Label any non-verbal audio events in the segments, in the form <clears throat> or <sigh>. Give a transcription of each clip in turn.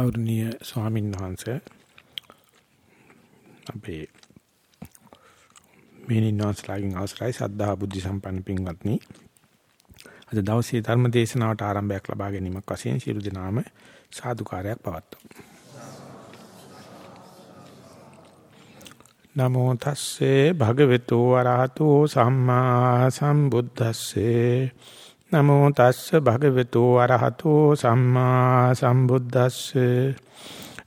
ගෞරවනීය ස්වාමීන් වහන්සේ අපේ මිනින්වන්ස්ලාගෙන් අවසරයි. සද්ධා බුද්ධ සම්පන්න පින්වත්නි. අද දවසේ ධර්ම දේශනාවට ආරම්භයක් ලබා ගැනීමක් වශයෙන් සියලු දෙනාම සාදුකාරයක් පවත්වමු. නමෝ තස්සේ භගවතු වරහතෝ සම්මා සම්බුද්දස්සේ. නමෝ තස්ස භගවතු අරහතෝ සම්මා සම්බුද්දස්සේ.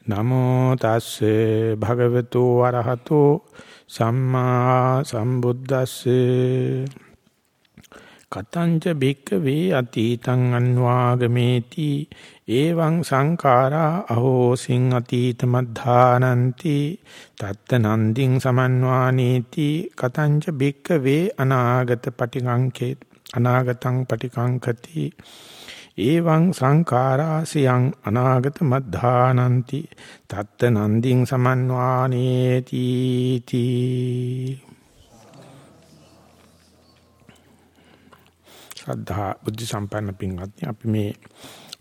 නමෝ තස්සේ භගවතු අරහතෝ සම්මා සම්බුද්දස්සේ. කතංච බික්කවේ අතීතං අන්වාගමේති. එවං සංඛාරා අහෝසින් අතීත මද්ධානಂತಿ තත්ත නන්දින් සමන්වානීති. කතංච බික්කවේ අනාගත පටිගංකේ අනාගතං පටිකංකති. ඒවං සංඛාරාසියං අනාගත මද්ධානಂತಿ තත්ත නන්දිං සමන්වානේති තී. ශ්‍රද්ධා බුද්ධ සම්පන්න පින්වත්නි අපි මේ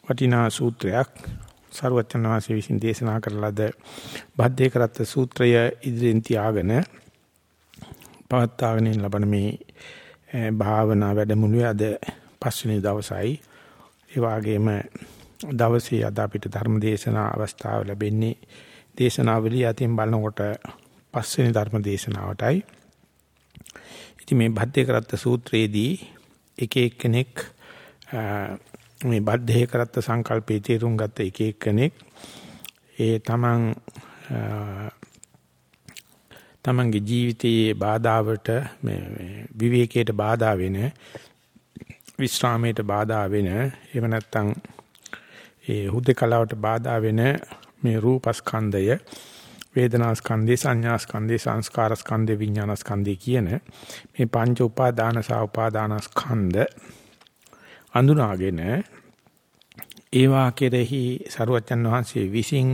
වටිනා සූත්‍රයක් සරුවචන වාසී විසින් දේශනා කරලද බද්දේ කරත්ත සූත්‍රය ඉදිරියෙන් තියාගෙන පවත්වාගෙන ලබන මේ භාවනා වැඩමුළුවේ අද පස්වෙනි දවසයි. ඒ වගේම දවසේ අද අපිට ධර්ම දේශනා අවස්ථාව ලැබෙන්නේ දේශනාවලිය අතින් බලනකොට පස්වෙනි ධර්ම දේශනාවටයි. ඉතින් මේ බද්දේ කරත්ත සූත්‍රයේදී එක එක්කෙනෙක් මේ බද්දේ කරත්ත සංකල්පයේ තේරුම් ගත්ත එක එක්කෙනෙක් ඒ තමන් තමන්ගේ ජීවිතයේ බාධාවට මේ විවේකයට බාධා වෙන විශ්‍රාමයට බාධා වෙන එහෙම නැත්නම් ඒ හුදකලාවට බාධා වෙන මේ රූපස්කන්ධය වේදනාස්කන්ධේ සංඥාස්කන්ධේ සංස්කාරස්කන්ධේ විඥානස්කන්ධේ කියන මේ පංච උපාදාන සහ උපාදානස්කන්ධ අඳුනාගෙන ඒවා කෙරෙහි සරුවචන් වහන්සේ විසින්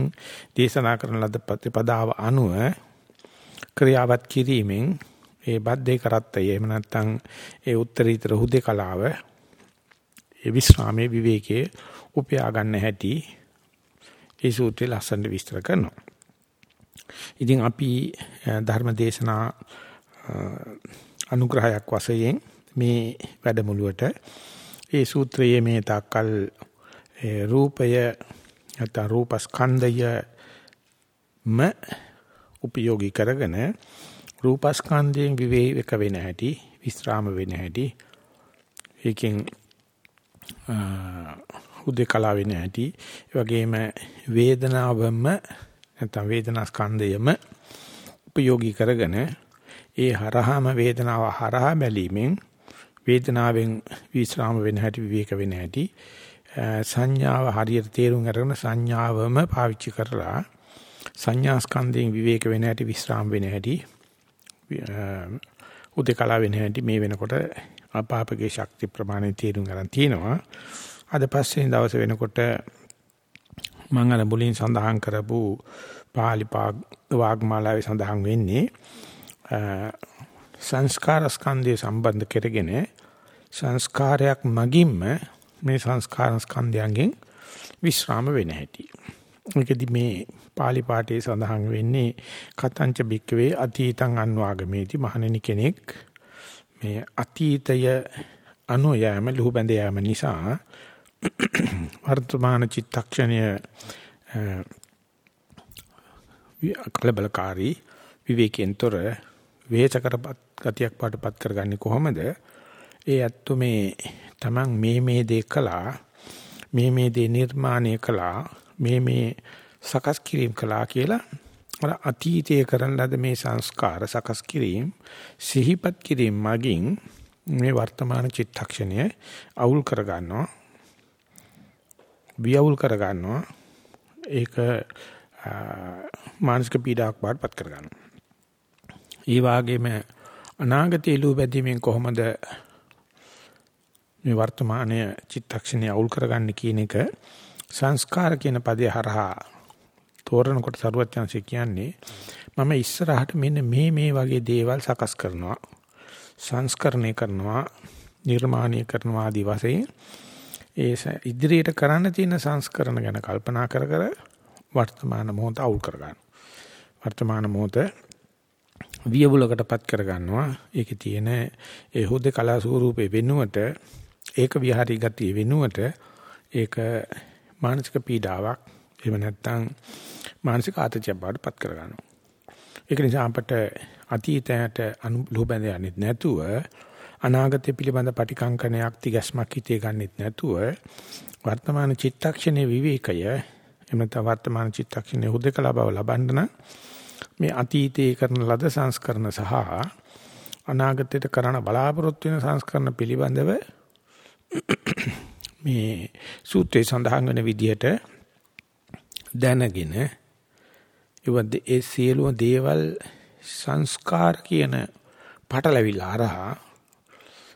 දේශනා කරන ලද ප්‍රතිපදාව අනුව ක්‍රියාවත් කිරීමෙන් ඒ බද්දේ කරත්තය එහෙම නැත්නම් ඒ උත්තරීතර හුදේකලාව ඒ විශ්‍රාමයේ විවේකයේ උපයා ගන්න හැටි ඒ සූත්‍රය ලස්සනට විස්තර කරනවා. ඉතින් අපි ධර්ම දේශනා අනුග්‍රහයක් වශයෙන් මේ වැඩමුළුවට ඒ සූත්‍රයේ මේ තාක්කල් රූපය නැත්නම් රූපස්කන්ධය ම උපයෝගී කරගෙන රූපස්කන්ධයෙන් විවේක වෙන හැටි විස්්‍රාම වෙන හැටි ඒකෙන් හුදේකලා වෙන හැටි ඒ වගේම වේදනාවම නැත්නම් වේදනා ස්කන්ධයම උපයෝගී කරගෙන ඒ හරහාම වේදනාව හරහා බැලීමෙන් වේදනාවෙන් විස්්‍රාම වෙන හැටි විවේක වෙන හැටි සංඥාව හරියට තේරුම් අරගෙන සංඥාවම පාවිච්චි කරලා සංඥා ස්කන්ධයෙන් විවේක වෙන හැටි විස්්‍රාම වෙන හැටි උදේකලා වෙන හැටි මේ වෙනකොට අපාපගේ ශක්ති ප්‍රමාණය තේරුම් ගන්න තියෙනවා අද පස්සේ දවස වෙනකොට මම අර මුලින් සඳහන් කරපු පාලි වාග්මාලාවේ සඳහන් වෙන්නේ සංස්කාර ස්කන්ධය සම්බන්ධ කරගෙන සංස්කාරයක් මගින්ම මේ සංස්කාර ස්කන්ධයන්ගෙන් විස්්‍රාම වෙන හැටි. ඒකෙදි මේ pāli පාඨයේ සඳහන් වෙන්නේ කතංච බික්කවේ අතීතං අන්වාගමේති මහණෙනි කෙනෙක් මේ අතීතය අනුයම ලුහු බැඳ යාම නිසා <clears throat> වර්තමාන චිත්තක්ෂණය කලබලකාරී විවේකෙන්තර වේචකරපත් ගතියක් පාටපත් කරගන්නේ කොහොමද? ඒ ඇත්තු මේ Taman මේ මේ දේ කළා මේ මේ දේ නිර්මාණය කළා මේ මේ සකස් කිරීම කළා කියලා. අර අතීතයේ කරන ලද මේ සංස්කාර සකස් කිරීම සිහිපත් කිරීම මගින් මේ වර්තමාන චිත්තක්ෂණය අවුල් කර ගන්නවා වියවුල් කර ගන්නවා ඒක මානසික පීඩාවක් බාටපත් කර ගන්නවා ඒ වාගේම අනාගතයේ ලුබැදීමෙන් කොහොමද මේ වර්තමානයේ චිත්තක්ෂණය අවුල් කරගන්න කියන එක සංස්කාර කියන පදේ හරහා තෝරනකොට සරුවච්චන්සේ කියන්නේ මම ඉස්සරහට මෙන්න මේ මේ වගේ දේවල් සකස් කරනවා සංස්කරණය කරනවා නිර්මාණය කරනවා ආදී වශයෙන් ඒ ඉදිරියට කරන්න තියෙන සංස්කරණ ගැන කල්පනා කර කර වර්තමාන මොහොත අවුල් කරගන්නවා. වර්තමාන මොහොත වියවුලකටපත් කරගන්නවා. ඒකේ තියෙන ඒ හුදේ කලා ස්වරූපේ වෙනුවට ඒක විහාරී ගතිය වෙනුවට ඒක මානසික පීඩාවක් එහෙම නැත්නම් මානසික ආතතියක් බවට පත් කරගන්නවා. ඒක නිසා අපට අතීතයට අනුලෝබඳ යන්නේ නැතුව අනාගතය පිළිබඳ පටිකංකනයක් තිගැස්මක් හිතේ ගන්නෙත් නැතුව වර්තමාන චිත්තක්ෂණයේ විවේකය එහෙම නැත්නම් වර්තමාන චිත්තක්ෂණයේ හුදකලා බව ලබන්න නම් මේ අතීතයේ කරන ලද සංස්කරණ සහ අනාගතයට කරන බලාපොරොත්තු වෙන සංස්කරණ පිළිබඳව මේ සූත්‍රයේ සඳහන් වෙන විදිහට දැනගෙන ඉවද ඒ සියලුම දේවල් සංස්කාර කියන පටලැවිල්ල හරහා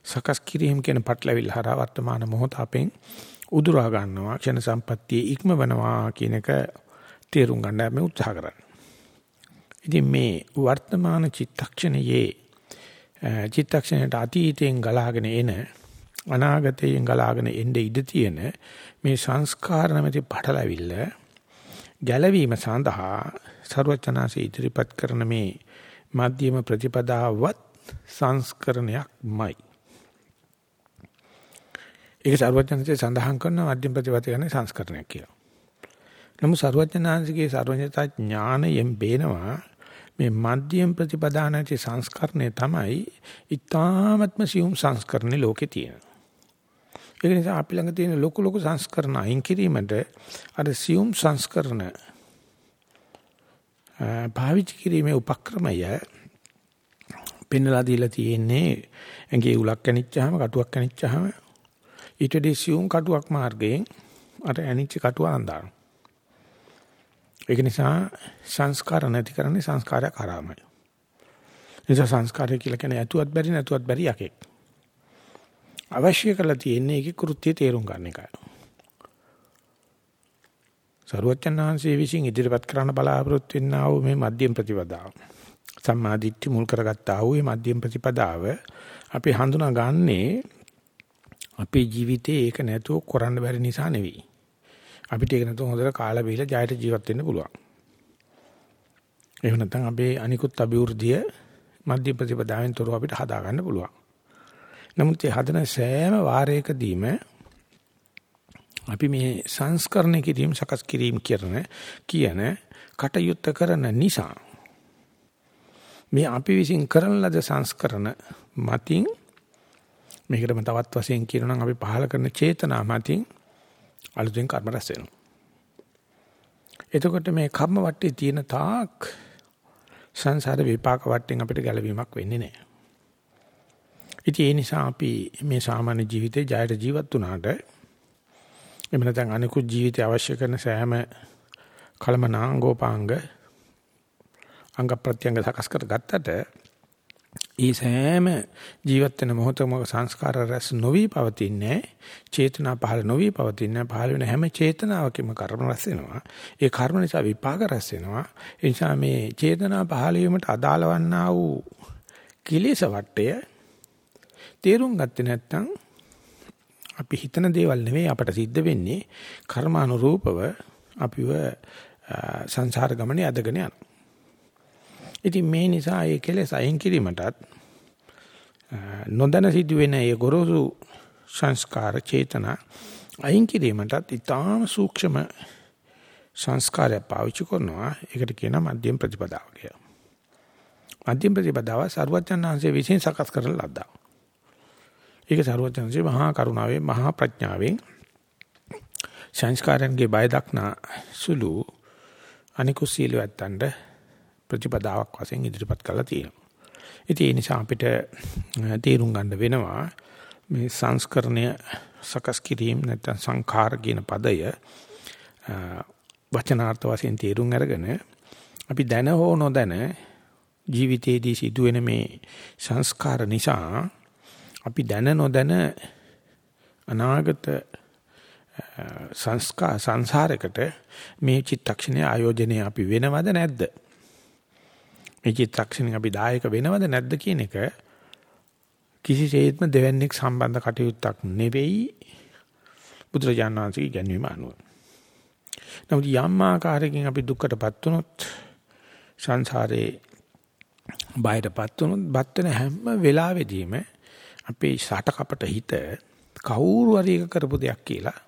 සකස් කිරීම කියන පටලැවිල්ල හරහා වර්තමාන මොහොත අපෙන් උදුරා ගන්නවා ක්ෂණ සම්පත්තියේ ඉක්මවනවා කියන එක තේරුම් ගන්න අපි උත්සාහ කරන්නේ. ඉතින් මේ වර්තමාන චිත්තක්ෂණයේ චිත්තක්ෂණයට අතීතයෙන් ගලාගෙන එන අනාගතයෙන් ගලාගෙන එන්න ඉඩ තියෙන මේ සංස්කාර නැමැති පටලැවිල්ල ගැලවීම සඳහා ਸਰවචනාසේ ඉදිරිපත් කරන මේ මධ්‍යම ප්‍රතිපදාවත් සංස්කරණයක්මයි. ඒක ਸਰවඥාන්සේ සඳහන් කරන මධ්‍යම ප්‍රතිපද කියන්නේ සංස්කරණයක් කියලා. නමුත් ਸਰවඥාන්සේගේ ਸਰවඥතා ඥාණයෙන් බේනවා මේ මධ්‍යම ප්‍රතිපදාන ඇති සංස්කරණය තමයි ඊ타මත්ම සියුම් සංස්කරණේ ලෝකේ තියෙනවා. ඒක නිසා අපි ළඟ තියෙන ලොකු ලොකු සංස්කරණ අයින් කිරීමට අර සියුම් සංස්කරණ භාවිත කිරීමේ උපක්‍රමය පෙන්වලා දීලා තියෙන්නේ ඇඟේ උලක් කැනිච්චාම කටුවක් කැනිච්චාම ඊට වඩා සියුම් කටුවක් මාර්ගයෙන් අර ඇනිච්ච කටුව අඳාන. ඒක නිසා සංස්කාර නැති කරන්නේ සංස්කාරයක් ආරාමයි. නිසා සංස්කාරය කියලා කියන්නේ ඇතුවත් බැරි නැතුවත් බැරි යකෙක්. අවශ්‍ය කරලා තියෙන්නේ ඒකේ කෘත්‍ය තේරුම් ගන්න එකයි. සරුවචනාංශයේ විසින් ඉදිරිපත් කරන්න බලාපොරොත්තු වෙන්නා වූ මේ මධ්‍යම ප්‍රතිපදාව. සම්මාදිට්ඨි මුල් කරගත්තා වූ මේ මධ්‍යම ප්‍රතිපදාව අපි හඳුනා ගන්නේ අපේ ජීවිතේ ඒක නැතුව කරන්න බැරි නිසා නෙවෙයි. අපිට ඒක නැතුව හොඳට කාලා බීලා ජයට ජීවත් වෙන්න පුළුවන්. එහෙම නැත්නම් අපේ අනිකුත් අභිවෘද්ධිය මධ්‍ය ප්‍රතිපදාවෙන් තොරව අපිට හදා ගන්න පුළුවන්. නමුත් ඒ හදන සෑම වාරයකදීම අපි මේ සංස්කරණය කිරීම සකස් කිරීම කරන කියන කටයුත්ත කරන නිසා මේ අපි විසින් කරන ලද සංස්කරණ මතින් මේකටම තවත් වශයෙන් කියනවා නම් අපි පහල කරන චේතනා මතින් අලුතෙන් කර්ම රැස් වෙනවා. එතකොට මේ කර්ම වටේ තියෙන තාක් සංසාර විපාක වටෙන් අපිට ගැලවීමක් වෙන්නේ නැහැ. ඉතින් ඒ නිසා අපි මේ සාමාන්‍ය ජීවිතේ ජයට ජීවත් වුණාට එහෙම නැත්නම් අනිකුත් ජීවිතය අවශ්‍ය කරන සෑම කලමනාංගෝපාංග අංග ප්‍රත්‍යංග සකස් කරගත්තට ඒ සෑම ජීවත් වෙන මොහොතම සංස්කාර රැස් නොවි පවතින්නේ චේතනා පහළ නොවි පවතින්නේ පහළ වෙන හැම චේතනාවකම කර්ම රැස් වෙනවා. ඒ කර්ම නිසා විපාක රැස් වෙනවා. ඒ නිසා මේ චේතනා පහළ වීමට අදාළ වන්නා වූ කිලේශ වටය තේරුම් ගත්තේ නැත්නම් අපි හිතන දේවල් නෙවෙයි අපට සිද්ධ වෙන්නේ කර්මානුරූපව අපිව සංසාර ගමනේ අදගෙන යනවා. ඉතින් මේ නිසා ඒ කෙලෙස් අයින් කිරීමටත් නොදැන සිදුවෙන ඒ ගොරෝසු සංස්කාර චේතනා අයින් කිරීමටත් ඊටාම සූක්ෂම සංස්කාරය පාවිච්චි කරනවා. ඒකට කියනවා මධ්‍යම ප්‍රතිපදාව කියලා. මධ්‍යම ප්‍රතිපදාව සර්වඥාන්සේ විසින් සකස් කරලා ලද්දා. ඒක සරුවචනසේ මහා කරුණාවේ මහා ප්‍රඥාවෙන් සංස්කාරයන්ගේ බය දක්නා සුළු අනිකු සීලවත්තන්ට ප්‍රතිපදාවක් වශයෙන් ඉදිරිපත් කළා තියෙනවා. ඉතින් ඒ නිසා අපිට තේරුම් ගන්න වෙනවා මේ සංස්කරණය සකස් කිරීම නැත්නම් සංඛාර කියන පදය වචනාර්ථ වශයෙන් තේරුම් අරගෙන අපි දැන හෝ නොදැන ජීවිතයේදී සිදුවෙන මේ සංස්කාර නිසා අපි දැන නොදැන අනාගත සංස්කාර සංසාරයකට මේ චිත්තක්ෂණයේ ආයෝජනය අපි වෙනවද නැද්ද? මේ චිත්තක්ෂණේ අපි දායක වෙනවද නැද්ද කියන එක කිසිසේත්ම දෙවන්නේක් සම්බන්ධ කටයුත්තක් නෙවෙයි බුදුරජාණන් වහන්සේගේ ගැන්වීම අනුව. නමුත් යම් ආකාරයකින් අපි දුක්කටපත් වුණොත් සංසාරේ බයටපත් වුණොත් බත් වෙන හැම වෙලාවෙදීම අපේ ෂට කපට හිත කවුරු හරි එක කරපු දෙයක් කියලා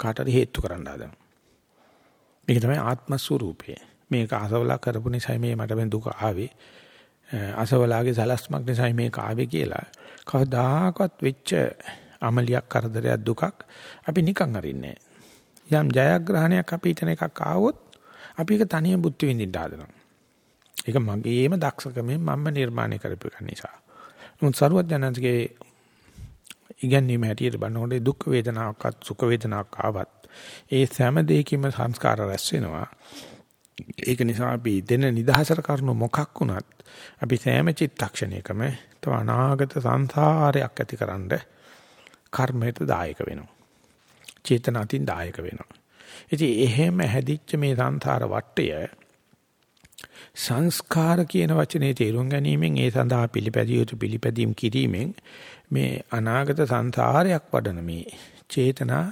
කාට හරි හේතු කරන්න හදනවා. මේක තමයි ආත්ම ස්වરૂපය. මේක අසවලා කරපු නිසා මේ මට මේ දුක ආවේ. අසවලාගේ සලස්මක් නිසා මේක ආවේ කියලා කවදාකවත් වෙච්ච අමලියක් කරදරයක් දුකක් අපි නිකන් අරින්නේ යම් ජයග්‍රහණයක් අපි හිතන එකක් ආවොත් අපි ඒක තනියම බුද්ධ විඳින්න හදනවා. ඒක මගේම දක්ෂකමෙන් මම නිර්මාණය කරපු එක නිසා. නමුත් සරුවත් ජනන්තගේ ඉගැන්වීම හැටියට බලනකොට දුක් වේදනාවක්වත් සුඛ වේදනාවක් ආවත් ඒ සෑම දෙයකින්ම සංස්කාර රැස් වෙනවා. ඒක නිසා අපි දෙන නිදහසට කරුණු මොකක් වුණත් අපි සෑම චිත්තක්ෂණයකම තව අනාගත සංසාරයක් ඇතිකරනද කර්මයට දායක වෙනවා. චේතනාතින් දායක වෙනවා. ඉතින් එහෙම හැදිච්ච මේ සංසාර වටය සංස්කාර කියන වචනේ තේරුම් ගැනීමෙන් ඒ සඳහා පිළිපැදිය යුතු පිළිපැදීම් කිරීමෙන් මේ අනාගත සංසාරයක් වඩන මේ චේතනා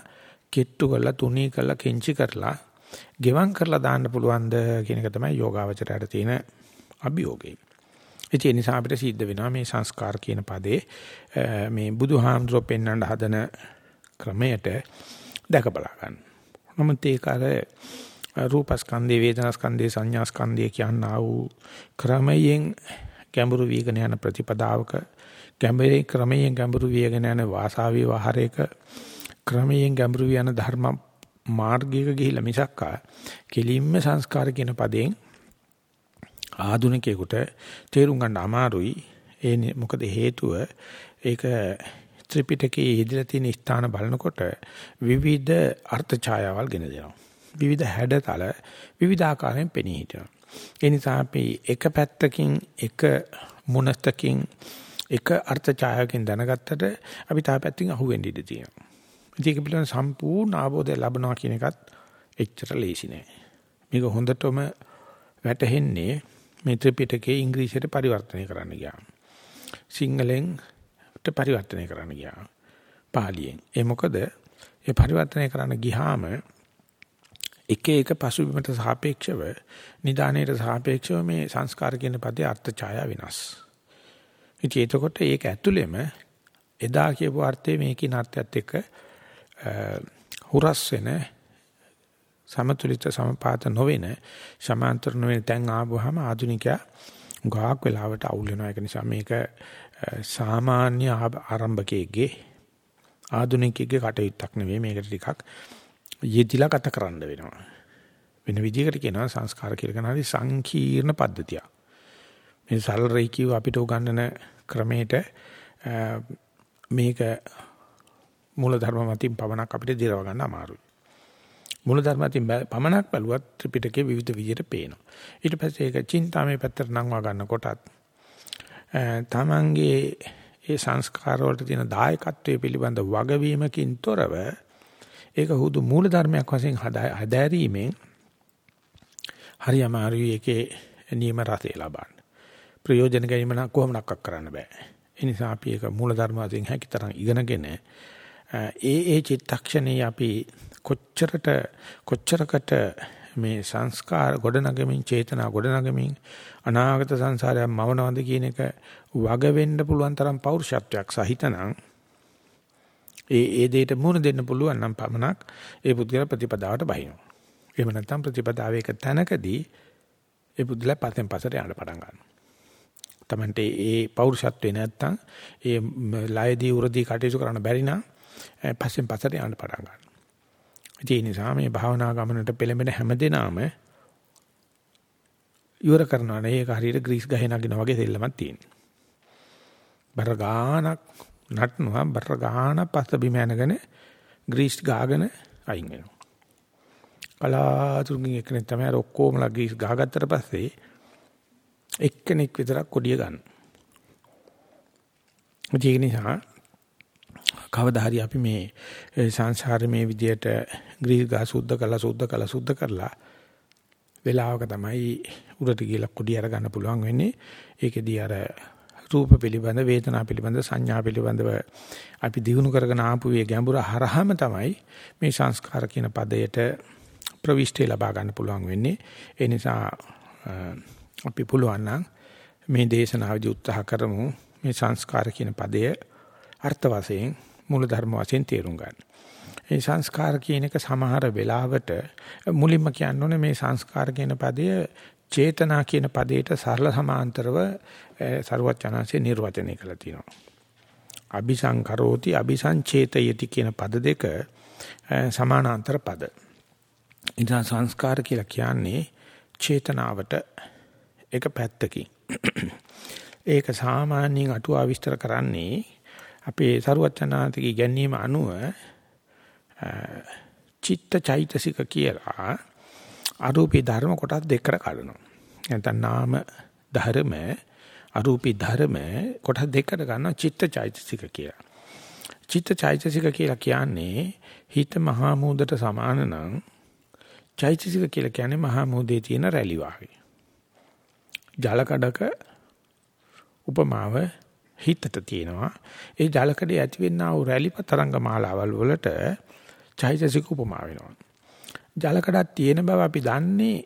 කෙට්ටු කරලා තුනී කරලා කෙන්චි කරලා ගෙවම් කරලා දාන්න පුළුවන්ද කියන එක තමයි යෝගාවචරයට තියෙන අභියෝගය. ඒ නිසා අපිට සිද්ධ වෙනවා මේ සංස්කාර කියන පදේ මේ බුදුහාමුදුරුවෝ පෙන්වන්න හදන ක්‍රමයට දැක බලා ගන්න. නමුත් ඒක අර රූපස්කන්ධේ වේදනාස්කන්ධේ සංඥාස්කන්ධේ කියනා වූ ක්‍රමයෙන් ගැඹුරු වීගෙන යන ප්‍රතිපදාවක ගැඹුරේ ක්‍රමයෙන් ගැඹුරු වීගෙන යන වාසාවී වහරේක ක්‍රමයෙන් ගැඹුරු යන ධර්ම මාර්ගයක ගිහිල්ලා මිසක්කා කෙලින්ම සංස්කාර කියන පදයෙන් ආධුනිකයෙකුට තේරුම් ගන්න අමාරුයි ඒ මොකද හේතුව ඒක ත්‍රිපිටකයේ යෙදලා තියෙන ස්ථාන බලනකොට විවිධ අර්ථ ඡායාවල් ගෙන දෙනවා. විවිධ හැඩතල විවිධ ආකාරයෙන් පෙනී හිටිනවා. ඒ නිසා අපි එක පැත්තකින් එක මොනස්තකින් එක අර්ථ ඡායාවකින් දැනගත්තට අපි තා පැත්තකින් අහුවෙන්න ඉඩ තියෙනවා. ඒක පිළිබඳ සම්පූර්ණ ආબોධය ලැබනවා කියන එකත් එච්චර ලේසි නෑ. මේක හොඳටම වැටහෙන්නේ මේ ත්‍රිපිටකයේ ඉංග්‍රීසියට පරිවර්තනය කරන්න ගියාම. සිංහලෙන් පරිවර්තනය කරන්න ගියා. පාලියෙන්. ඒ මොකද ඒ පරිවර්තනය කරන්න ගියාම එක එක පසුබිමට සාපේක්ෂව නිදානයට සාපේක්ෂව මේ සංස්කාර කියන පදේ අර්ථ ඡායා වෙනස්. ඉතින් එතකොට ඒක ඇතුළෙම එදා කියපු අර්ථය මේකින අර්ථයත් එක්ක හුරස් වෙන සමතුලිත සමපාත නොවන සමාන්තර නොවන තැන් ආවම ආධුනිකයා ගාක් වෙලාවට අවුල් වෙනවා ඒක නිසා මේක සාමාන්‍ය ආරම්භකයෙක්ගේ ආධුනිකයෙක්ගේ කටයුත්තක් නෙවෙයි මේකට ටිකක් යෙදිලා ගත කරන්න වෙනවා. වෙන විදිහකට කියනවා සංස්කාර කියලා කියන හරි සංකීර්ණ පද්ධතියක්. මේ සරල රේකියව අපිට උගන්වන ක්‍රමයට මේක මූල ධර්ම මතින් පවණක් අපිට දිරව ගන්න අමාරුයි. මූල ධර්ම මතින් පමණක් බැලුවත් ත්‍රිපිටකයේ විවිධ විදිහට පේනවා. ඊට පස්සේ ඒක චින්තාමේ පැත්තට නංවා ගන්නකොටත් තමන්ගේ ඒ සංස්කාර වලට තියෙන දායකත්වයේ පිළිබඳ වගවීමකින් තොරව ඒක හුදු මූල ධර්මයක් වශයෙන් හදාරීමෙන් හරි අමාරුයි ඒකේ නියම රසය ලබන්න. ප්‍රයෝජන ගැනීම නම් කොහොමනක් කරන්න බෑ. ඒ නිසා අපි ඒක මූල ධර්ම වශයෙන් හැකිතරම් ඉගෙනගෙන ඒ ඒ චිත්තක්ෂණේ අපි කොච්චරට කොච්චරකට මේ සංස්කාර ගොඩනගමින් චේතනා ගොඩනගමින් අනාගත සංසාරයක් මවනවද කියන එක වග වෙන්න පුළුවන් තරම් පෞරුෂත්වයක් සහිතනම් ඒ ඒ දෙයට මුහුණ දෙන්න පුළුවන් නම් පමණක් ඒ පුද්ගල ප්‍රතිපදාවට බහිනවා. එහෙම නැත්නම් ප්‍රතිපදාවේ එක තැනකදී ඒ පුද්ගලයා පස්සෙන් පස්සට යන්න පටන් ගන්නවා. තමන්ට ඒ පෞරුෂත්වේ නැත්නම් ඒ ලයදී උරදී කටයුතු කරන්න බැරි නම් පස්සෙන් පස්සට යන්න පටන් ගන්නවා. ඒ නිසා මේ භාවනා ගමනට පෙළඹෙන හැමදේනම ඉවර කරනවා නේ ඒක හරියට ග්‍රීස් ගහේ නගිනා වගේ දෙල්ලමක් තියෙනවා. බර ගානක් නටනවා බර ගාන පස්ස බිම යනගෙන ග්‍රීස් ගාගෙන අයින් වෙනවා. කලාතුරකින් එකනේ තමයි අර ඔක්කොමලා ග්‍රීස් ගහගත්තට පස්සේ එක්කෙනෙක් විතරක් කොඩිය ගන්න. ඒක නිසා කවදා හරි අපි මේ සංසාරේ මේ විදියට ග්‍රීස් ගහ සුද්ධ කළා සුද්ධ කළා සුද්ධ කරලා වෙලාවක තමයි උඩට ගිහලා කුඩි අර ගන්න පුළුවන් වෙන්නේ. ඒකෙදී අර රූප පිළිබඳ වේදනා පිළිබඳ සංඥා පිළිබඳව අපි දිනු කරගෙන ආපු මේ ගැඹුර හරහාම තමයි මේ සංස්කාර කියන පදයට ප්‍රවිෂ්ටි ලබා ගන්න පුළුවන් වෙන්නේ. ඒ නිසා අපි පුළුවන් නම් මේ දේශනාවදී උත්සාහ කරමු මේ සංස්කාර කියන පදය අර්ථ වශයෙන් මූල ධර්ම වශයෙන් තේරුම් ගන්න. මේ සංස්කාර කියන එක සමහර වෙලාවට මුලින්ම කියන්න ඕනේ මේ සංස්කාර කියන පදය චේතනා කියන පදයට සරල සමාන්තරව සරුවත් චානන්සේ නිර්වචනය කළා තියෙනවා. අபிසංකරෝති අபிසංචේතයති කියන පද දෙක සමානාන්තර පද. ඉතින් සංස්කාර කියලා කියන්නේ චේතනාවට එක පැත්තකින්. ඒක සාමාන්‍යයෙන් අටුවා විස්තර කරන්නේ අපේ සරුවත් චානන්තගේ ගැනීම අනුව චිත්ත චෛතසික කියලා අරූපී ධර්ම කොටස් දෙකකට කඩනවා. නැත්නම් නාම ධර්ම අරූපී ධර්ම කොටස් දෙකකට ගන්නවා චිත්ත චෛතසික කියලා. චිත්ත චෛතසික කියලා කියන්නේ හිත මහා මූදට සමාන නම් චෛතසික කියලා කියන්නේ මහා මූදේ තියෙන රැලි වාගේ. ජල කඩක උපමාව හිතට තියෙනවා. ඒ ජල කඩේ ඇතිවෙනා වූ රැලි තරංග මාලාවල් වලට චෛතසික උපමා වෙනවා. ජල කඩක් තියෙන බව අපි දන්නේ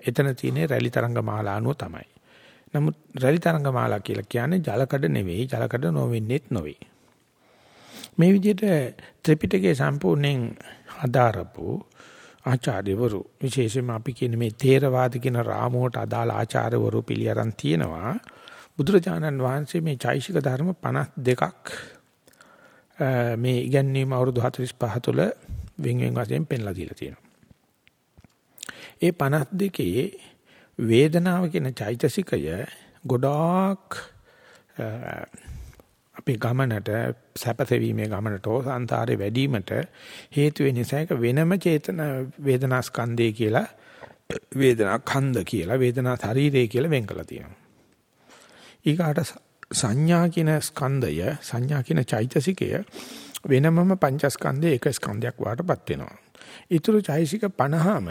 එතන තියෙන රැලි තරංග මාලා අනුව තමයි. නමුත් රැලි තරංග මාලා කියලා කියන්නේ ජල කඩ නෙවෙයි ජල කඩ නොවෙන්නේත් නොවේ. මේ විදිහට ත්‍රිපිටකයේ සම්පූර්ණයෙන් අදාරපු ආචාර්යවරු විශේෂයෙන්ම අපි කියන මේ තේරවාද කියන රාමුවට අදාළ ආචාර්යවරු පිළිඅරන් තියෙනවා බුදුරජාණන් වහන්සේ මේ චෛසික ධර්ම 52ක් මේ ඉගැන්වීම අවුරුදු 45 තුළ වෙන් වෙන් වශයෙන් පෙන්ලා දීලා තියෙනවා. ඒ 52 වේදනාව කියන චෛතසිකය ගොඩාක් අපේ ගමනට සැපසෙවීමේ ගමනට සංසාරේ වැඩිවීමට හේතු වෙන නිසා එක වෙනම චේතන වේදනා ස්කන්ධය කියලා වේදනා කන්ද කියලා වේදනා ශරීරය කියලා වෙන් කරලා තියෙනවා. ඊගාට සංඥා කියන ස්කන්ධය සංඥා කියන චෛතසිකය වෙනමම පංචස්කන්ධයේ එක ස්කන්ධයක් වාටපත් වෙනවා. ඊතුරු චෛතසික 50ම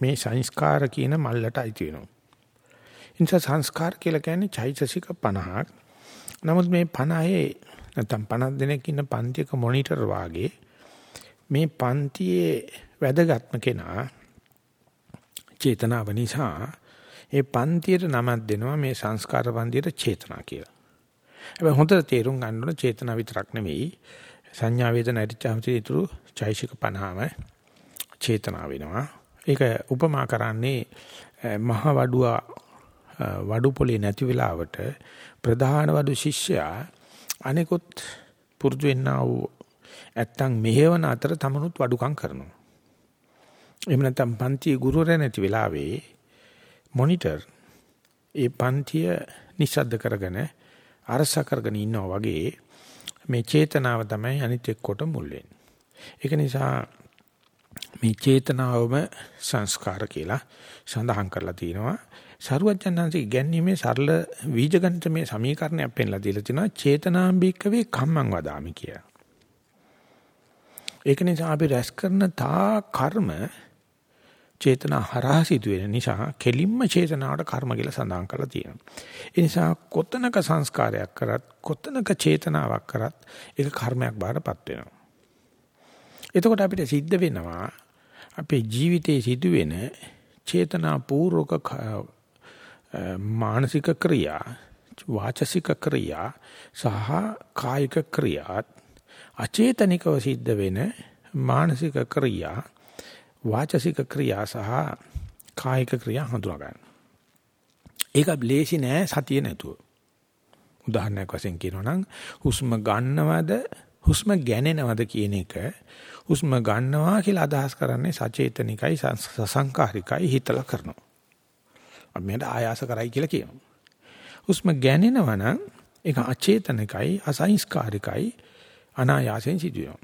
මේ සංස්කාර කියන මල්ලට අයිති වෙනවා. ඉන්ස සංස්කාර කියලා කියන්නේ චෛතසික 50ක්. නමුත් මේ 50 නැත්නම් 50 දෙනෙක් ඉන්න පන්තියක මොනිටර් වාගේ මේ පන්තියේ වැදගත්ම කෙනා චේතනාව නිසා ඒ පන්තියට නමක් දෙනවා මේ සංස්කාර පන්තියට චේතනා කියලා. හැබැයි හොඳට තේරුම් ගන්න ඕන චේතනා විතරක් නෙවෙයි සංඥා වේදනා ඉදිච්චාම ඉතුරු චෛසික 50ම චේතනා වෙනවා. ඒක උපමා කරන්නේ මහ වඩුවා වඩු පොලේ නැති වෙලාවට ප්‍රධාන වඩු ශිෂ්‍යයා අනිකුත් පුරුදු වෙන්නා වූ ඇත්තන් මෙහෙවන අතර තමනුත් වඩුකම් කරනවා. එහෙම නැත්නම් පන්ති ගුරුවරයා නැති වෙලාවේ මොනිටර් ඒ පන්තිය නිශ්ශබ්ද කරගෙන අරස කරගෙන ඉන්නවා වගේ මේ චේතනාව තමයි අනිත් එක්කොට මුල් වෙන්නේ. ඒක නිසා මේ චේතනාවම සංස්කාර කියලා සඳහන් කරලා තියෙනවා. සරුවචනන්සේ ඉගැන්වීමේ සරල වීජගණිත මේ සමීකරණයක් පෙන්ලා දීලා තිනවා චේතනාම්බික්කවේ කම්මං වදාමි කියලා. ඒක නිසා අපි රැස් කරන තා කර්ම චේතනා හරහා සිදුවෙන නිසා කෙලින්ම චේතනාවට කර්ම කියලා සඳහන් කරලා තියෙනවා. ඒ නිසා කොතනක සංස්කාරයක් කරත් කොතනක චේතනාවක් කරත් ඒක කර්මයක් බාරපත් වෙනවා. එතකොට අපිට සිද්ධ වෙනවා අපේ ජීවිතයේ සිදුවෙන චේතනා පූර්වක මානසික ක්‍රියා වාචසික ක්‍රියා සහ කායික ක්‍රියාත් අචේතනිකව සිද්ධ වෙන මානසික ක්‍රියා වාචසික ක්‍රියා සහ කායික ක්‍රියා හඳුනා ගන්න. ඒක ලේසි නෑ සතිය නැතුව. උදාහරණයක් වශයෙන් කියනවා නම් හුස්ම ගන්නවද හුස්ම ගැනෙනවද කියන එක හුස්ම ගන්නවා කියලා අදහස් කරන්නේ සචේතනිකයි සසංකාරිකයි හිතලා කරනවා. අපි මේකට ආයාස කරයි කියලා කියනවා. හුස්ම ගැනෙනවා නම් ඒක අචේතනිකයි අසංස්කාරිකයි අනායාසයෙන් සිදුවෙනවා.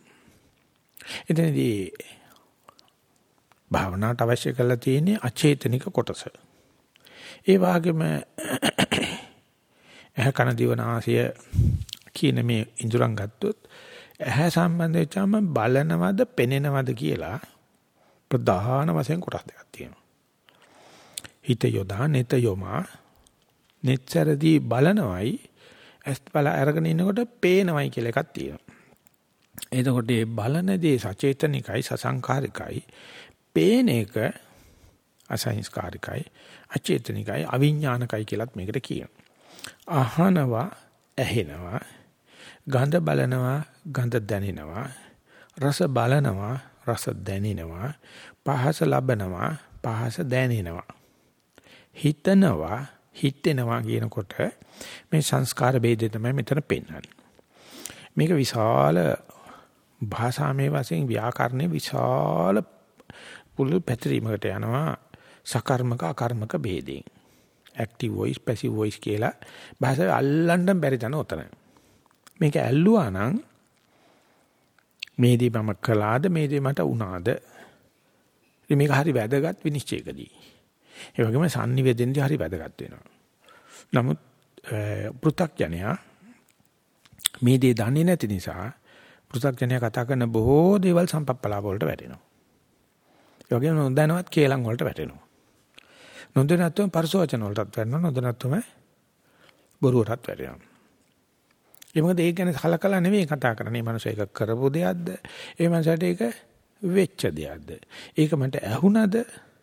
එතනදී භාවනාවට අවශ්‍ය කරලා තියෙන්නේ අචේතනික කොටස. ඒ වගේම <coughs> එහ කන දිවනාසය කියන මේ ඉඳුරන් ගත්තොත් ඇහැ සම්බන්ධ වෙච්චාම බලනවද පෙනෙනවද කියලා ප්‍රධාන වශයෙන් කොටස් දෙකක් තියෙනවා. හිත යොදා නෙත යොමා netතරදී බලනවයි ඇස් බල අරගෙන ඉන්නකොට පේනවයි කියලා එකක් තියෙනවා. එතකොට මේ බලන දේ සචේතනිකයි සසංකාරිකයි පේන එක අසංස්කාරිකයි, අචේතනිකයි, අවිඥානිකයි කියලත් මේකට කියනවා. අහනවා, ඇහෙනවා, ගඳ බලනවා, ගඳ දැනෙනවා, රස බලනවා, රස දැනෙනවා, පහස ලබනවා, පහස දැනෙනවා. හිතනවා, හිතෙනවා කියනකොට මේ සංස්කාර ભેදේ තමයි මෙතන පෙන්වන්නේ. මේක විශාල භාෂාමය වශයෙන් ව්‍යාකරණේ විශාල පුළු පැතිරීමකට යනවා සකර්මක අකර්මක ભેදයෙන්. active voice passive voice කියලා භාෂාව අල්ලන්න බැරි තැන උතන. මේක ඇල්ලුවා නම් මේ දේ මම කළාද මේ දේ මට වුණාද මේක හරි වැදගත් විනිශ්චයකදී. ඒ වගේම sannivedanදී හරි වැදගත් වෙනවා. නමුත් පෘථග්ජනයා මේ දේ දන්නේ නැති නිසා පෘථග්ජනයා කතා කරන බොහෝ දේවල් සම්පප්පලාව වලට වැටෙනවා. ඒ වගේම නොදැනවත් කේලම් වලට වැටෙනවා. නොදැනත්වම පරිසෝචන වලටත් වැටෙනවා නොදැනත්වම බොරුවටත් වැටෙනවා. ඒ මොකද ඒක ගැන කලකලා නෙවෙයි කතා කරන්නේ. මේ මනුස්සය ඒක කරපු දෙයක්ද? ඒ මනුස්සයට ඒක වෙච්ච දෙයක්ද? ඒක මට ඇහුණද?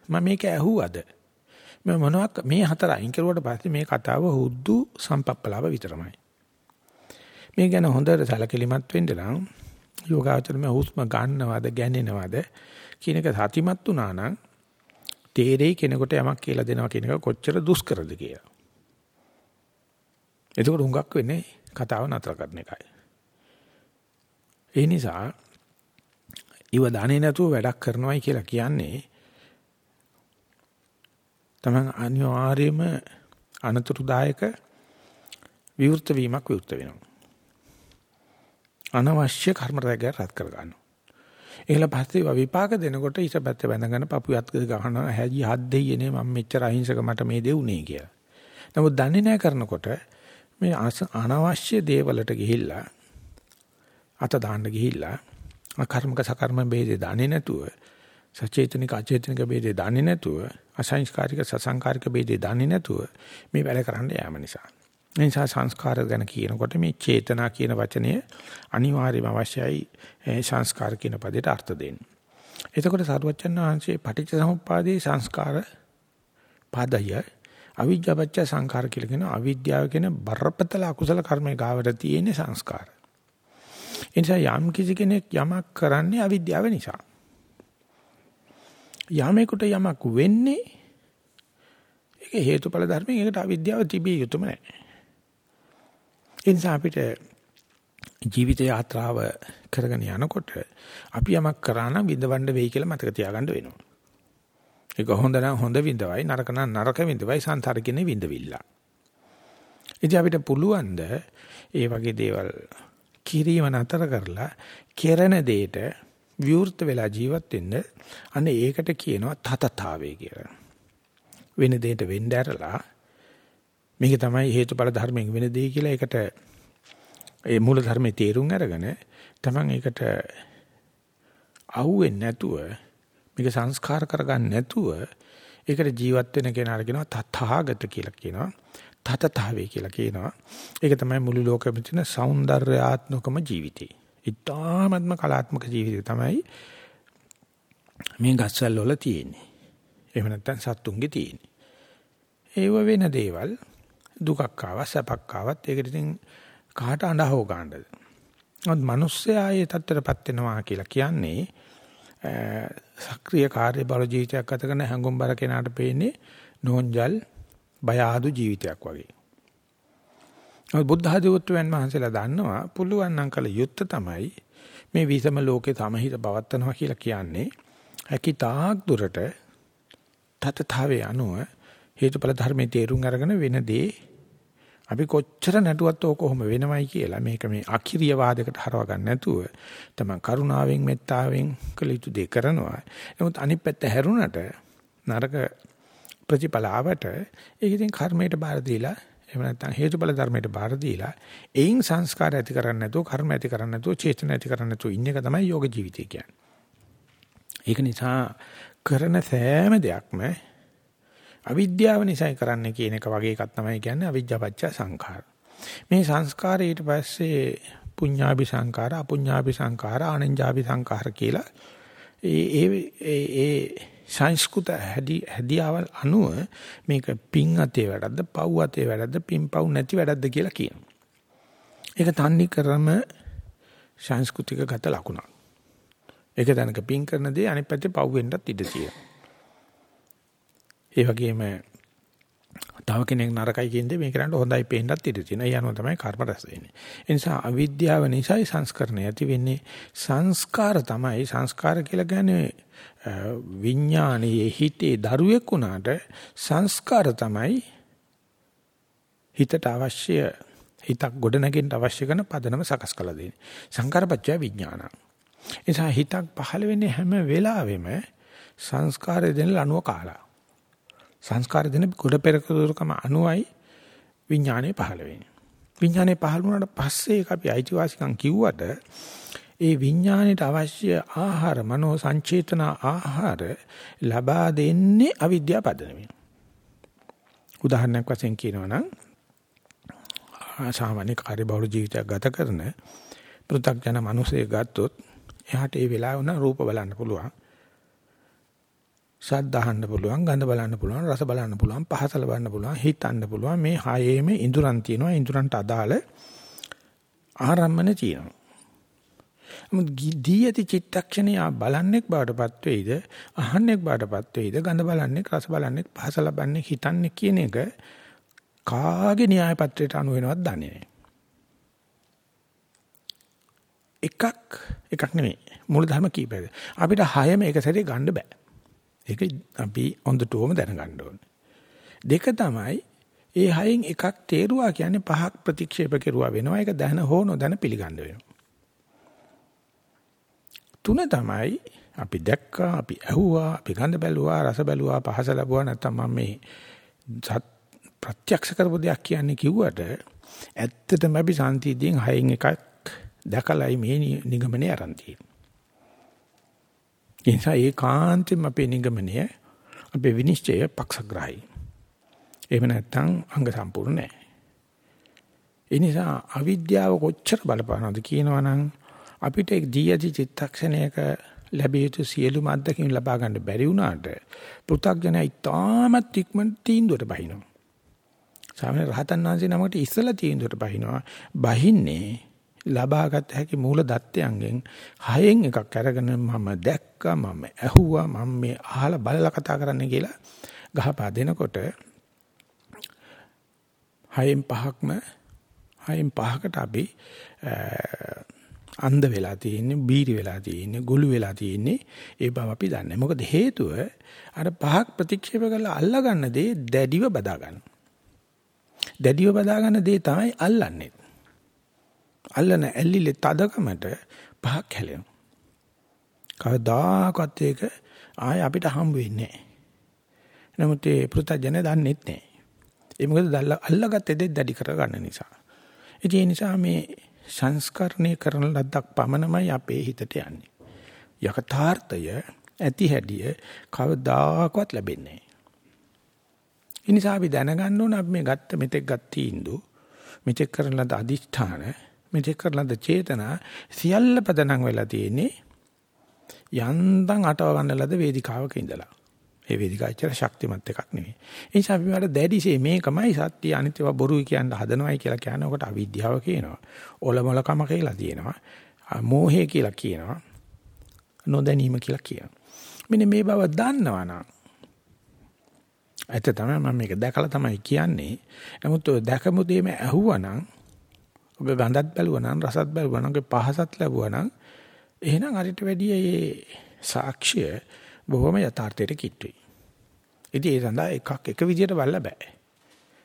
මම මේක ඇහුවද? මම මොනවක් මේ හතර අයින් කරුවට පස්සේ මේ කතාව හුද්දු සම්පප්පලාව විතරමයි. මේ ගැන හොඳට සැලකිලිමත් වෙන්න නම් යෝගාචර මේ හුස්ම ගන්නවද ගැනෙනවද කියන එක සතිමත් වුණා නම් තේරෙයි කෙනෙකුට යමක් කියලා දෙනවා කියන එක කොච්චර දුෂ්කරද කියලා. එතකොට හුඟක් වෙන්නේ කතාව නතර කරන එකයි. ඒ නිසා ඉව දන්නේ නැතුව වැඩක් කරනවයි කියලා කියන්නේ තමන් අනිවාර්යයෙන්ම අනතුරුදායක විවෘත වීමක් විවෘත වෙනවා. අනවශ්‍ය කර්ම රැග රත් කර ගන්නවා. ඒකල පස්සේ විපාක දෙනකොට ඉසපැත්ත බැඳගෙන පපුවත් ගහනවා හැදි හත් දෙයියනේ මම මෙච්චර අහිංසක මට මේ දෙවුනේ කියලා. නමුත් දන්නේ නැහැ කරනකොට මේ අනවශ්‍ය දේවලට ගිහිල්ලා අත දාන්න ගිහිල්ලා අකර්මක සකර්ම ભેදේ දන්නේ නැතුව සචේතනික අචේතනික ભેදේ දන්නේ නැතුව අසංස්කාරික සසංකාරික ભેදේ දන්නේ නැතුව මේ වැඩ කරන්න යාම නිසා නිසා සංස්කාර ගැන කියනකොට මේ චේතනා කියන වචනය අනිවාර්යම අවශ්‍යයි සංස්කාර කියන පදයට අර්ථ දෙන්න. එතකොට සරුවචන් වහන්සේ පටිච්ච සමුප්පාදේ සංස්කාර පදය අවිජ්ජාපච්ච සංඛාර කියලා කියන අවිද්‍යාව කියන බරපතල අකුසල කර්මයේ ගාවට තියෙන සංස්කාර. ඒ නිසා යම් කිසි කෙනෙක් යමක් කරන්නේ අවිද්‍යාව නිසා. යමෙකුට යමක් වෙන්නේ ඒක හේතුඵල ධර්මයෙන් ඒකට අවිද්‍යාව තිබිය යුතුම නැහැ. ඒ නිසා අපිට ජීවිත යාත්‍රාව කරගෙන යනකොට අපි යමක් කරා නම් විඳවන්න වෙයි කියලා මතක තියාගන්න වෙනවා. ඒක හොඳ නම් හොඳ විඳවයි නරක නම් නරක විඳවයි සංසාරකිනේ විඳවිල්ල. ඉතින් අපිට පුළුවන් ද ඒ වගේ දේවල් කිරීම නතර කරලා කෙරෙන දෙයට විවෘත වෙලා ජීවත් වෙන්න අන්න ඒකට කියනවා තතතාවේ කියලා. වෙන දෙයකට වෙන්න ඇරලා මේක තමයි හේතුඵල ධර්මයෙන් වෙන දෙය කියලා ඒකට ඒ මූල ධර්මයේ තේරුම් අරගෙන තමන් ඒකට අහුවෙන්නේ නැතුව මේක සංස්කාර කරගන්න නැතුව ඒකට ජීවත් වෙන කෙනාට කියනවා තථාගත කියලා කියනවා. තතතාවේ කියලා කියනවා. ඒක තමයි මුළු ලෝකෙම තියෙන సౌందర్యාත්මකම ජීවිතේ. ඊටාත්ම කලාත්මක ජීවිතය තමයි මේ ගස්වල වල තියෙන්නේ. එහෙම නැත්නම් සත්තුන්ගේ තියෙන්නේ. ඒව වෙන දේවල් දුකක් ආවා සැපක් ආවත් ඒකට ඉතින් කාට අඬහව ගන්නද? නමුත් මිනිස්සයා ඒ තත්ත්වයටපත් වෙනවා කියලා කියන්නේ සක්‍රීය කාර්ය බල ජීවිතයක් ගත කරන හැඟුම්බර කෙනාට පේන්නේ නෝන්ජල් බය ආදු ජීවිතයක් වගේ. නමුත් බුද්ධ ආධිවත්වයන් වහන්සේලා දන්නවා පුළුවන් නම් කල යුත්ත තමයි මේ විසම ලෝකේ සමහිත පවත්නවා කියලා කියන්නේ හැකි තාක් දුරට තතතාවේ අනුව හේතුඵල ධර්මයේ තේරුම් අරගෙන වෙන දේ අපි කොච්චර නැටුවත් ඕක කොහොම වෙනවයි කියලා මේක මේ අකිරිය වාදයකට හරව ගන්න නැතුව තමයි කරුණාවෙන් මෙත්තාවෙන් කළ යුතු දේ කරනවා. නමුත් අනිත් පැත්ත හැරුණට නරක ප්‍රතිපලාවට ඒක ඉතින් කර්මයට බාර දීලා එහෙම නැත්නම් හේතුඵල ධර්මයට බාර දීලා එයින් සංස්කාර ඇති කරන්නේ නැතුව කර්ම ඇති කරන්නේ නැතුව චේතන ඇති කරන්නේ නැතුව ඉන්න එක තමයි යෝග ජීවිතය කියන්නේ. ඒක නිසා කරන සෑම දෙයක්ම අවිද්‍යාව නිසායි කරන්න කියන එක වගේ එකක් තමයි කියන්නේ අවිජ්ජාපච්ච සංඛාර. මේ සංස්කාරය ඊට පස්සේ පුඤ්ඤාභි සංඛාර, අපුඤ්ඤාභි සංඛාර, ආනංජාභි සංඛාර කියලා ඒ ඒ ඒ සංස්කෘත හැදියාවල් අනුව මේක පින් අතේ වැඩක්ද පව් අතේ වැඩක්ද පින් පව් නැති වැඩක්ද කියලා කියනවා. ඒක තන්නේ කරම සංස්කෘතික ගත ලකුණක්. ඒක දැනක පින් කරන දේ අනිත් පැත්තේ පව් වෙන්නත් ඉඩ තියෙනවා. ඒ වගේම තව කෙනෙක් නරකයි කියන්නේ මේක කරන්න හොඳයි පේන්නත් ඉඩ තියෙනවා. ඒ අනුව තමයි කර්ම රැස් වෙන්නේ. ඒ නිසා අවිද්‍යාව නිසායි සංස්කරණය ඇති වෙන්නේ. සංස්කාර තමයි සංස්කාර කියලා කියන්නේ විඥානයේ හිතේ දරුවෙක් වුණාට සංස්කාර තමයි හිතට අවශ්‍ය හිතක් ගොඩනගෙන්න අවශ්‍ය කරන පදනම සකස් කළ දෙන්නේ. සංකාරපච්චය විඥාන. නිසා හිතක් පහළ වෙන්නේ හැම වෙලාවෙම සංස්කාරය දෙන ලනුව කාලා. සංස්කාර දෙන ගොඩ පෙරක දුරකම අනුවයි විඥානය පහළ වෙන්නේ. විඥානය පහළ වුණාට පස්සේ ඒක අපි අයිතිවාසිකම් කිව්වට ඒ විඥාණයට අවශ්‍ය ආහාර මනෝ සංචේතන ආහාර ලබා දෙන්නේ අවිද්‍යාව පදනමින්. උදාහරණයක් වශයෙන් කියනවා නම් සාමාන්‍ය කාර්යබහුල ජීවිතයක් ගත කරන පෘථග්ජන මිනිසෙක් ගත්තොත් එයාට ඒ වෙලාව උන රූප බලන්න පුළුවන්. ශබ්ද අහන්න පුළුවන්, ගඳ බලන්න පුළුවන්, රස බලන්න පුළුවන්, පහස ලබන්න පුළුවන්, හිතන්න පුළුවන්. මේ හයේම ඉඳුරන් තියෙනවා. ඉඳුරන්ට අදාළ ආරම්මන තියෙනවා. දී ඇති චිත්තක්ෂණය බලන්නෙක් බවටපත් වෙයිද අහන්නෙක් බවටපත් වෙයිද ගඳ බලන්නෙක් රස බලන්නෙක් පහස ලබන්නේ හිතන්නේ කියන එක කාගේ න්‍යාය පත්‍රයට අනුව වෙනවද දන්නේ නැහැ එකක් එකක් නෙමෙයි මූල ධර්ම කීපයද අපිට හයම එක සැරේ ගන්න බෑ ඒක අපි හොඳටම දැනගන්න ඕනේ. දෙක තමයි ඒ හයෙන් එකක් තේරුවා කියන්නේ පහක් ප්‍රතික්ෂේප කෙරුවා වෙනවා. ඒක දැන හෝ නොදැන පිළිගන්න වෙනවා. තුන තමයි අපි දැක්කා, අපි ඇහුවා, අපි ගඳ බැලුවා, රස බැලුවා, පහස ලැබුවා නැත්නම් මම මේ ප්‍රත්‍යක්ෂ කරපු දෙයක් කියන්නේ කිව්වට ඇත්තටම අපි සාන්තියෙන් හයෙන් එකක් දැකලායි මේ නිගමනය අරන් තියෙන්නේ. ඒ නිසා ඒකාන්තයෙන්ම අපේ නිගමනය අපේ විනිශ්චය පක්ෂග්‍රාහී. එහෙම නැත්නම් අංග සම්පූර්ණ නැහැ. ඒ නිසා අවිද්‍යාව කොච්චර බලපානවද කියනවනම් අපිට දී ඇති චිත්තක්ෂණයක ලැබිය යුතු සියලුම අත්දැකීම් ලබා ගන්න බැරි වුණාට පෘථග්ජනය ඉතාමත් ඉක්මනට තීන්දුවට බහිනවා. සාමාන්‍ය රහතන් වහන්සේ නමකට ඉස්සලා තීන්දුවට බහිනවා. බහින්නේ ලබාගත් හැකි මූල දත්තයන්ගෙන් හයෙන් එකක් අරගෙන මම දැක්කා මම ඇහුවා මම මේ අහලා බලලා කතා කරන්න කියලා ගහපා දෙනකොට හයෙන් පහක්ම හයෙන් පහකට අපි අන්ධ වෙලා තියෙන්නේ, බීරි වෙලා තියෙන්නේ, ගොළු වෙලා තියෙන්නේ. ඒ බව අපි දන්නේ. මොකද හේතුව අර පහක් ප්‍රතික්ෂේප කරලා අල්ලා ගන්න දේ දැඩිව බදා ගන්න. දැඩිව බදා ගන්න දේ තමයි අල්ලන්නේ. අල්ලන ඇල්ලිලේ තදකමට පහක් හැලෙනවා. කවදාකවත් ඒක ආය අපිට හම්බ වෙන්නේ නැහැ. නමුත් ඒ පෘථජන දන්නෙත් නැහැ. ඒ මොකද අල්ලගත්තේ දෙත් දැඩි කර ගන්න නිසා. ඒ නිසා මේ සංස්කරණය කරන ලද්දක් පමණමයි අපේ හිතට යන්නේ. යකථාර්ථය ඇති හැඩිය කවදාකවත් ලැබෙන්නේ නැහැ. ඒ නිසා අපි දැනගන්න ඕන අපි මේ ගත්ත මෙතෙක් ගත් තීන්දුව මෙතෙක් කරන ලද අදිෂ්ඨාන මෙතෙක් කරන ලද චේතනා සියල්ල පදනම් වෙලා තියෙන්නේ යන්තම් අටව ගන්න ලද වේදිකාවක ඉඳලා. ඒ වේදිකාචර ශක්තිමත් එකක් නෙවෙයි. ඒ නිසා අපි වල දැඩිසේ මේකමයි සත්‍ය අනිත්‍යව බොරුයි කියන හදනවයි කියලා කියන කොට අවිද්‍යාව කියනවා. ඔලමලකම කියලා තියෙනවා. මෝහය කියලා කියනවා. නොදැනීම කියලා කියනවා. මෙන්න මේ බව දන්නවනම් ඇත්ත තමයි මම මේක දැකලා තමයි කියන්නේ. නමුත් ඔය දැකමු දෙයම ඇහුවනම් ඔබ ගඳත් බැලුවනම් රසත් බැලුවනම් ඔබ පහසත් ලැබුවනම් එහෙනම් අරිට වැඩිය මේ සාක්ෂිය බොහොම යථාර්ථයට කිට්ටුයි. ඉතින් ඒ සඳහා එකක් එක විදියට බලලා බෑ.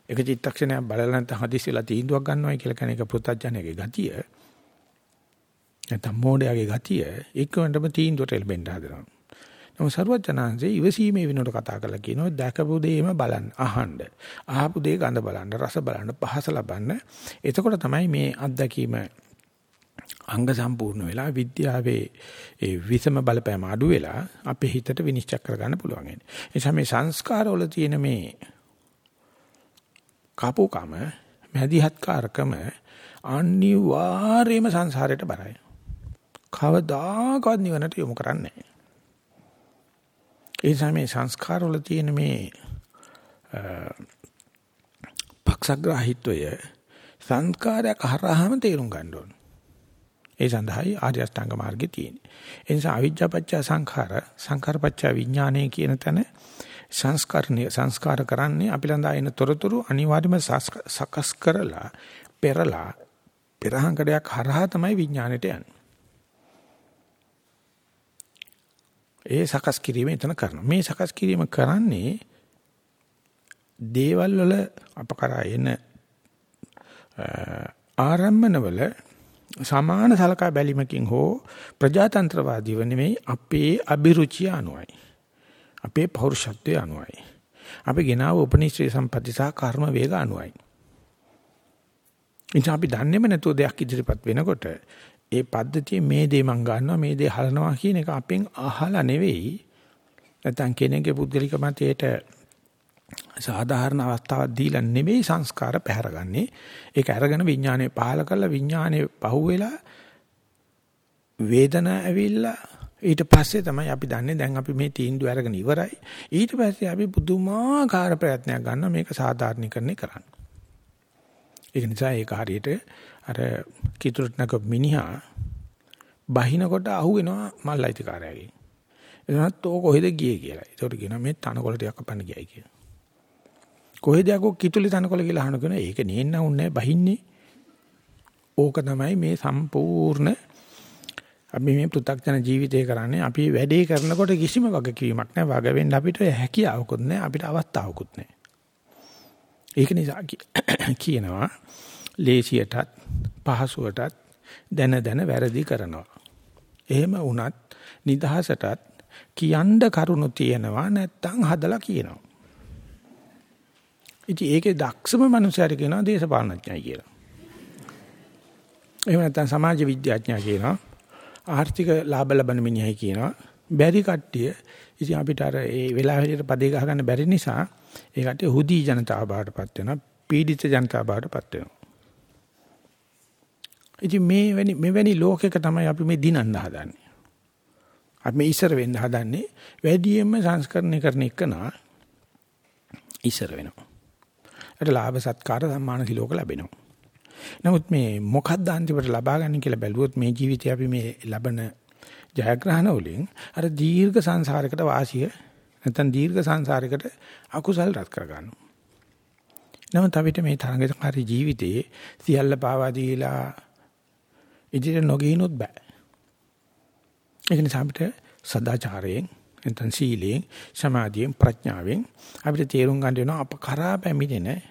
එක චිත්තක්ෂණයක් බලලා නැත්නම් හදිසියලා තීන්දුවක් ගන්නවයි කියලා කියන එක පුත්තජනගේ ගතිය. නැත්නම් මොඩයාගේ ගතිය එක්කමඩම තීන්දුවට එල්බෙන්න හදනවා. නමුත් සරුවචනාංශේ ඉවසීමේ විනෝඩ කතා කරලා කියනවා දැකපු දෙයම බලන්න අහන්න. අහපු දේ ගඳ බලන්න රස බලන්න පහස ලබන්න. එතකොට තමයි මේ අත්දැකීම අංග සම්පූර්ණ වෙලා විද්‍යාවේ ඒ විසම බලපෑම අඩු වෙලා අපේ හිතට විනිශ්චය කරගන්න පුළුවන් වෙන්නේ. ඒ නිසා මේ සංස්කාරවල තියෙන මේ කපුකම, මැදිහත්කාරකම අනිවාර්යයෙන්ම සංසාරයට බරයි. කවදාකවත් නිවනට යොමු කරන්නේ නැහැ. ඒ නිසා මේ සංස්කාර වල තියෙන මේ පක්ෂග්‍රාහීත්වය සංස්කාරයක් හරහාම තේරුම් ගන්න ඕන. ඒ සඳහායි ආර්ය අෂ්ටාංග මාර්ගයේ තියෙන්නේ. ඒ නිසා අවිජ්ජාපච්ච සංඛාර සංඛාරපච්ච විඥානය කියන තැන සංස්කරණය සංස්කාර කරන්නේ අපි ළඟ ආයන තොරතුරු අනිවාර්යයෙන්ම සකස් කරලා පෙරලා පෙරහංකඩයක් හරහා තමයි විඥාණයට යන්නේ. ඒ සකස් කිරීම එතන කරනවා. මේ සකස් කිරීම කරන්නේ දේවල් වල අප කරා එන ආරම්මනවල සමාන සලකා බැලීමකින් හෝ ප්‍රජාතන්ත්‍රවාදීව නෙමෙයි අපේ අභිරුචිය අනුවයි. අපේ පෞරුෂත්වය අනුවයි. අපි ගෙනාව උපනිශ්‍රේ සම්පatti සහ කර්ම වේග අනුවයි. ඉතින් අපි දන්නේම නැතුව දෙයක් ඉදිරිපත් වෙනකොට ඒ පද්ධතිය මේ දේ මං ගන්නවා මේ දේ හලනවා කියන එක අපෙන් අහලා නෙවෙයි. නැත්නම් කෙනෙක්ගේ පුද්ගලික මතයට සාධාරණ අවස්ථාවක් දීලා නෙවෙයි සංස්කාර පැහැරගන්නේ. ඒක අරගෙන විඥානය පහල කරලා විඥානය පහුවෙලා වේදනාව ඇවිල්ලා ඊට පස්සේ තමයි අපි දන්නේ දැන් අපි මේ තීන්දුව අරගෙන ඉවරයි. ඊට පස්සේ අපි පුදුමාකාර ප්‍රයත්නයක් ගන්නවා මේක සාධාරණීකරණය කරන්න. ඒක නිසා ඒක හරියට අර කිතුරුටනක මිනිහා බහිනකොට අහුවෙනවා මල්ලයිතිකාරයාගෙන් එතනත් ඕක කොහෙද ගියේ කියලා. ඒකට කියනවා මේ තනකොළ ටිකක් කපන්න ගියයි කියලා. කොහෙද යකෝ කිතුලි තනකොළ කියලා අහන කෙනා ඒක නේන්න උන්නේ බහින්නේ. ඕක තමයි මේ සම්පූර්ණ අපි මේ පෘථග්ජන ජීවිතය කරන්නේ අපි වැඩේ කරනකොට කිසිම වගකීමක් නැහැ වග වෙන්න අපිට හැකියාවකුත් නැහැ අපිට අවස්ථාවකුත් නැහැ ඒක නිසා <coughs> කියනවා ලේසියටත් පහසුවටත් දැන දැන වැරදි කරනවා. එහෙම වුණත් නිදහසටත් කියන්න කරුණු තියෙනවා නැත්තම් හදලා කියනවා. ඉතින් ඒකේ දක්ෂම මනුස්සයර කියනවා දේශපාලනඥයයි කියලා. එහෙම නැත්නම් සමාජ විද්‍යාඥයා කියනවා ආර්ථික ලාභ ලබන මිනිහයි කියනවා. බැරි කට්ටිය ඉතින් අපිට අර ඒ වෙලාවෙට පදේ ගහ ගන්න බැරි නිසා ඒ කට්ටිය හුදි ජනතාව බාටපත් වෙනවා. පීඩිත ජනතාව බාටපත් වෙනවා. ඉතින් මේ වැනි මෙවැනි ලෝකයක තමයි අපි මේ දිනන්න හදන්නේ. අපි මේ ඉස්සර වෙන්න හදන්නේ වැඩියෙන්ම සංස්කරණය කරන එක නා ඉස්සර වෙනවා. ඒට ලාභ සත්කාර සම්මාන සිලෝක ලැබෙනවා. නමුත් මේ මොකක්ද අන්තිමට ලබා ගන්න කියලා බැලුවොත් මේ ජීවිතේ අපි මේ ලබන ජයග්‍රහණ වලින් අර දීර්ඝ සංසාරයකට වාසිය නැත්නම් දීර්ඝ සංසාරයකට අකුසල් රත් කර ගන්නවා. නමුත් අපිට මේ තරඟකාරී ජීවිතයේ සියල්ල පාවා දීලා ඉදිරියට නොගිනොත් බෑ. ඒක නිසා අපිට සදාචාරයෙන් නැත්නම් සීලයෙන් සමාධියෙන් ප්‍රඥාවෙන් අපිට තේරුම් ගන්න වෙනවා අප කරා පැමිණෙන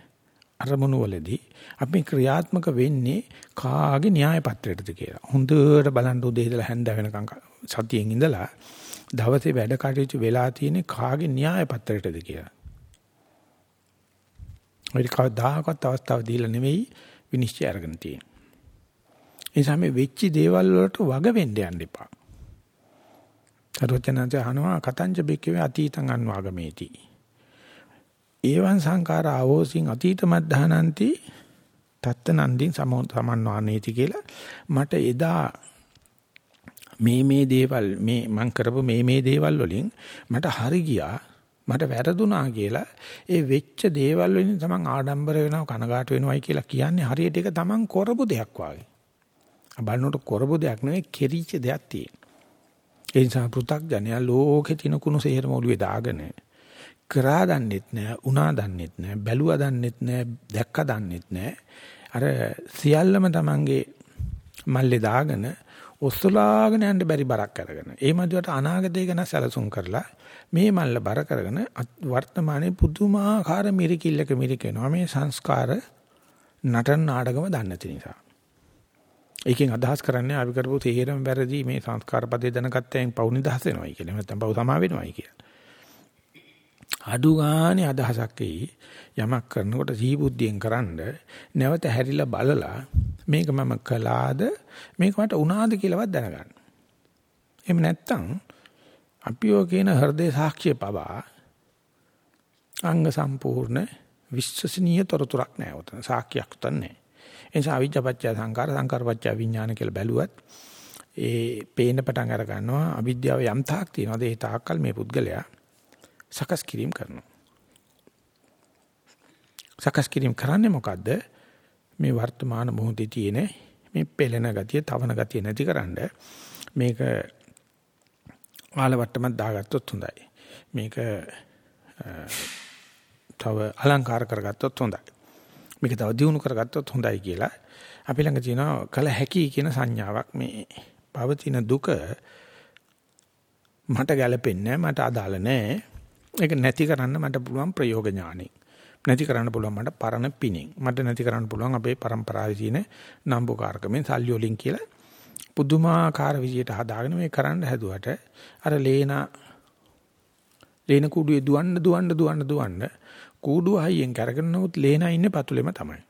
අරමුණු වලදී අපි ක්‍රියාත්මක වෙන්නේ කාගේ න්‍යාය පත්‍රයටද කියලා. හොඳට බලන් උදේ ඉඳලා හැන්ද වෙනකන් සතියෙන් ඉඳලා දවසේ වැඩ කටයුතු වෙලා තියෙන්නේ කාගේ න්‍යාය පත්‍රයටද කියලා. ඒක කවදාකවත් අවස්ථාව දීලා නෙවෙයි විනිශ්චය අරගෙන තියෙන්නේ. ඒ නිසා මේ වෙච්ච දේවල් වලට වග වෙන්න යන්න එපා. සරුවචනන්ත අහනවා කතංජ බික්කවේ අතීතං අන්වාගමේති. ඒවං සංඛාර ආවෝසින් අතීත මද්ධානಂತಿ තත්ත නන්දින් සමන්වානේති කියලා මට එදා මේ මේ දේවල් මේ මං කරපු මේ මේ දේවල් වලින් මට හරි ගියා මට වැරදුනා කියලා ඒ වෙච්ච දේවල් වලින් තමන් ආඩම්බර වෙනවා කනගාටු වෙනවයි කියලා කියන්නේ හරියට ඒක තමන් කරපු දෙයක් වාගේ. බලනකොට කරපු දෙයක් නෙවෙයි කෙරිච්ච දෙයක් තියෙන. ඒ නිසා පෘ탁ජනයා ලෝකේ තින කුණු සේරම ඔළුවේ දාගෙන කරා දන්නෙත් නෑ, උනා දන්නෙත් නෑ, බැලුවා දන්නෙත් නෑ, දැක්කා දන්නෙත් නෑ. අර සියල්ලම තමන්ගේ මල්ලේ දාගෙන ඔස්සලාගෙන යන්න බැරි බරක් අරගෙන. ඒ මැදුවට අනාගතය ගැන සැලසුම් කරලා මේ මල්ල බර කරගෙන වර්තමානයේ පුදුමාකාර මිරිකිල්ලක මිරිකෙනවා මේ සංස්කාර නටන නාටකම දන්නේ නැති නිසා. ඒකෙන් අදහස් කරන්නේ අපි කරපු තේරම වැරදි මේ සංස්කාර පදේ දැනගත්තෙන් පවු නිදහස් වෙනවයි කියලා. නැත්නම් පවු සමා වෙනවයි කියලා. අඩු ගානේ අදහසක් එයි යමක් කරනකොට සීබුද්ධියෙන් කරන්ඩ නැවත හැරිලා බලලා මේක මම කළාද මේක මට උනාද කියලාවත් දැනගන්න. එහෙම නැත්නම් අපි ඔය කියන හෘදේ සාක්ෂිය පවා අංග සම්පූර්ණ විශ්වසනීය තොරතුරක් නැහැ උතන සාක්ෂියක් උතන නැහැ. ඒ නිසා අවිජ්ජාපච්චය සංකාර සංකාරපච්චය විඥාන කියලා බැලුවත් ඒ පේන පටන් අර ගන්නවා අවිද්‍යාව යම් තාක් තියනවාද ඒ තාක්කල් මේ පුද්ගලයා සකස් කිරීම කරනවා. සකස් කිරීම කරන්නේ මොකද්ද? මේ වර්තමාන මොහොතේ තියෙන මේ පෙළෙන ගතිය, තවන ගතිය නැතිකරන්න මේක ආලවට්ටමක් දාගත්තොත් හොඳයි. මේක තව අලංකාර කරගත්තොත් හොඳයි. මේක තව දියුණු කරගත්තොත් හොඳයි කියලා අපි ළඟ තියෙනවා කල හැකි කියන සංඥාවක් මේ පවතින දුක මට ගැලපෙන්නේ මට අදාළ නැහැ. ඒක නැති කරන්න මට පුළුවන් ප්‍රයෝග ඥානෙ. නැති කරන්න පුළුවන් මට පරණ පිණින්. මට නැති කරන්න පුළුවන් අපේ પરම්පරාවේ තියෙන නම්බුකාරකමෙන් සල්ලි වලින් කියලා පුදුමාකාර විදියට හදාගෙන මේ කරන්න හැදුවට අර ලේනා ලේන කුඩුවේ දුවන්න දුවන්න දුවන්න දුවන්න කූඩුව හයියෙන් කරගෙන නමුත් ලේනා ඉන්නේ පතුලෙම තමයි.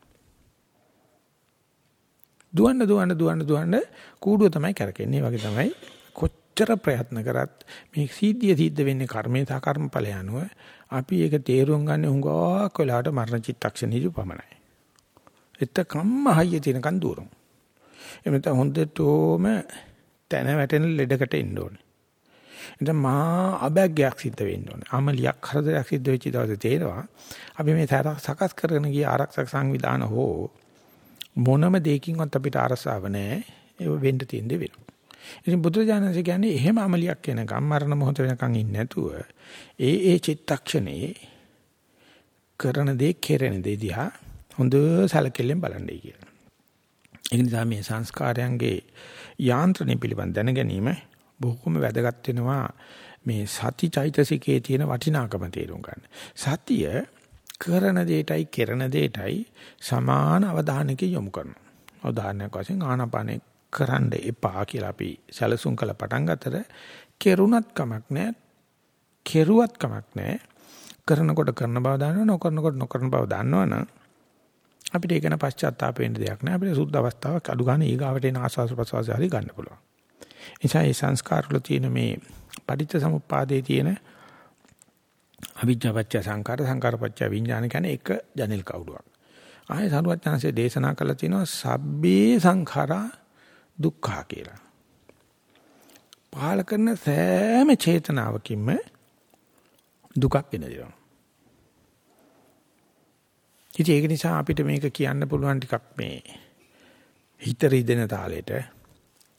දුවන්න දුවන්න දුවන්න දුවන්න කූඩුව තමයි කරකෙන්නේ. වගේ තමයි කොච්චර ප්‍රයත්න කරත් මේ සීද්ධිය සිද්ධ වෙන්නේ කර්මේ සහ කර්මඵල යනුව අපි ඒක තේරුම් ගන්න හුඟක් වෙලාවට මරණ චිත්තක්ෂණීය පමණයි. එතකම්ම හයිය තියෙනකන් දුරමු. එමෙත හොඳටම තන වැටෙන ලෙඩකට එන්න ඕනේ. එතන මහා අබැග්යක් සිද්ධ වෙන්න ඕනේ. අමලියක් හතරක් සිද්ධ වෙච්ච දවසේ තේරෙනවා. අපි මේ සකස් කරගෙන ගිය ආරක්ෂක සංවිධාන හෝ මොනම දෙයකින්වත් අපිට අරසාව නැහැ. ඒව වෙන්න තියෙන දේ වෙනවා. ඉතින් බුදුරජාණන්සේ කියන්නේ එහෙම අමලියක් වෙනකම් මරණ මොහොත වෙනකම් ඉන්නේ නැතුව ඒ ඒ චිත්තක්ෂණේ කරන දේ කෙරෙන දේ දිහා හොඳ සැලකිල්ලෙන් බලන්නයි කියලා. ඒ නිසා මේ සංස්කාරයන්ගේ යාන්ත්‍රණය පිළිබඳ දැන ගැනීම බොහොම වැදගත් වෙනවා මේ සති චෛතසිකයේ තියෙන වටිනාකම තේරුම් ගන්න. සතිය කරන දෙයටයි කරන දෙයටයි සමාන අවධානයක යොමු කරනවා. උදාහරණයක් වශයෙන් ආනාපානේ කරන්න එපා කියලා අපි සැලසුම් කළ පටන් ගත්තට කෙරුණත් කමක් නැහැ. කෙරුවත් කමක් නැහැ. කරනකොට කරන බව දන්නව නොකරනකොට නොකරන බව දන්නවනම් අපිට ඒක න පශ්චාත්තාප වෙන්න දෙයක් නැහැ. අපිට සුද්ධ අවස්ථාවක් අඩු ගන්න ඊගාවට එන ආස්වාස ප්‍රසවාසය හරි ගන්න පුළුවන්. නිසා මේ සංස්කාර වල තියෙන මේ පටිච්ච සමුප්පාදයේ තියෙන අවිජ්ජාපච්ච සංකාර සංකාරපච්ච විඥාන කියන්නේ එක ජනෙල් කවුඩුවක්. ආයේ සරුවත් chance දේශනා කළා තියෙනවා සබ්බේ සංඛාරා දුක්ඛා කියලා. පහල කරන සෑම චේතනාවකින්ම දුකක් එන දෙනවා. ඉතින් ඒක නිසා අපිට මේක කියන්න පුළුවන් ටිකක් මේ හිත රිදෙන තාලෙට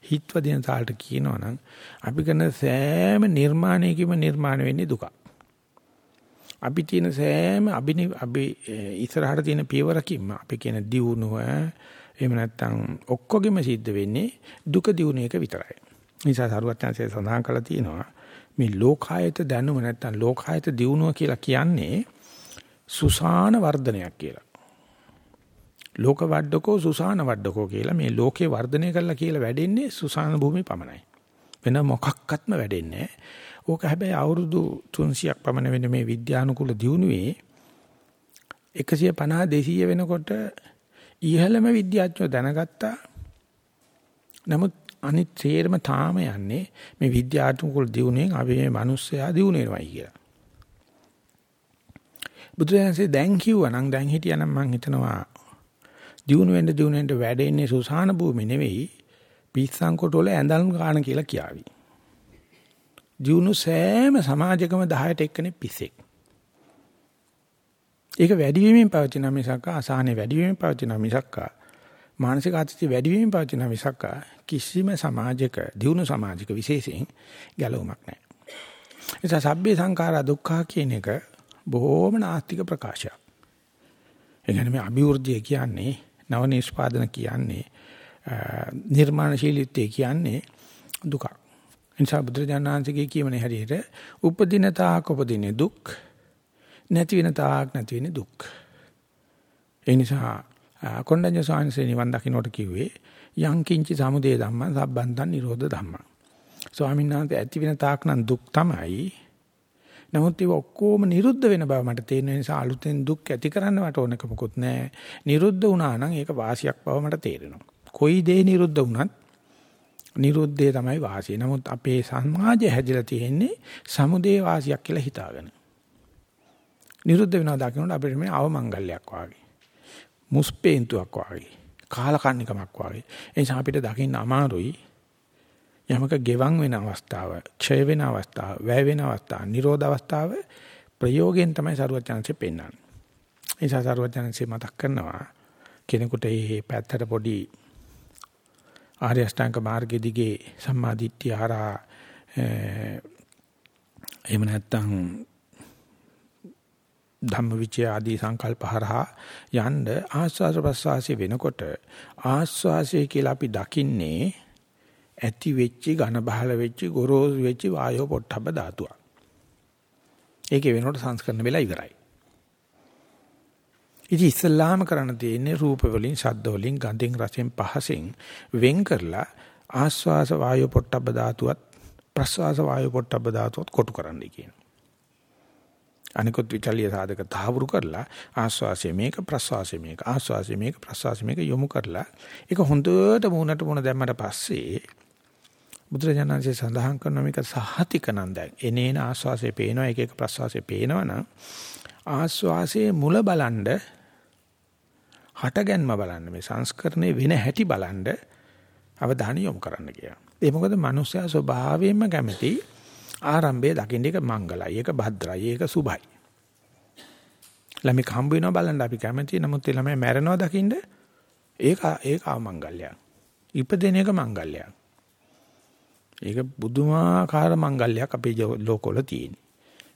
හිත්වදින තාලට කියනවනම් අපි කරන සෑම නිර්මාණයකම නිර්මාණ වෙන්නේ දුක. අපි තියෙන සෑම අභිනි අභි ඉස්සරහට තියෙන පියවරකින්ම අපි කියන දියුණුව එහෙම නැත්නම් ඔක්කොගෙම සිද්ධ වෙන්නේ දුක දියුණු එක විතරයි. නිසා සරුවත්යන්සේ සඳහන් කළා තියෙනවා මේ ලෝකායත දැනුම නැත්නම් ලෝකායත දියුණුව කියලා කියන්නේ සුසාන වර්ධනයක් කියලා. ලෝක වඩඩකෝ සුසාන වඩඩකෝ කියලා මේ ලෝකේ වර්ධනය කළා කියලා වැඩෙන්නේ සුසාන භූමිය පමණයි. වෙන මොකක්වත්ම වැඩෙන්නේ නැහැ. ඕක හැබැයි අවුරුදු 300ක් පමණ වෙන මේ විද්‍යානුකූල දියුණුවේ 150 200 වෙනකොට ඉහළම විද්‍යාඥයෝ දැනගත්තා. නමුත් අනිත් තේරම තාම යන්නේ මේ විද්‍යාත්මක දියුණුවෙන් අපි මේ මිනිස්සයා දියුණු වෙනවයි කියලා. බුදුරජාණන්සේ දැන් කිව්වා නම් දැන් හිටියනම් මම හිතනවා දියුණු වෙන්න දියුණු වෙන්න වැඩෙන්නේ සුසාන භූමි නෙවෙයි පිස්සන් කොටවල ඇඳන් ගන්න කියලා කියාවි. දියුණු සෑම සමාජයකම 10ට එක්කනේ පිස්සෙක්. ඒක වැඩි වීමෙන් පවතින මිසක් අසහනේ වැඩි වීමෙන් පවතින මිසක් මානසික ආතතිය වැඩි වීමෙන් පවතින මිසක් කිසිම සමාජයක දියුණු සමාජික විශේෂයෙන් ගැලවුමක් නැහැ. ඒ සබ්බේ සංඛාරා දුක්ඛ කියන එක බොහෝම නාස්තික ප්‍රකාශයක්. ඒ කියන්නේ මේ අභිවෘද්ධිය කියන්නේ නව නිෂ්පාදන කියන්නේ නිර්මාණශීලීත්වය කියන්නේ දුක. එනිසා බුදුරජාණන්සේගේ කියමනේ හැටියට උපදින තාක් උපදින දුක් නැති වෙන තාක් නැති වෙන දුක්. ඒ නිසා කොණ්ඩඤ්ඤ සාංශේ නිවන් දකින්නට කිව්වේ යං කිංචි සමුදය ධම්මං සබ්බන්තං නිරෝධ ධම්මං. ස්වාමීන් වහන්සේ ඇති වෙන තාක් නම් දුක් තමයි නමුත් ඒක ඔක්කොම නිරුද්ධ වෙන බව මට තේරෙන නිසා අලුතෙන් දුක් ඇති කරන්න මට ඕනක මොකුත් නැහැ. නිරුද්ධ වුණා නම් ඒක වාසියක් බව මට තේරෙනවා. කොයි දේ නිරුද්ධ වුණත් නිරුද්ධේ තමයි වාසිය. නමුත් අපේ සමාජය හැදිලා තියෙන්නේ සමුදේ වාසියක් කියලා හිතාගෙන. නිරුද්ධ වෙනවා දකින්නට අපිට මේ අවමංගල්‍යයක් වාගේ. මුස්පේන්තුවක් වාගේ. කාලකන්නිකමක් වාගේ. ඒ නිසා අපිට දකින්න අමාරුයි. යමක ගෙවන් වෙන අවස්ථාව, ක්ෂය වෙන අවස්ථාව, වැය වෙන අවස්ථාව, නිරෝධ අවස්ථාව ප්‍රයෝගයෙන් තමයි සරුවචනanse පෙන්වන්නේ. ඒ නිසා සරුවචනanse මතක් කරනවා කෙනෙකුට මේ පැත්තට පොඩි ආර්ය අෂ්ටාංග මාර්ගයේ දිගේ සම්මා දිට්ඨිය හරහා එහෙම නැත්නම් ධම්මවිචය ආදී සංකල්ප හරහා යන්න ආස්වාද ප්‍රසවාසය වෙනකොට ආස්වාසය කියලා අපි දකින්නේ ඇති වෙච්චි ඝන බහල වෙච්චි ගොරෝසු වෙච්චි වායෝ පොට්ටබ්බ ධාතුවක්. ඒකේ වෙනකොට සංස්කරණ වෙලා ඉවරයි. ඉතින් ඉස්ලාම කරන්න තියෙන්නේ රූප වලින්, ශබ්ද වලින්, ගන්ධෙන්, රසෙන්, පහසෙන් වෙන් කරලා ආස්වාස වායෝ පොට්ටබ්බ ධාතුවත් ප්‍රස්වාස වායෝ පොට්ටබ්බ ධාතුවත් කොටු කරන්නයි කියනවා. අනිකුත් විචල්්‍ය සාධක තහවුරු කරලා ආස්වාසය මේක ප්‍රස්වාසය මේක ආස්වාසය මේක ප්‍රස්වාසය මේක යොමු කරලා ඒක හොඳට මුණට මුණ දැම්මට පස්සේ බුදුරජාණන්සේ සඳහන් කරන මේක සහතික නන්දයි එනේන ආස්වාසය පේනවා එක එක ප්‍රස්වාසය පේනවනම් ආස්වාසයේ මුල බලන්ඩ හටගන්ම බලන්න මේ සංස්කරණේ වෙන හැටි බලන්ඩ අවධානය යොමු කරන්න කියලා. ඒ මොකද මනුස්සයා ස්වභාවයෙන්ම කැමති ආරම්භයේ දකින්න එක මංගලයි. ඒක භද්‍රයි. ඒක සුභයි. ළමෙක් හම්බ වෙනවා බලන්න අපි කැමති. නමුත් ඒ ළමයා මැරෙනවා දකින්න ඒක ඒක ආමංගල්‍යයක්. ඉපදෙන එක මංගල්‍යයක්. ඒක බුදුමාකාර මංගල්‍යයක් අපේ ලෝකවල තියෙන.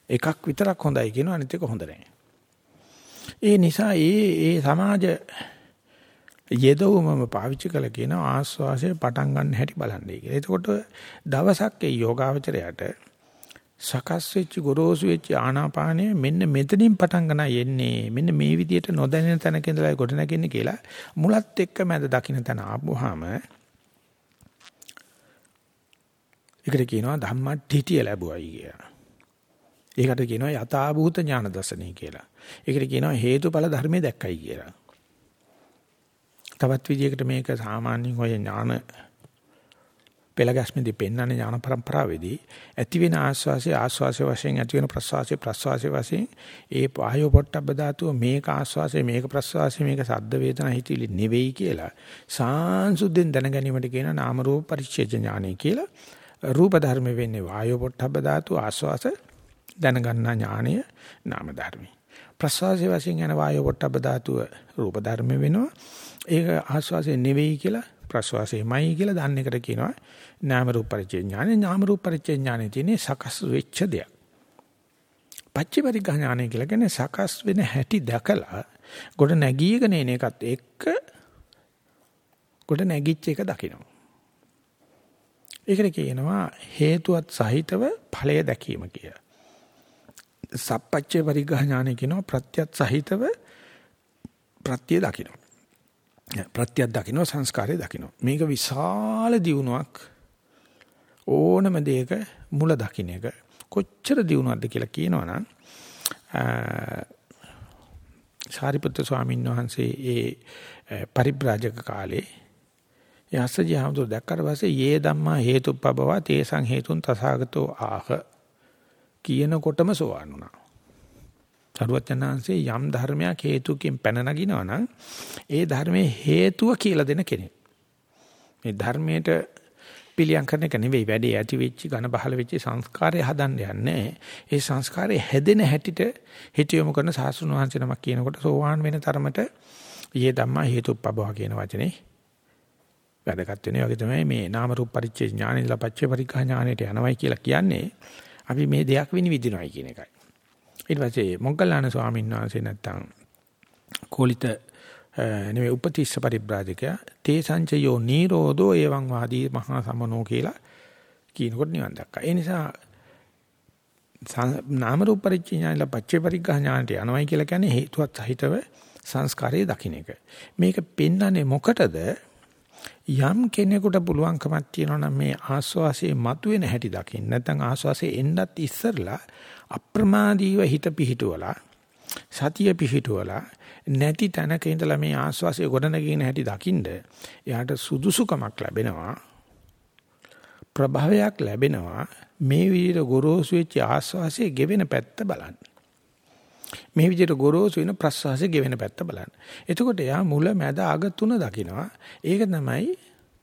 එකක් විතරක් හොඳයි කියනවා අනිත් එක හොඳ නැහැ. ඒ නිසා ඒ ඒ සමාජ යෙදවුමම පාවිච්චි කළ කියන ආස්වාසය පටන් ගන්න හැටි බලන්නේ කියලා. එතකොට දවසක් ඒ යෝගාවචරයට සකස් වෙච්ච ගොරෝසු වෙච්ච ආනාපානය මෙන්න මෙතනින් පටන් ගන්න යන්නේ මෙන්න මේ විදිහට නොදැනෙන තැනක ඉඳලා ගොඩ නැගෙන්නේ කියලා මුලත් එක්ක මැද දකින්න තැන ආපුවාම ඒකට කියනවා ධම්මට්ඨිතිය ලැබුවයි කියලා. ඒකට කියනවා යථාභූත ඥාන දර්ශනය කියලා. ඒකට කියනවා හේතුඵල ධර්මයේ දැක්කයි කියලා. තවත් විදිහකට මේක සාමාන්‍යයෙන් ඔය ඥාන පෙළගැස්මේදී පෙන්වන්නේ ඥාන પરම්පරාවේදී ඇති වෙන ආස්වාසිය ආස්වාසිය වශයෙන් ඇති වෙන ප්‍රස්වාසිය ප්‍රස්වාසිය වශයෙන් ඒ ආයෝ පොට්ටබ්බ ධාතුව මේක ආස්වාසිය මේක ප්‍රස්වාසිය මේක සද්ද වේදනා හිතිලි නෙවෙයි කියලා සාංශුද්ධෙන් දැන ගැනීමට කියන නාම රූප පරිච්ඡේද ඥානය කියලා රූප ධර්ම වෙන්නේ වායෝ පොට්ටබ්බ ධාතුව ආස්වාස දැනගන්නා ඥානය නාම ධර්මයි ප්‍රස්වාසිය වශයෙන් යන වායෝ පොට්ටබ්බ ධාතුව රූප ධර්ම වෙනවා ඒක ආස්වාසිය නෙවෙයි කියලා ප්‍රස්වාසයමයි කියලා දන්න එකට කියනවා නාම රූප පරිච්ඡේ ඥානෙ නාම රූප පරිච්ඡේ ඥානෙ තියෙන්නේ සකස් වෙච්ච දෙයක්. පච්චපරිග්‍රහ ඥානෙ කියලා කියන්නේ සකස් වෙන හැටි දැකලා ගොඩ නැගීගෙන එන එකත් එක්ක ගොඩ නැගිච්ච එක දකිනවා. ඒකට කියනවා හේතුවත් සහිතව ඵලය දැකීම කියලා. සප්පච්චේ පරිග්‍රහ ඥානෙ කියනවා ප්‍රත්‍යත් සහිතව ප්‍රත්‍ය දකිනවා. ප්‍රත්‍යක් දකින්න සංස්කාරය දකින්න. මේක විශාල දියුණුවක් ඕනම දෙයක මුල දකින්න එක කොච්චර දියුණුවක්ද කියලා කියනවනම් සාරිපුත්‍ර ස්වාමීන් වහන්සේ ඒ පරිබ්‍රාජක කාලේ යස්සජී හමුදු දැක්කට පස්සේ යේ ධම්මා හේතුප්පබව තේසං හේතුන් තසාගතෝ ආහ කියනකොටම සෝවන් වුණා. සරුවචනාංශේ යම් ධර්මයක් හේතුකින් පැන නගිනවා නම් ඒ ධර්මයේ හේතුව කියලා දෙන කෙනෙක්. මේ ධර්මයට පිළියම් කරන එක නෙවෙයි වැඩේ ඇති වෙච්ච ඝන බහල වෙච්ච සංස්කාරය හදන්න යන්නේ. ඒ සංස්කාරය හැදෙන හැටිට හිතියොමු කරන සාසුන වහන්සේ නමක් කියනකොට සෝවාන් වෙන තරමට ඊයේ ධම්මා හේතුප්පබව කියන වචනේ වැදගත් වෙනවා. වගේ තමයි මේ නාම රූප පරිච්ඡේ ඥානෙ ලපච්චේ පරිග්‍රහ ඥානෙට යනවයි කියලා කියන්නේ. අපි මේ දෙයක් විනිවිදිනවයි කියන එකයි. ඊට පස්සේ මොග්ගල්ලාන ස්වාමීන් වහන්සේ නැත්තම් කෝලිත නෙමෙයි උපතිස්ස පරිබ්‍රාජකයා තේ සංචයෝ නීරෝධෝ එවං වාදී මහා සමනෝ කියලා කියනකොට නිවන් දැක්කා. ඒ නිසා නාම රූප පරිච්ඡේඥානල පච්චේ පරිග්‍රහ ඥානට යනවයි කියලා කියන්නේ හේතුවත් සහිතව සංස්කාරයේ දකින්න එක. මේක පෙන්වන්නේ මොකටද? යම් කෙනෙකුට පුළුවන්කමක් තියෙනවා නම් මේ ආස්වාසියේ මතුවෙන හැටි දකින්න. නැත්නම් ආස්වාසියේ එන්නත් ඉස්සරලා අප්‍රමාදීව හිත පිහිටුවලා සතිය පිහිටුවලා නැති තැනක ඉඳලා මේ ආස්වාසිය ගොඩනගින හැටි දකින්ද එයාට සුදුසුකමක් ලැබෙනවා. ප්‍රභාවයක් ලැබෙනවා. මේ විදිහට ගොරෝසු වෙච්ච ආස්වාසිය ගෙවෙන පැත්ත බලන්න. මේ විදිහට ගොරෝසු වෙන ප්‍රස්වාසය ගෙවෙන පැත්ත බලන්න එතකොට එයා මුල මැද අග තුන දකිනවා ඒක තමයි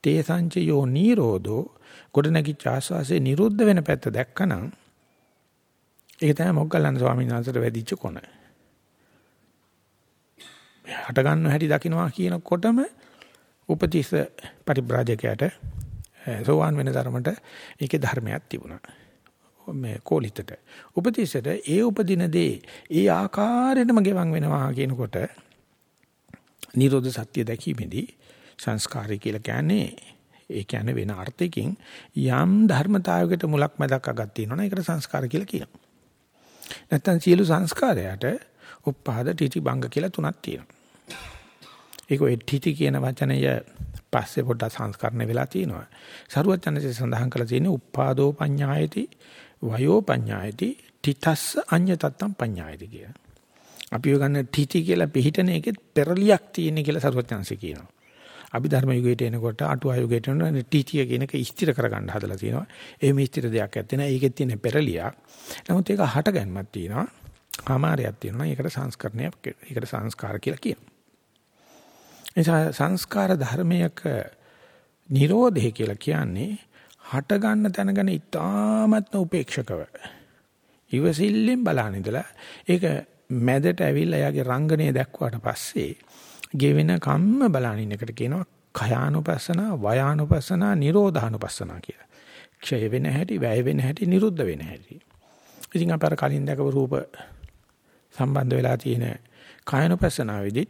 තේ සංචයෝ නිරෝධෝ ගොඩනැගිච්ච ආස්වාසේ නිරුද්ධ වෙන පැත්ත දැක්කනම් ඒක තමයි මොග්ගල්ලාන ස්වාමීන් වහන්සේට වැදිච්ච කොන. හට ගන්න හැටි දකින්නවා කියනකොටම උපතිස්ස පරිබ්‍රාජකයට සෝවාන් වෙන ධර්මයට ඒකේ ධර්මයක් තිබුණා. මේ කෝලිතට. උපතිස්සට ඒ උපදින දේ ඒ ආකාරයෙන්ම ගෙවන් වෙනවා කියනකොට නිරෝධ සත්‍ය දැකීමේදී සංස්කාරය කියලා කියන්නේ ඒ කියන්නේ වෙන අර්ථයකින් යම් ධර්මතාවයකට මුලක් මැදක් අගක් තියෙනවනේ ඒකට සංස්කාර කියලා කියනවා. නැත්තම් සියලු සංස්කාරයට උප්පාද තීටි බංග කියලා තුනක් තියෙනවා. ඒක ඔය තීටි කියන වචනය පස්සේ පොඩ්ඩක් සංස්කරණය වෙලා තියෙනවා. සරුවචනසේ සඳහන් කරලා තියෙන්නේ උප්පාදෝ පඤ්ඤායති වයෝ පඤ්ඤායති තිතස්ස අඤ්ඤතත්තම් පඤ්ඤායති කියලා. අපි ගන්න තීටි කියලා පිළිහිටන එකෙත් පෙරලියක් තියෙන කියලා සරුවචනසේ කියනවා. අභිධර්ම යුගයට එනකොට අටුවා යුගයට එනකොට ටීටිය කියන එක ස්ථිර කරගන්න හදලා තියෙනවා. ඒ මේ ස්ථිර දෙයක් ඇත්තේ නැහැ. ඒකෙත් තියෙන පෙරලියක්. නමුත් ඒක හට ගැනීමක් තියෙනවා. ආමාරයක් තියෙනවා. ඒකට සංස්කරණයක් ඒකට සංස්කාර කියලා කියනවා. එනිසා සංස්කාර ධර්මයක නිරෝධය කියලා කියන්නේ හට ගන්න තැනගෙන ඉතාමත්ම උපේක්ෂකව ඉවසිල්ලෙන් බලන ඉඳලා ඒක මැදට ඇවිල්ලා යාගේ රංගනය දැක්වාට පස්සේ ගෙවෙන කම්ම බලන ඉන්නකට කියනවා කයානුපස්සන වයානුපස්සන නිරෝධානුපස්සන කියලා. ක්ෂය වෙන හැටි, වැය වෙන හැටි, නිරුද්ධ වෙන හැටි. ඉතින් අපර කලින් දැකපු රූප සම්බන්ධ වෙලා තියෙන කායනුපස්සනාවේදී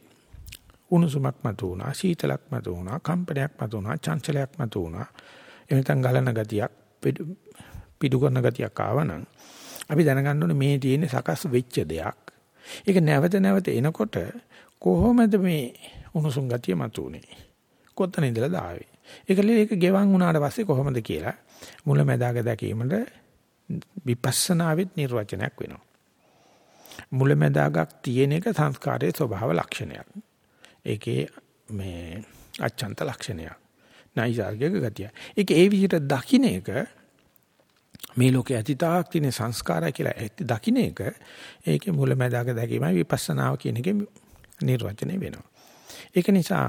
උණුසුමක් මත උනා, සීතලක් මත උනා, කම්පනයක් මත උනා, චංචලයක් මත උනා. එනතන් ගලන ගතියක්, පිඩු කරන ගතියක් ආවනම් අපි දැනගන්න ඕනේ මේ තියෙන සකස් වෙච්ච දෙයක්. ඒක නැවත නැවත එනකොට කොහොමද මේ උණුසුම් ගතිය මතුනේ? කොතන ඉඳලාද ආවේ? ඒකලේ ඒක ගෙවන් වුණාට පස්සේ කොහොමද කියලා මුලැමැදාක දැකීමට විපස්සනාවෙත් නිර්වචනයක් වෙනවා. මුලැමැදාගක් තියෙන එක සංස්කාරයේ ස්වභාව ලක්ෂණයක්. ඒකේ මේ අච්ඡන්ත ලක්ෂණයක්. නයිසાર્ගික ගතිය. ඒක ඒ විදිහට දකින්න එක මේ ලෝකේ අතීතාවක් තියෙන සංස්කාරය කියලා ඇත්ත දකින්න එක ඒකේ මුලැමැදාක දැකීමයි විපස්සනාව කියන එකේ නිර්වචනය වෙනවා. ඒක නිසා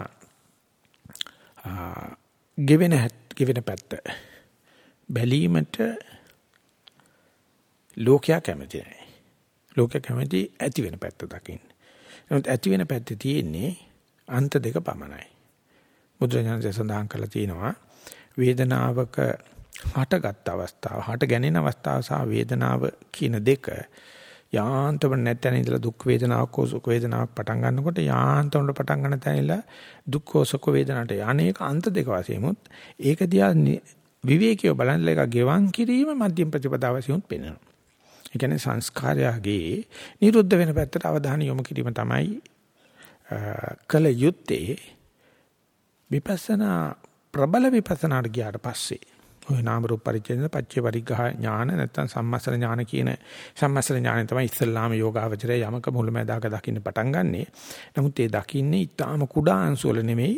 ගෙවෙන ගෙවෙන පැත්ත බැලීමට ලෝකයා කැමති නැහැ. ලෝකයා කැමති ඇති වෙන පැත්ත දකින්න. නමුත් ඇති වෙන පැත්තේ තියෙන්නේ අන්ත දෙක පමණයි. බුදුරජාණන්සේ සඳහන් කරලා තියෙනවා වේදනාවක හටගත් අවස්ථාව, හට ගැනෙන අවස්ථාව සහ වේදනාව කියන දෙක යාන්තම නැත්නම් ඉඳලා දුක් වේදනාවක් හෝ සුඛ වේදනාවක් පටන් ගන්නකොට යාන්තමට පටන් ගන්න තැනilla දුක් හෝ සුඛ වේදනට යන්නේක අන්ත දෙක වශයෙන්මුත් ඒක දිහා විවේකීව බලන්න එක ගෙවන් කිරීම මධ්‍යම ප්‍රතිපදාව වශයෙන් පෙන්වනවා. ඒ කියන්නේ සංස්කාරයගේ නිරුද්ධ වෙන පැත්තට අවධානය යොමු කිරීම තමයි කල යුත්තේ විපස්සනා ප්‍රබල විපස්සනාට ගියාට පස්සේ ඔය නාම රූප පරිච්ඡේද පච්චේ පරිග්‍රහ ඥාන නැත්තම් සම්මස්සන ඥාන කියන සම්මස්සන ඥාන තමයි ඉස්සල්ලාම යෝගාවචරය යමක මුලැමැදාක දකින්න පටන් ගන්නෙ. නමුත් ඒ දකින්නේ ඊටාම කුඩා අංශු වල නෙමෙයි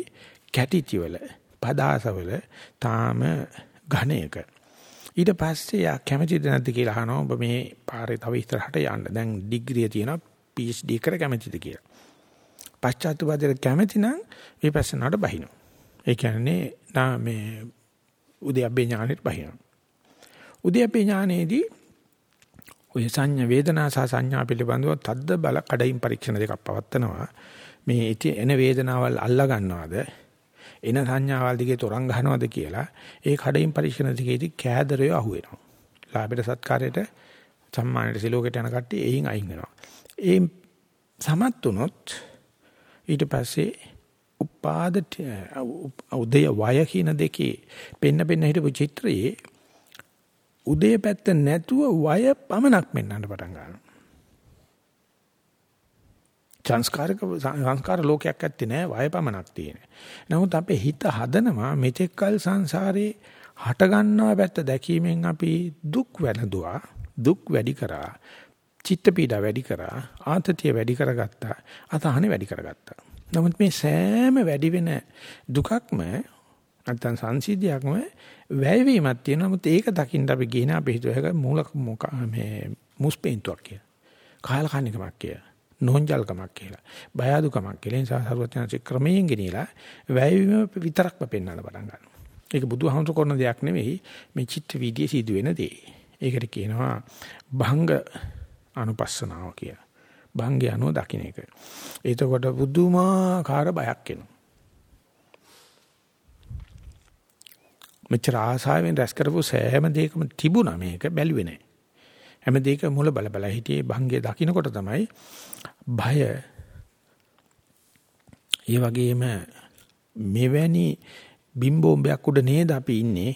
කැටිති වල පදාසවල තාම ඝණයක. ඊට පස්සේ යා කැමතිද නැද්ද කියලා අහනවා ඔබ මේ පාරේ තව ඉස්සරහට යන්න. දැන් ඩිග්‍රිය තියෙනවා PhD කර කැමතිද කියලා. පශ්චාත්තුපාදයට කැමති නම් විපස්සනාට බහිනවා. ඒ කියන්නේ නා මේ උද්‍යප්පේ ඥානෙට බහිනවා. උද්‍යප්පේ ඥානයේදී ඔය සංඥා වේදනා සහ සංඥා පිළිබඳව තද්ද බල කඩින් පරීක්ෂණ දෙකක් පවත්නවා. මේ එන වේදනාවල් අල්ලා ගන්නවද? එන සංඥාවල් දිගේ තරංග ගන්නවද කියලා ඒ කඩින් පරීක්ෂණ දෙකේදී කෑදරය අහුවෙනවා. ලාභයට සත්කාරයට සම්මානයට සිලෝකයට යන කට්ටිය එයින් අයින් වෙනවා. ඒ සමත් වුණොත් ඊට පස්සේ උපාද උදය වය කියන දෙකේ පෙන්න පෙන්න හිටපු චිත්‍රයේ උදේ පැත්ත නැතුව වය පමණක් මෙන්නන්න පටන් ගන්නවා. සංස්කාරක සංස්කාර ලෝකයක් ඇත්තේ නෑ වය පමණක් තියෙන. නමුත් අපේ හිත හදනවා මෙතෙක්කල් සංසාරේ හට ගන්නවා පැත්ත දැකීමෙන් අපි දුක් වැළඳුවා දුක් වැඩි කරා චිත්ත පීඩා වැඩි කරා ආතතිය වැඩි කරගත්තා අතහන වැඩි කරගත්තා නමුත් මේ සෑම වැඩි වෙන දුකක්ම නැත්තම් සංසිද්ධියක්ම වැයවීමක් තියෙනවා. නමුත් ඒක දකින්න අපි කියන අපි හිතුවේක මූල මේ මුස්පේන්තුවක් කියලා. කාල කණිකමක් කියලා. නොංජල්කමක් කියලා. බය අදුකමක් කියලා. ඒ නිසා සරුවචනසි ක්‍රමයෙන් ගෙනිලා වැයවීම විතරක්ම පෙන්වන්න පටන් ගන්නවා. ඒක බුදුහාමුදුර කරන දෙයක් නෙවෙයි මේ චිත්ත වීදියේ සිදුවෙන දේ. ඒකට කියනවා භංග අනුපස්සනාව කියලා. භංගය අනුව දකින්න එක. එතකොට බුදුමාකාර බයක් එනවා. මෙච්චර ආසාවෙන් රැස් කරපු සෑම දෙයකම තිබුණා මේක බැලුවේ නැහැ. හැම දෙයක මුල බල බල හිටියේ භංගය දකින්නකොට තමයි භය ඒ වගේම මෙවැනි බිම්බෝම්බයක් උඩ නේද අපි ඉන්නේ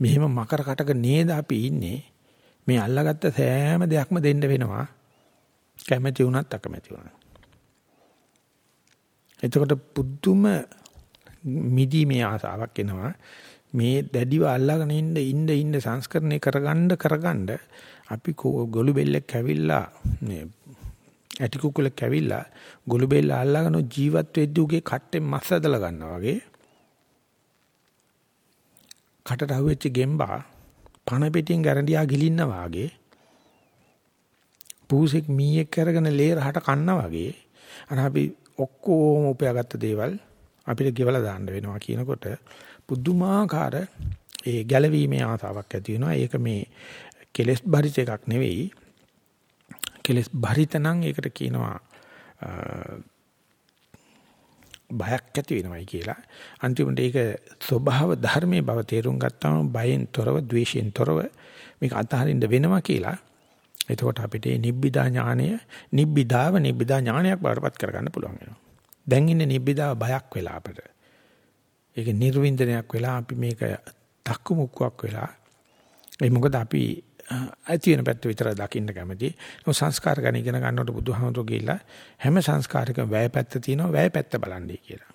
මෙහෙම මකර කටක නේද අපි ඉන්නේ මේ අල්ලාගත්ත සෑම දෙයක්ම දෙන්න වෙනවා කැමැති වුණත් අකමැති වුණත් එතකොට පුදුම මිදීමේ ආසාවක් එනවා. මේ දැඩිව අල්ලාගෙන ඉන්න ඉන්න ඉන්න සංස්කරණය කරගන්න කරගන්න අපි ගොළු බෙල්ලක් ඇවිල්ලා මේ ඇටි කුකුලක් ඇවිල්ලා ගොළු බෙල්ල අල්ලාගෙන ජීවත් වෙද්දී උගේ කට්ටෙන් මස් ඇදලා ගන්නවා වගේ. කටට අහුවෙච්ච ගෙම්බා පණ පිටින් ගැරන්ඩියා ගිලින්නා වාගේ පූසෙක් මීයක් කරගෙන ලේ රහට කන්නා වගේ අර අපි ඔක්කොම උපයාගත්ත දේවල් අපිට ගෙවලා දාන්න වෙනවා කියනකොට පුදුමාකාර ඒ ගැළවීමේ ආසාවක් ඇති වෙනවා. ඒක මේ කෙලස් බරිත එකක් නෙවෙයි. කෙලස් බරිත නම් ඒකට කියනවා බයක් ඇති වෙනවයි කියලා. අන්තිමට ඒක ස්වභාව ධර්මයේ බව තේරුම් ගත්තාම බයෙන් තොරව, ද්වේෂයෙන් තොරව මේක අතහරින්න වෙනවා කියලා. එතකොට අපිට නිබ්බිදා ඥානය, නිබ්බිදාව නිබ්බිදා ඥානයක් බවට පත් කරගන්න පුළුවන් වෙනවා. දැන් ඉන්නේ නිබ්බිදාව බයක් වෙලා අපිට. ඒක නිර්වින්දනයක් වෙලා අපි මේක තක්කු මුක්කුවක් වෙලා ඒ මොකද අපි ඇති වෙන පැත්ත විතර දකින්න කැමති. ඒ සංස්කාර ගැන ඉගෙන ගන්නකොට බුදුහාමුදුරුවෝ ගිහිල්ලා හැම සංස්කාරයකම වැය පැත්ත තියෙනවා වැය පැත්ත බලන්නේ කියලා.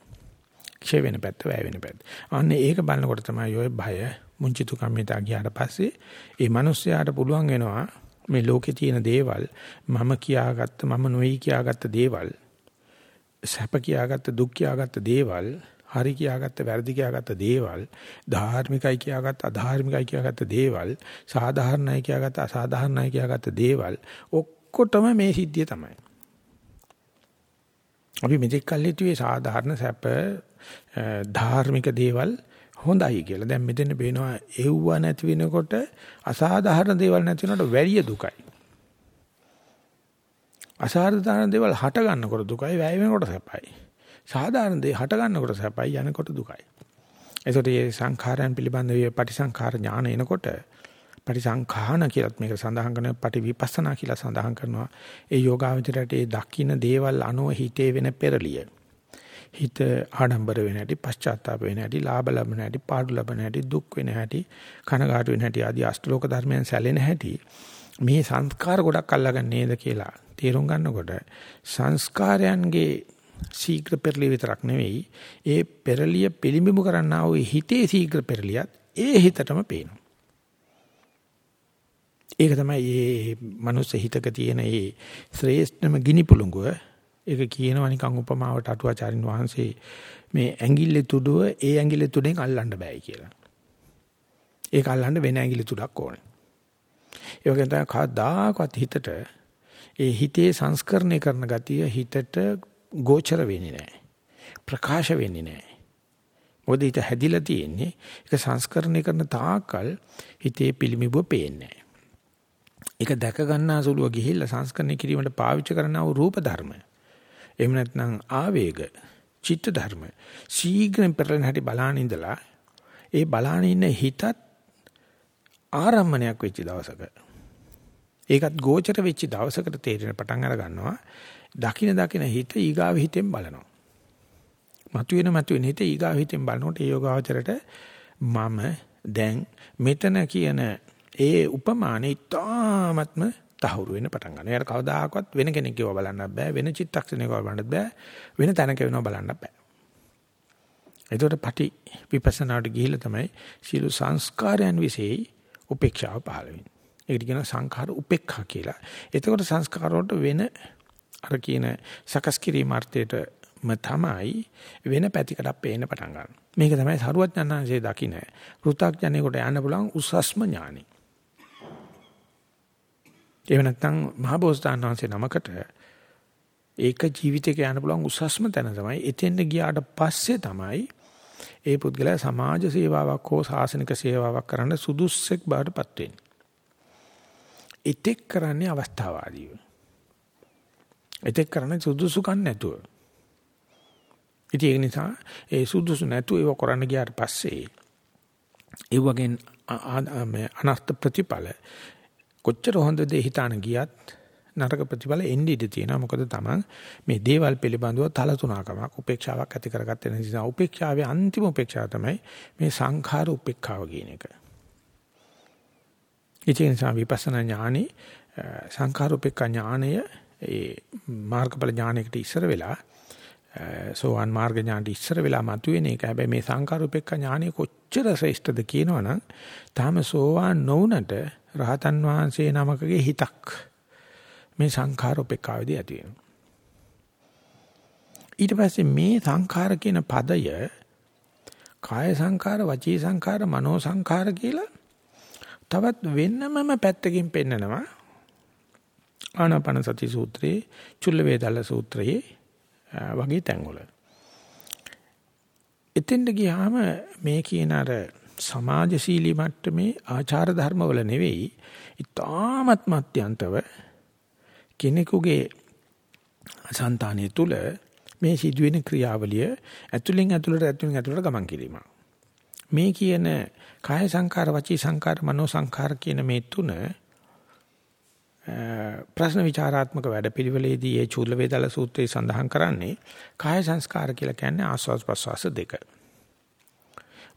ක්ෂය වෙන පැත්ත වැය වෙන පැත්ත. අන්න ඒක බලනකොට තමයි ඔය භය මුංචිතු කම්මිතා ගියාට පස්සේ ඒ මිනිස්යාට පුළුවන් වෙනවා මේ ලෝකේ තියෙන දේවල් මම කියාගත්ත මම නොයි කියාගත්ත දේවල් සැප කියාගත්ත දුක් කියාගත්ත දේවල් හරි කියාගත්ත වැරදි කියාගත්ත දේවල් ධාර්මිකයි කියාගත්ත අධාර්මිකයි කියාගත්ත දේවල් සාධාරණයි කියාගත්ත අසාධාරණයි කියාගත්ත දේවල් ඔක්කොටම මේ සිද්ධිය තමයි. අපි මෙතෙක් කල් හිතුවේ සාධාරණ සැප ධාර්මික දේවල් හොඳයි කියලා. දැන් මෙතන පේනවා එව්ව නැති වෙනකොට අසාධාරණ දේවල් නැති වෙනකොට වැඩි දුකයි. අසාධාරණ දේවල් හට ගන්නකොට දුකයි වැය වෙනකොට සැපයි. සාධාරණ දේ හට ගන්නකොට සැපයි යනකොට දුකයි. ඒකට මේ සංඛාරයන් පිළිබඳ මේ පටිසංඛාර ඥාන එනකොට පටිසංඛාන කියලත් මේක සඳහන් කරනවා පටිවිපස්සනා කියලා සඳහන් කරනවා. ඒ යෝගාවචරයට ඒ දකින්න දේවල් අනුව හිතේ වෙන පෙරලිය. හිත ආඩම්බර වෙන හැටි, පශ්චාත්තාප වෙන හැටි, ලාභ ලබන හැටි, පාඩු ලබන හැටි, දුක් වෙන හැටි, කනගාටු වෙන හැටි ආදී අෂ්ටලෝක ධර්මයන් සැලෙන හැටි මේ සංස්කාර ගොඩක් අල්ලගන්නේ නේද කියලා තේරුම් ගන්නකොට සංස්කාරයන්ගේ ශීඝ්‍ර පෙරලිය විතරක් නෙවෙයි ඒ පෙරලිය පිළිඹු කරන්නා වූ හිතේ ශීඝ්‍ර පෙරලියත් ඒ හිතටම පේනවා. ඒක තමයි මේ මනුස්ස හිතක තියෙන මේ ශ්‍රේෂ්ඨම ගිනි පුළඟුව. ඒක කියනවා නිකන් උපමාවට අටුවාචාරින් වහන්සේ මේ ඇඟිල්ලේ තුඩුව ඒ ඇඟිල්ලේ තුඩෙන් අල්ලන්න බෑ කියලා. ඒක අල්ලන්න වෙන ඇඟිලි තුඩක් ඕනේ. ඒ වගේ තමයි කවදාකවත් හිතට ඒ හිතේ සංස්කරණය කරන ගතිය හිතට ගෝචර වෙන්නේ නැහැ. ප්‍රකාශ වෙන්නේ නැහැ. මොකද හිත හැදිලා තියෙන්නේ ඒක සංස්කරණය කරන තාක්කල් හිතේ පිළිමිබුව පේන්නේ ඒක දැක ගන්නා සුළුව ගිහිල්ලා සංස්කරණය කිරීමට පාවිච්චි කරනා වූ රූප ධර්ම. එහෙම නැත්නම් ආවේග, චිත්ත ධර්ම. ශීඝ්‍රයෙන් පෙරලෙන හැටි බලාන ඉඳලා ඒ බලාන ඉන්න හිතත් ආරම්මණයක් වෙච්ච දවසක. ඒකත් ගෝචර වෙච්ච දවසකට තේරෙන පටන් අර ගන්නවා. දකින දකින හිත ඊගාව හිතෙන් බලනවා. මතුවෙන මතුවෙන හිත ඊගාව හිතෙන් බලනකොට ඒ යෝගාවචරයට මම දැන් මෙතන කියන ඒ උපමානේ තාමත්ම තහවුරු වෙන්න පටන් ගන්නවා. එයාට කවදාකවත් වෙන කෙනෙක් ඒවා බලන්නත් බෑ. වෙන චිත්තක්ෂණයක බලන්නත් බෑ. වෙන තැනක වෙනවා බලන්නත් බෑ. එතකොට පටි විපස්සනාට ගිහිල්ලා තමයි සීල සංස්කාරයන් વિશે උපේක්ෂාව පහළ වෙන්නේ. ඒකට කියනවා සංඛාර උපේක්ඛා කියලා. එතකොට සංස්කාර වලට වෙන අර කියන සකස් කිරීම අර්ථයටම තමයි වෙන පැතිකඩක් පේන්න පටන් ගන්න. මේක තමයි සරුවඥාන්සේ දකින්න. පෘථග්ජනෙකට යන්න පුළුවන් උසස්ම ඥානෙ. එහෙම නැත්නම් මහබෝසතාණන් වහන්සේ නමකට ඒක ජීවිතේක යන්න පුළුවන් උසස්ම තැන තමයි එතෙන්ද ගියාට පස්සේ තමයි ඒ පුද්ගලයා සමාජ සේවාවක් හෝ සාසනික සේවාවක් කරන්න සුදුස්සෙක් බවට පත් වෙන්නේ. ඉතික් කරන්නේ අවස්ථාවාදීව. ඉතික් කරන්නේ සුදුසුකම් නැතුව. ඉතින් ඒ නිසා ඒ සුදුසු නැතුව ඒව කරන්න ගියාට පස්සේ ඒ වගේ අනර්ථ ප්‍රතිඵල කොච්චර හොඳ දේ හිතාන ගියත් නරක ප්‍රතිඵල එන්නේ ඉඳී තියෙනවා. මොකද Taman මේ දේවල් පිළිබඳව තලතුණකමක් උපේක්ෂාවක් ඇති කරගත්තේ නිසා උපේක්ෂාවේ අන්තිම උපේක්ෂාව තමයි මේ සංඛාර උපේක්ඛාව කියන එක. ඒ නිසා විපස්සනා ඥානෙ සංඛාර උපේක්ඛා ඥානය ඒ මාර්ගඵල ඥානයකට ඉස්සර වෙලා සෝවන් මාර්ග ඥානට ඉස්සර වෙලා මතුවෙන එක. හැබැයි මේ සංඛාර උපේක්ඛා ඥානය කොච්චර ශ්‍රේෂ්ඨද කියනවනම් තාම සෝවාන් නොවුනට රහතන් වහන්සේ නමකගේ හිතක් මේ සංඛාර උපේක්ඛාවේදී ඇති වෙනවා. ඊට පස්සේ මේ සංඛාර කියන පදය කාය සංඛාර, වචී සංඛාර, මනෝ සංඛාර කියලා තවත් වෙනමම පැත්තකින් පෙන්නනවා. ආනාපාන සති සූත්‍රයේ, චුල්ල වේදල්ල සූත්‍රයේ වගේ තැන්වල. එතෙන්ට ගියාම මේ කියන අර සමාජශීලී මට්ටමේ ආචාර ධර්මවල නෙවෙයි, ඊටාමත් මත්‍යන්තව කෙනෙකුගේ సంతානිය තුල මේ සිදුවෙන ක්‍රියාවලිය ඇතුලෙන් ඇතුලට ඇතුලෙන් ඇතුලට ගමන් කිරීම. මේ කියන කාය සංකාර වචී සංකාර මනෝ සංකාර කියන මේ තුන ප්‍රශ්න විචාරාත්මක වැඩපිළිවෙලේදී ඒ චූල වේදල සූත්‍රයේ සඳහන් කරන්නේ කාය සංස්කාර කියලා කියන්නේ ආස්වාස් ප්‍රස්වාස දෙක.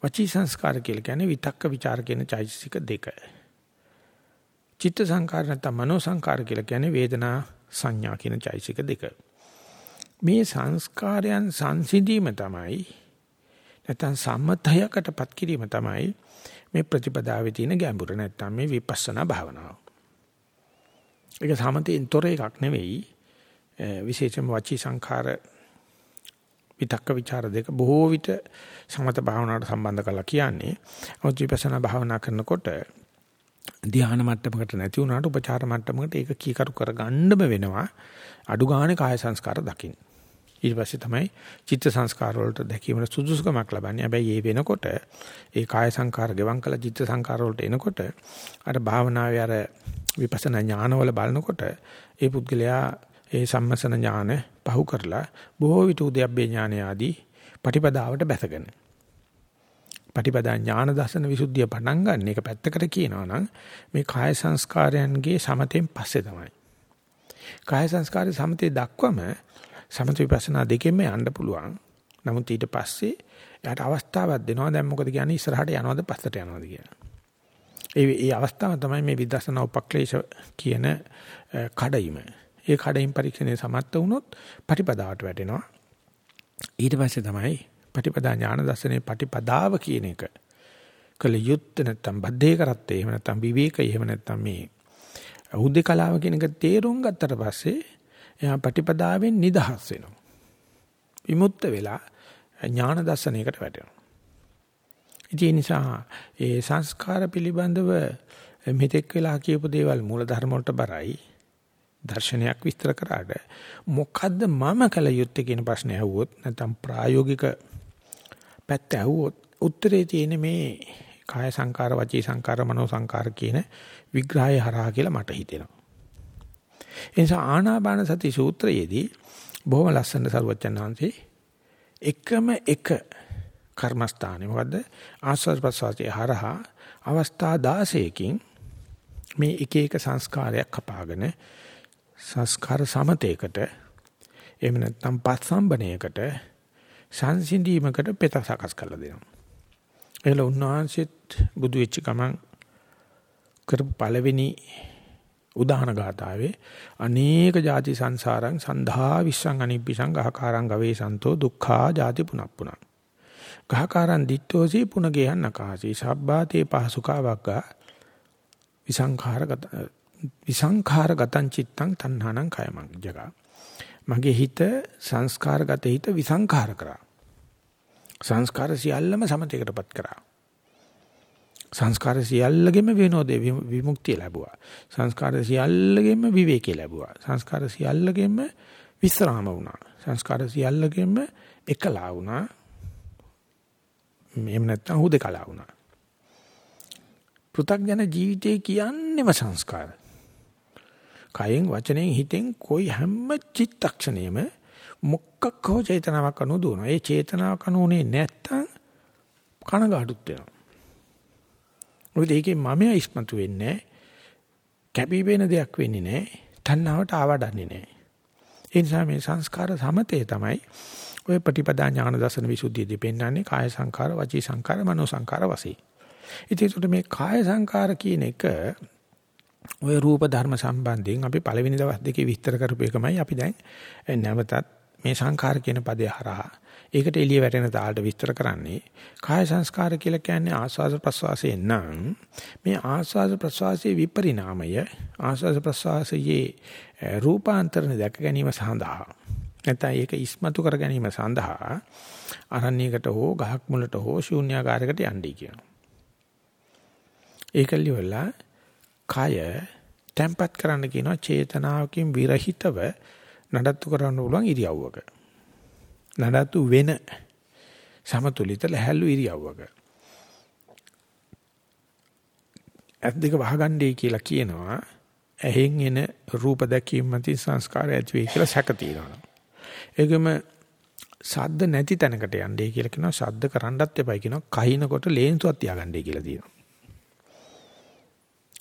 වචී සංස්කාර කියලා කියන්නේ විතක්ක ਵਿਚාර කියන චෛතසික දෙක. චිත්ත සංකාර නැත්නම් මනෝ සංකාර කියලා කියන්නේ වේදනා සංඥා කියන චෛසික දෙක. මේ සංස්කාරයන් සංසිඳීම තමයි නැත්නම් සම්මතයකටපත් කිරීම තමයි මේ ප්‍රතිපදාවේ තියෙන ගැඹුර නැත්නම් මේ විපස්සනා භාවනාව. ඒක සමතෙන් තොර එකක් නෙවෙයි විශේෂම වචී සංඛාර විතක්ක ਵਿਚාර දෙක බොහෝ විට සමත භාවනාවට සම්බන්ධ කරලා කියන්නේ. මොකද විපස්සනා භාවනා කරනකොට ධ්‍යාන මට්ටමකට නැති වුණාට උපචාර මට්ටමකට ඒක කීකරු කරගන්නම වෙනවා අඩු ගානේ කාය සංස්කාර දකින්න. ඊට පස්සේ තමයි චිත්ත සංස්කාර වලට දැකීමට සුදුසුකමක් ලබන්නේ. හැබැයි මේ වෙනකොට ඒ කාය සංකාර ගෙවම් කළ චිත්ත සංකාර වලට එනකොට අර භාවනාවේ අර විපස්සනා ඥානවල බලනකොට ඒ පුද්ගලයා ඒ සම්මසන ඥාන පහු කරලා බොහෝ විට උද්‍යප්පේ ඥාන ආදී පටිපදාවට බැසගෙන පටිපදා ඥාන දර්ශන විසුද්ධිය පටන් ගන්න එක පැත්තකට කියනවා නම් මේ කාය සංස්කාරයන්ගේ සමතෙන් පස්සේ තමයි. කාය සංස්කාරයේ සමතේ දක්වම සමත විපස්සනා දෙකෙන්ම යන්න පුළුවන්. නමුත් ඊට පස්සේ එයාට අවස්ථාවක් දෙනවා දැන් මොකද කියන්නේ ඉස්සරහට යනවද පස්සට යනවද කියලා. ඒ ඒ අවස්ථාව තමයි මේ විදර්ශනා උපක්ලේශ කියන කඩයිම. ඒ කඩයින් පරීක්ෂණය සමත් වුණොත් පටිපදාවට වැටෙනවා. ඊට පස්සේ තමයි පටිපදා ඥාන දර්ශනේ පටිපදාව කියන එක. කළ යුත්තේ නැත්තම් බද්ධේ කරත්තේ එහෙම නැත්තම් විවේකය එහෙම නැත්තම් මේ උද්දේ කලාව කියන එක තේරුම් ගත්තට පස්සේ එයා පටිපදාවෙන් නිදහස් වෙනවා. විමුක්ත වෙලා ඥාන දර්ශනයකට වැටෙනවා. ඒ නිසා ඒ සංස්කාර පිළිබඳව මෙතෙක් වෙලා කියපු දේවල් මූල ධර්ම වලට බරයි. දර්ශනයක් විස්තර කරාට මොකද්ද මම කල යුත්තේ කියන ප්‍රශ්නේ අහුවොත් නැත්නම් ප්‍රායෝගික පැත්ත ඇහුවොත් උත්තරේ තියෙන්නේ මේ කාය සංකාර වචී සංකාර මනෝ සංකාර කියන විග්‍රහය හරහා කියලා මට හිතෙනවා. ඒ නිසා ආනාපාන සති සූත්‍රයේදී බොහොම ලස්සන සරුවචන් වහන්සේ එකම එක කර්මස්ථානේ මොකද්ද ආස්වාද ප්‍රසවාසයේ හරහා අවස්ථා 16කින් මේ එක එක සංස්කාරයක් කපාගෙන සංස්කාර සමතේකට එහෙම නැත්නම් පස්සම්බණයකට සංසිඳීමකට පෙත සකස් කරලා දෙනවා. ඒල උන්වහන්සේත් බුදු වෙච්ච ගමන් කරපු පළවෙනි උදාහන ගාතාවේ අනේක ಜಾති සංසාරං සන්ධා විස්සං අනිබ්බිසං ගහකාරං ගවේ සන්තෝ දුක්ඛා ಜಾති පුනප්පුනං ගහකාරං දිත්තෝසී පුනගේහන් නකාසී සබ්බාතේ පහසුකා වග්ගා විසංඛාරගත විසංඛාරගතං චිත්තං තණ්හානං කයමං ජගා මගේ හිත සංස්කාරගත හිත විසංඛාර කරා සංස්කාර සියල්ලම සමතේකටපත් කරා. සංස්කාර සියල්ලගෙම විනෝදේ විමුක්තිය ලැබුවා. සංස්කාර සියල්ලගෙම විවේකී ලැබුවා. සංස්කාර සියල්ලගෙම විස්රාම වුණා. සංස්කාර සියල්ලගෙම එකලා වුණා. එහෙම නැත්නම් හුදකලා වුණා. පෘථග්ජන ජීවිතේ කියන්නේම සංස්කාර. කයෙන් වචනෙන් හිතෙන් કોઈ හැම චිත්තක්ෂණයෙම මොකක් හෝ චේතනාවක් අනුදුන. ඒ චේතනාවක් අනුනේ නැත්තම් කනගාටුත් වෙනවා. මොකද ඒකේ මමයා ඉස්මතු වෙන්නේ කැපි වෙන දෙයක් වෙන්නේ නැහැ. තණ්හාවට ආවඩන්නේ නැහැ. ඒ නිසා මේ සංස්කාර සමතේ තමයි ඔය ප්‍රතිපදා ඥාන දර්ශන විසුද්ධියදී පෙන්වන්නේ කාය සංකාර, වචී සංකාර, මනෝ සංකාර වශයෙන්. ඉතින් මේ කාය සංකාර කියන එක ඔය රූප ධර්ම සම්බන්ධයෙන් අපි පළවෙනි දවස් දෙකේ විස්තර කරපු එකමයි අපි දැන් නැවතත් මේ සංඛාර කියන පදේ හරහා ඒකට එළිය වැටෙන තාලට විස්තර කරන්නේ කාය සංස්කාර කියලා කියන්නේ ආස්වාද ප්‍රසවාසයෙන් නම් මේ ආස්වාද ප්‍රසවාසයේ විපරිණාමය ආස්වාද ප්‍රසවාසයේ රූපාන්තරණ දැක ගැනීම සඳහා නැත්නම් ඒක ඉස්මතු කර ගැනීම සඳහා අරණ්‍යයකට හෝ ගහක් මුලට හෝ ශූන්‍යාකාරයකට යන්නයි කියනවා. ඒකල්ලි වෙලා කය තැම්පත් කරන්න කියනවා චේතනාවකින් විරහිතව නඩත්තු කරන්න පුළුවන් ඉරියව්වක. නඩත්තු වෙන සමතුලිත ලැහැල්ලු ඉරියව්වක. ඇස් දෙක වහගන්නයි කියලා කියනවා. ඇහෙන් එන රූප දැකීම මතින් සංස්කාරය ඇති වෙයි කියලා සැක තියෙනවා. ඒකම සද්ද නැති තැනකට යන්නේ කියලා කියනවා. සද්ද කරන්නත් එපයි කියනවා. කහිනකොට ලේන්සුවක් තියාගන්නයි කියලා තියෙනවා.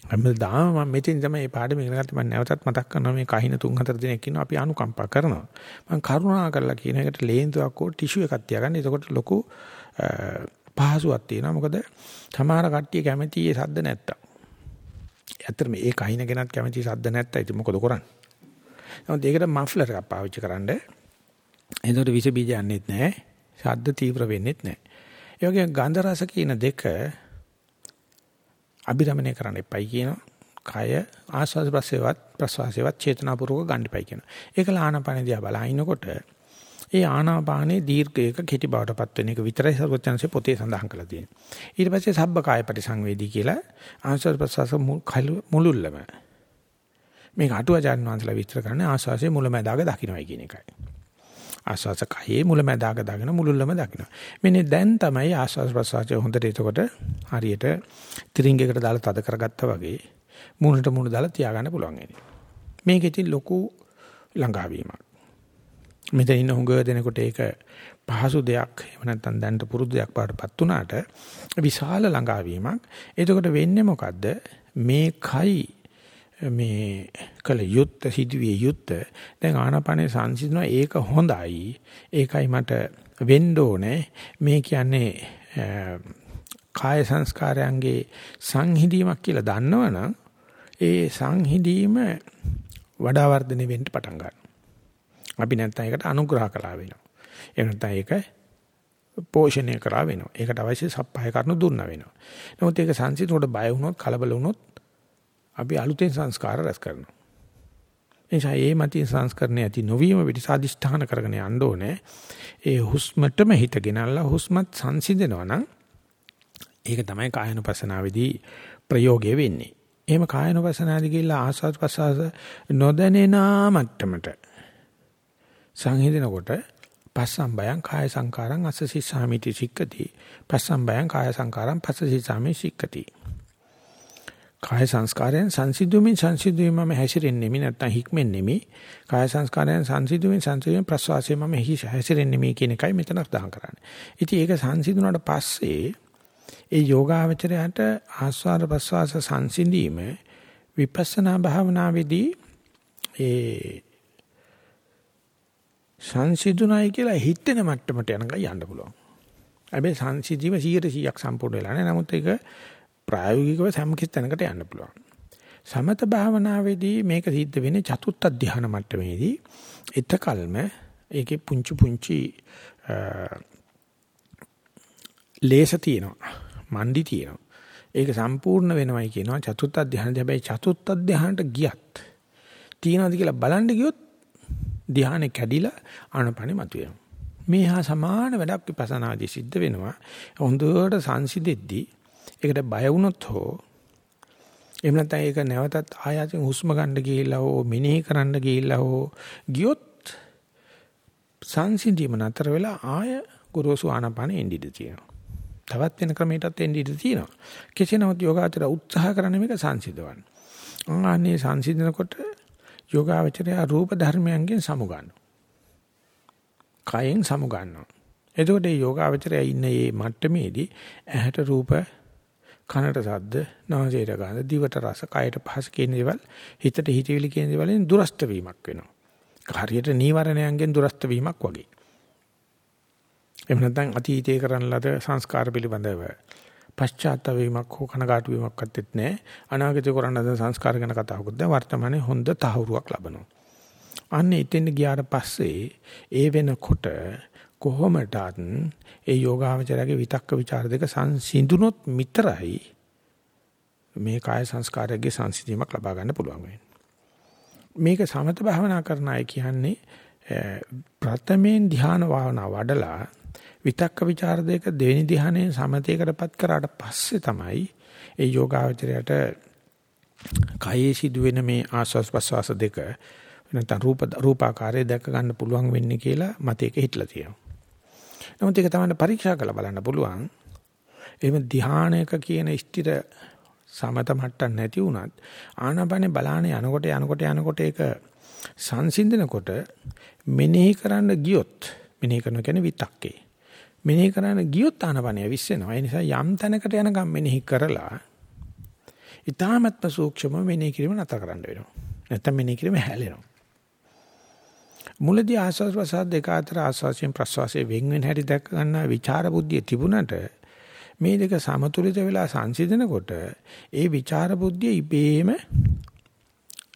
හැමදාම මම මෙතෙන් තමයි මේ පාඩම ඉගෙන ගත්තේ. මම නැවතත් මතක් කරනවා මේ කහින තුන් හතර දිනක් ඉන්නවා අපි අනුකම්පා කරනවා. මම කරුණා කරලා කියන එකට ලේන්තුවක් හෝ ටිෂු එකක් තියාගන්න. එතකොට ලොකු පහසුවක් තියෙනවා. මොකද සමහර කට්ටිය කැමති ඒ සද්ද නැත්තම්. ඇත්තට මේ ඒ කහින කෙනත් කැමති සද්ද නැත්තම් ඉතින් මොකද කරන්නේ? නමුත් ඒකට මෆ්ලර් එකක් පාවිච්චි කරන්න. එතකොට විස බීජ යන්නේත් නැහැ ශබ්ද තීව්‍ර වෙන්නේත් නැහැ ඒ වගේ ගන්ධ රස කියන දෙක අභිරමණය කරන්න එපයි කියනවා. කය ආස්වාද ප්‍රසේවත් ප්‍රසවාසේවත් චේතනාපූර්වක ගන්න එපයි කියනවා. ඒක ආනාපාන දිහා බලහිනකොට ඒ ආනාපානයේ දීර්ඝයක කෙටි බවටපත් වෙන එක විතරයි සර්වඥාන්සේ පොතේ සඳහන් කරලා තියෙන්නේ. ඊට පස්සේ සබ්බ කාය පරිසංවේදී කියලා ආස්වාද ප්‍රසවාස මුලුල්ලම මේක අටුවාචාන් වහන්සේලා විස්තර කරන්නේ ආස්වාසේ මුලමැදාග දකින්නයි කියන එකයි. ආස්වාස කයේ මුලමැදාග දාගෙන මුලුල්ලම දකින්න. මෙන්න දැන් තමයි ආස්වාස ප්‍රසවාසය හොඳට එතකොට හරියට ත්‍රිංගයකට දාලා තද කරගත්තා වගේ මූණට මූණ දාලා තියාගන්න පුළුවන් වෙන්නේ. මේක ඉතින් ලොකු ළඟාවීමක්. මෙතන ඉන්න හුඟ දෙනකොට ඒක පහසු දෙයක් එහෙම නැත්නම් දැනට පුරුදු දෙයක් පාටපත් උනාට විශාල ළඟාවීමක්. එතකොට වෙන්නේ මොකද්ද? මේකයි මේ කල යුත්ත සිදුවිය යුත්ත. දැන් ආනාපානේ සංසිඳනවා. ඒක හොඳයි. ඒකයි මට වෙන්න ඕනේ. මේ කියන්නේ කාය සංස්කාරයන්ගේ සංහිඳීමක් කියලා දන්නවනම් ඒ සංහිඳීම වඩා වර්ධනය වෙන්න පටන් ගන්නවා. අපි නැත්තම් ඒකට අනුග්‍රහ කළා වෙනවා. එහෙම නැත්නම් ඒක පෝෂණය කරා වෙනවා. ඒකට අවශ්‍ය සප්පාය කරනු දුන්නා වෙනවා. නමුත් ඒක සංසිඳුනට බය වුණොත් කලබල වුණොත් අපි අලුතෙන් සංස්කාර රැස් කරනවා. එනිසා ඒ මතින් සංස්කරණය ඇති නොවීම පිටිසාදිෂ්ඨාන කරගෙන යන්න ඕනේ. ඒ හුස්මටම හිත ගෙනල්ලා හුස්මත් සංසිඳනවා නම් ඒක තමයි කායනුපසනාවේදී ප්‍රයෝගය වෙන්නේ. එහෙම කායනුපසනාවේදී ගිහිල්ලා ආස්වාද ප්‍රසආස නොදැනෙන මට්ටමට සංහිඳනකොට පස්සම්බයං කාය සංකාරං අස්සසි සාමිති සික්කති පස්සම්බයං කාය සංකාරං පස්සසි සාමි සික්කති කාය සංස්කාරයන් සංසිද්ධුමින් සංසිද්ධුමින් මම හැසිරෙන්නේ නෙමෙයි නැත්තම් හික්මෙන්නේ නෙමෙයි. කාය සංස්කාරයන් සංසිද්ධුමින් සංසිද්ධුමින් ප්‍රසවාසයෙන් මම හැසිරෙන්නේ නෙමෙයි කියන එකයි මෙතන අදහන් කරන්නේ. ඉතින් ඒක සංසිඳුණාට පස්සේ ඒ යෝගාවචරයට ආස්වාද ප්‍රසවාස සංසිඳීම විපස්සනා භාවනාවේදී ඒ සංසිඳුණයි කියලා හිතෙන මට්ටමට යනකම් යන්න පුළුවන්. හැබැයි සංසිඳීම 100%ක් සම්පූර්ණ වෙලා නැහැ. නමුත් ඒක ප්‍රායෝගිකව සම්කිස් තැනකට යන්න පුළුවන්. සමත භාවනාවේදී මේක සිද්ධ වෙන්නේ චතුත්ථ ධ්‍යාන මට්ටමේදී. එතකල්ම ඒකේ පුංචි පුංචි ලේස තියෙනවා. මණ්ඩි තියෙනවා. ඒක සම්පූර්ණ වෙනවයි කියනවා චතුත්ථ ධ්‍යානදී. හැබැයි චතුත්ථ ධ්‍යානට ගියත් තියනවාද කියලා බලන්න ගියොත් ධ්‍යානෙ කැඩිලා ආනපනෙ මතුවෙනවා. මේ හා සමාන වැඩක් විපස්සනාදී සිද්ධ වෙනවා. හොඳට සංසිදෙද්දී ඒකට බය වුණොත් හෝ එහෙම නැත්නම් ඒක නැවතත් ආයතෙන් හුස්ම ගන්න ගිහිල්ලා හෝ මිනෙහි කරන්න ගිහිල්ලා හෝ ගියොත් සංසිඳීම නතර වෙලා ආය ගුරුසු ආනපානෙ එන්නේ තියෙනවා. තවත් වෙන ක්‍රමයකටත් එන්න ඉඩ තියෙනවා. කෙසේ නමුත් යෝගාචර උත්සාහ කරන මේක සංසිඳවන්න. අනේ සංසිඳනකොට යෝගාචරය රූප ධර්මයන්ගෙන් සමු ගන්නවා. කයෙන් සමු ගන්නවා. එතකොට මේ යෝගාචරය ඉන්න මේ මට්ටමේදී ඇහැට රූප කනට ශබ්ද නාසයට ගඳ දිවට රස කයට පහස කියන දේවල් හිතට හිතවිලි කියන දේවල්ෙන් දුරස්ත වීමක් වෙනවා. හරියට නීවරණයන්ගෙන් දුරස්ත වීමක් වගේ. එහෙම නැත්නම් අතීතයේ කරන ලද සංස්කාර පිළිබඳව පශ්චාත්තාප වීමක් හෝ කනගාටු වීමක් ඇත්තෙත් නැහැ. අනාගතේ කරන ලද සංස්කාර ගැන කතාවකුත් දැන් වර්තමානයේ හොඳ තහවුරුවක් ලබනවා. අන්න එතෙන් ගියාට පස්සේ ඒ වෙනකොට කොහොමටත් ඒ යෝගාවචරයේ විතක්ක ਵਿਚාර දෙක සංසිඳුනොත් මිතරයි මේ කාය සංස්කාරයේ සංසිඳීමක් ලබා ගන්න පුළුවන් වෙන්නේ. මේක සමත භාවනා කරන අය කියන්නේ ප්‍රථමයෙන් ධ්‍යාන භාවනා වඩලා විතක්ක ਵਿਚාර දෙක දෙවෙනි ධ්‍යානයේ සමතේකටපත් කරාට පස්සේ තමයි ඒ යෝගාවචරයට කයේ සිදුවෙන මේ ආස්වාස් ප්‍රස්වාස දෙක නැත්නම් රූප රූපාකාරය දැක ගන්න පුළුවන් වෙන්නේ කියලා මතයක හිටලා තියෙනවා. නමුත් ඒක තමයි පරීක්ෂා කරලා බලන්න පුළුවන්. එහෙම ධ්‍යානයක කියන ස්ථිර සමත මට්ටම් නැති වුණත් ආනාපානේ බලාන යනකොට යනකොට යනකොට ඒක සංසිඳනකොට මෙනෙහි කරන්න ගියොත් මෙනෙහි කරනවා කියන්නේ විතක්කේ. මෙනෙහි කරන්න ගියොත් ආනාපානේ විශ්සෙනවා. ඒ නිසා යම් තැනකට යනකම් මෙනෙහි කරලා ඊ타මත්ම සූක්ෂම මෙනෙහි කිරීම නතර කරන්න වෙනවා. නැත්තම් මෙනෙහි කිරීම හැලෙනවා. මුලදී ආස්වාද ප්‍රසාද දෙක අතර ආස්වාසයෙන් ප්‍රසවාසයෙන් වෙන් වෙන හැටි දැක ගන්න විචාර බුද්ධිය තිබුණට මේ දෙක සමතුලිත වෙලා සංසිඳනකොට ඒ විචාර බුද්ධිය ඉබේම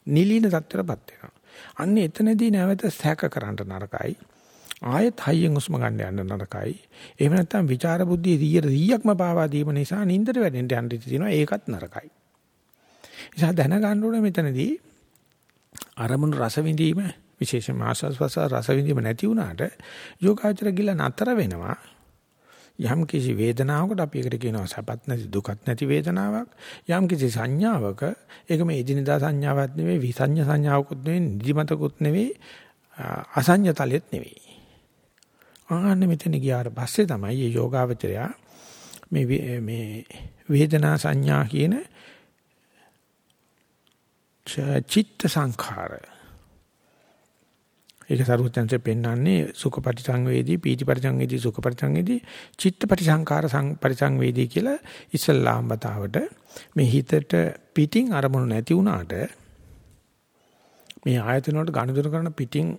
නිලීන තත්ත්වයටපත් වෙනවා. අන්න එතනදී නැවත සැක කරන්න නරකයි. ආයෙත් හයියෙන් උස්ම ගන්න යන්න නරකයි. එහෙම නැත්නම් විචාර බුද්ධිය 100%ක්ම පාවා දීම නිසා නින්දට වැටෙන්න යන්න තියෙනවා. ඒකත් නරකයි. නිසා දැනගන්න ඕනේ මෙතනදී අරමුණු රස විඳීම විශේෂයෙන්ම ආස්වාස් රස විඳීම නැති වුණාට යෝගාචර ගිල නතර වෙනවා. යම් කිසි වේදනාවකට අපි ඒකට කියනවා සපත් නැති දුකත් නැති වේදනාවක්. යම් කිසි සංඥාවක ඒක මේ එදිනදා සංඥාවක් නෙවෙයි විසඤ්ඤ සංඥාවකුත් නෙවෙයි නිදිමතකුත් නෙවෙයි අසඤ්ඤ තලෙත් නෙවෙයි. ආන්න මෙතන ගියාට පස්සේ තමයි මේ යෝගාවචරය මේ මේ වේදනා සංඥා කියන චිත්ත සංඛාරය ඒක සරුවත්‍යංශයෙන් පෙන්වන්නේ සුඛ පරිසංවේදී පීති පරිසංවේදී සුඛ පරිසංවේදී චිත්ත පරිසංකාර පරිසංවේදී කියලා ඉස්සල්ලාම් බතාවට මේ හිතට පිටින් අරමුණු නැති වුණාට මේ ආයතන වලට ගනුදෙනු කරන පිටින්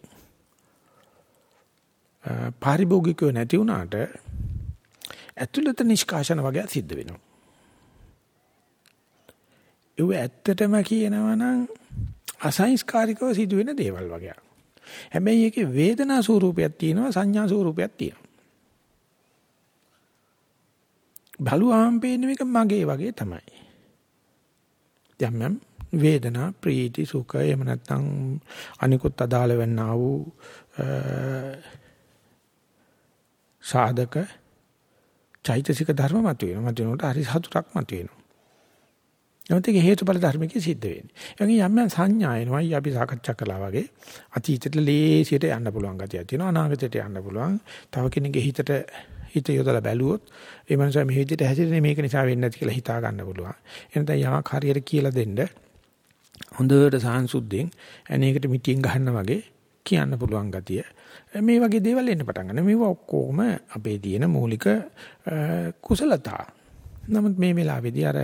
පාරිභෝගිකව නැති වුණාට ඇතුළත නිෂ්කාශන වගේ සිද්ධ වෙනවා. ඒව ඇත්තටම කියනවා නම් අසංස්කාරිකව සිදුවෙන දේවල් වගේ. හැබැයි ඒකේ වේදනා ස්වරූපයක් තියෙනවා සංඥා ස්වරූපයක් තියෙනවා. බලුවාම පේන්නේ මේක මගේ වගේ තමයි. යම් වේදනා ප්‍රීති සුඛ එහෙම නැත්නම් අනිකුත් අදාළ වෙන්නා වූ සාධක චෛතසික ධර්ම මතුවෙනවා. මතුවෙනකොට හරි සතුටක් මතුවෙනවා. නමුත් ඒක හේතුඵල ධර්මකේ සිද්ධ වෙන්නේ. ඒ වගේ යම් යම් සංඥා එනවායි අපි සාකච්ඡා කළා වගේ අතීතයට ලේසියට යන්න පුළුවන් ගතියක් තියෙනවා අනාගතයට යන්න පුළුවන්. තව කෙනෙක්ගේ හිතට හිත යොදලා බැලුවොත් ඒ මනුස්සයා මේ විදිහට හැසිරෙන්නේ මේක නිසා වෙන්නේ නැති කියලා හිතා ගන්න පුළුවන්. එනතන යමක් හරියට කියලා දෙන්න හොඳට සාංශුද්ධෙන් අනේකට මිටියෙන් ගහන්න වගේ කියන්න පුළුවන් ගතිය. මේ වගේ දේවල් එන්න පටන් ගන්න. මේවා ඔක්කොම අපේ තියෙන මූලික කුසලතා. නමුත් මේ වෙලාවේදී අර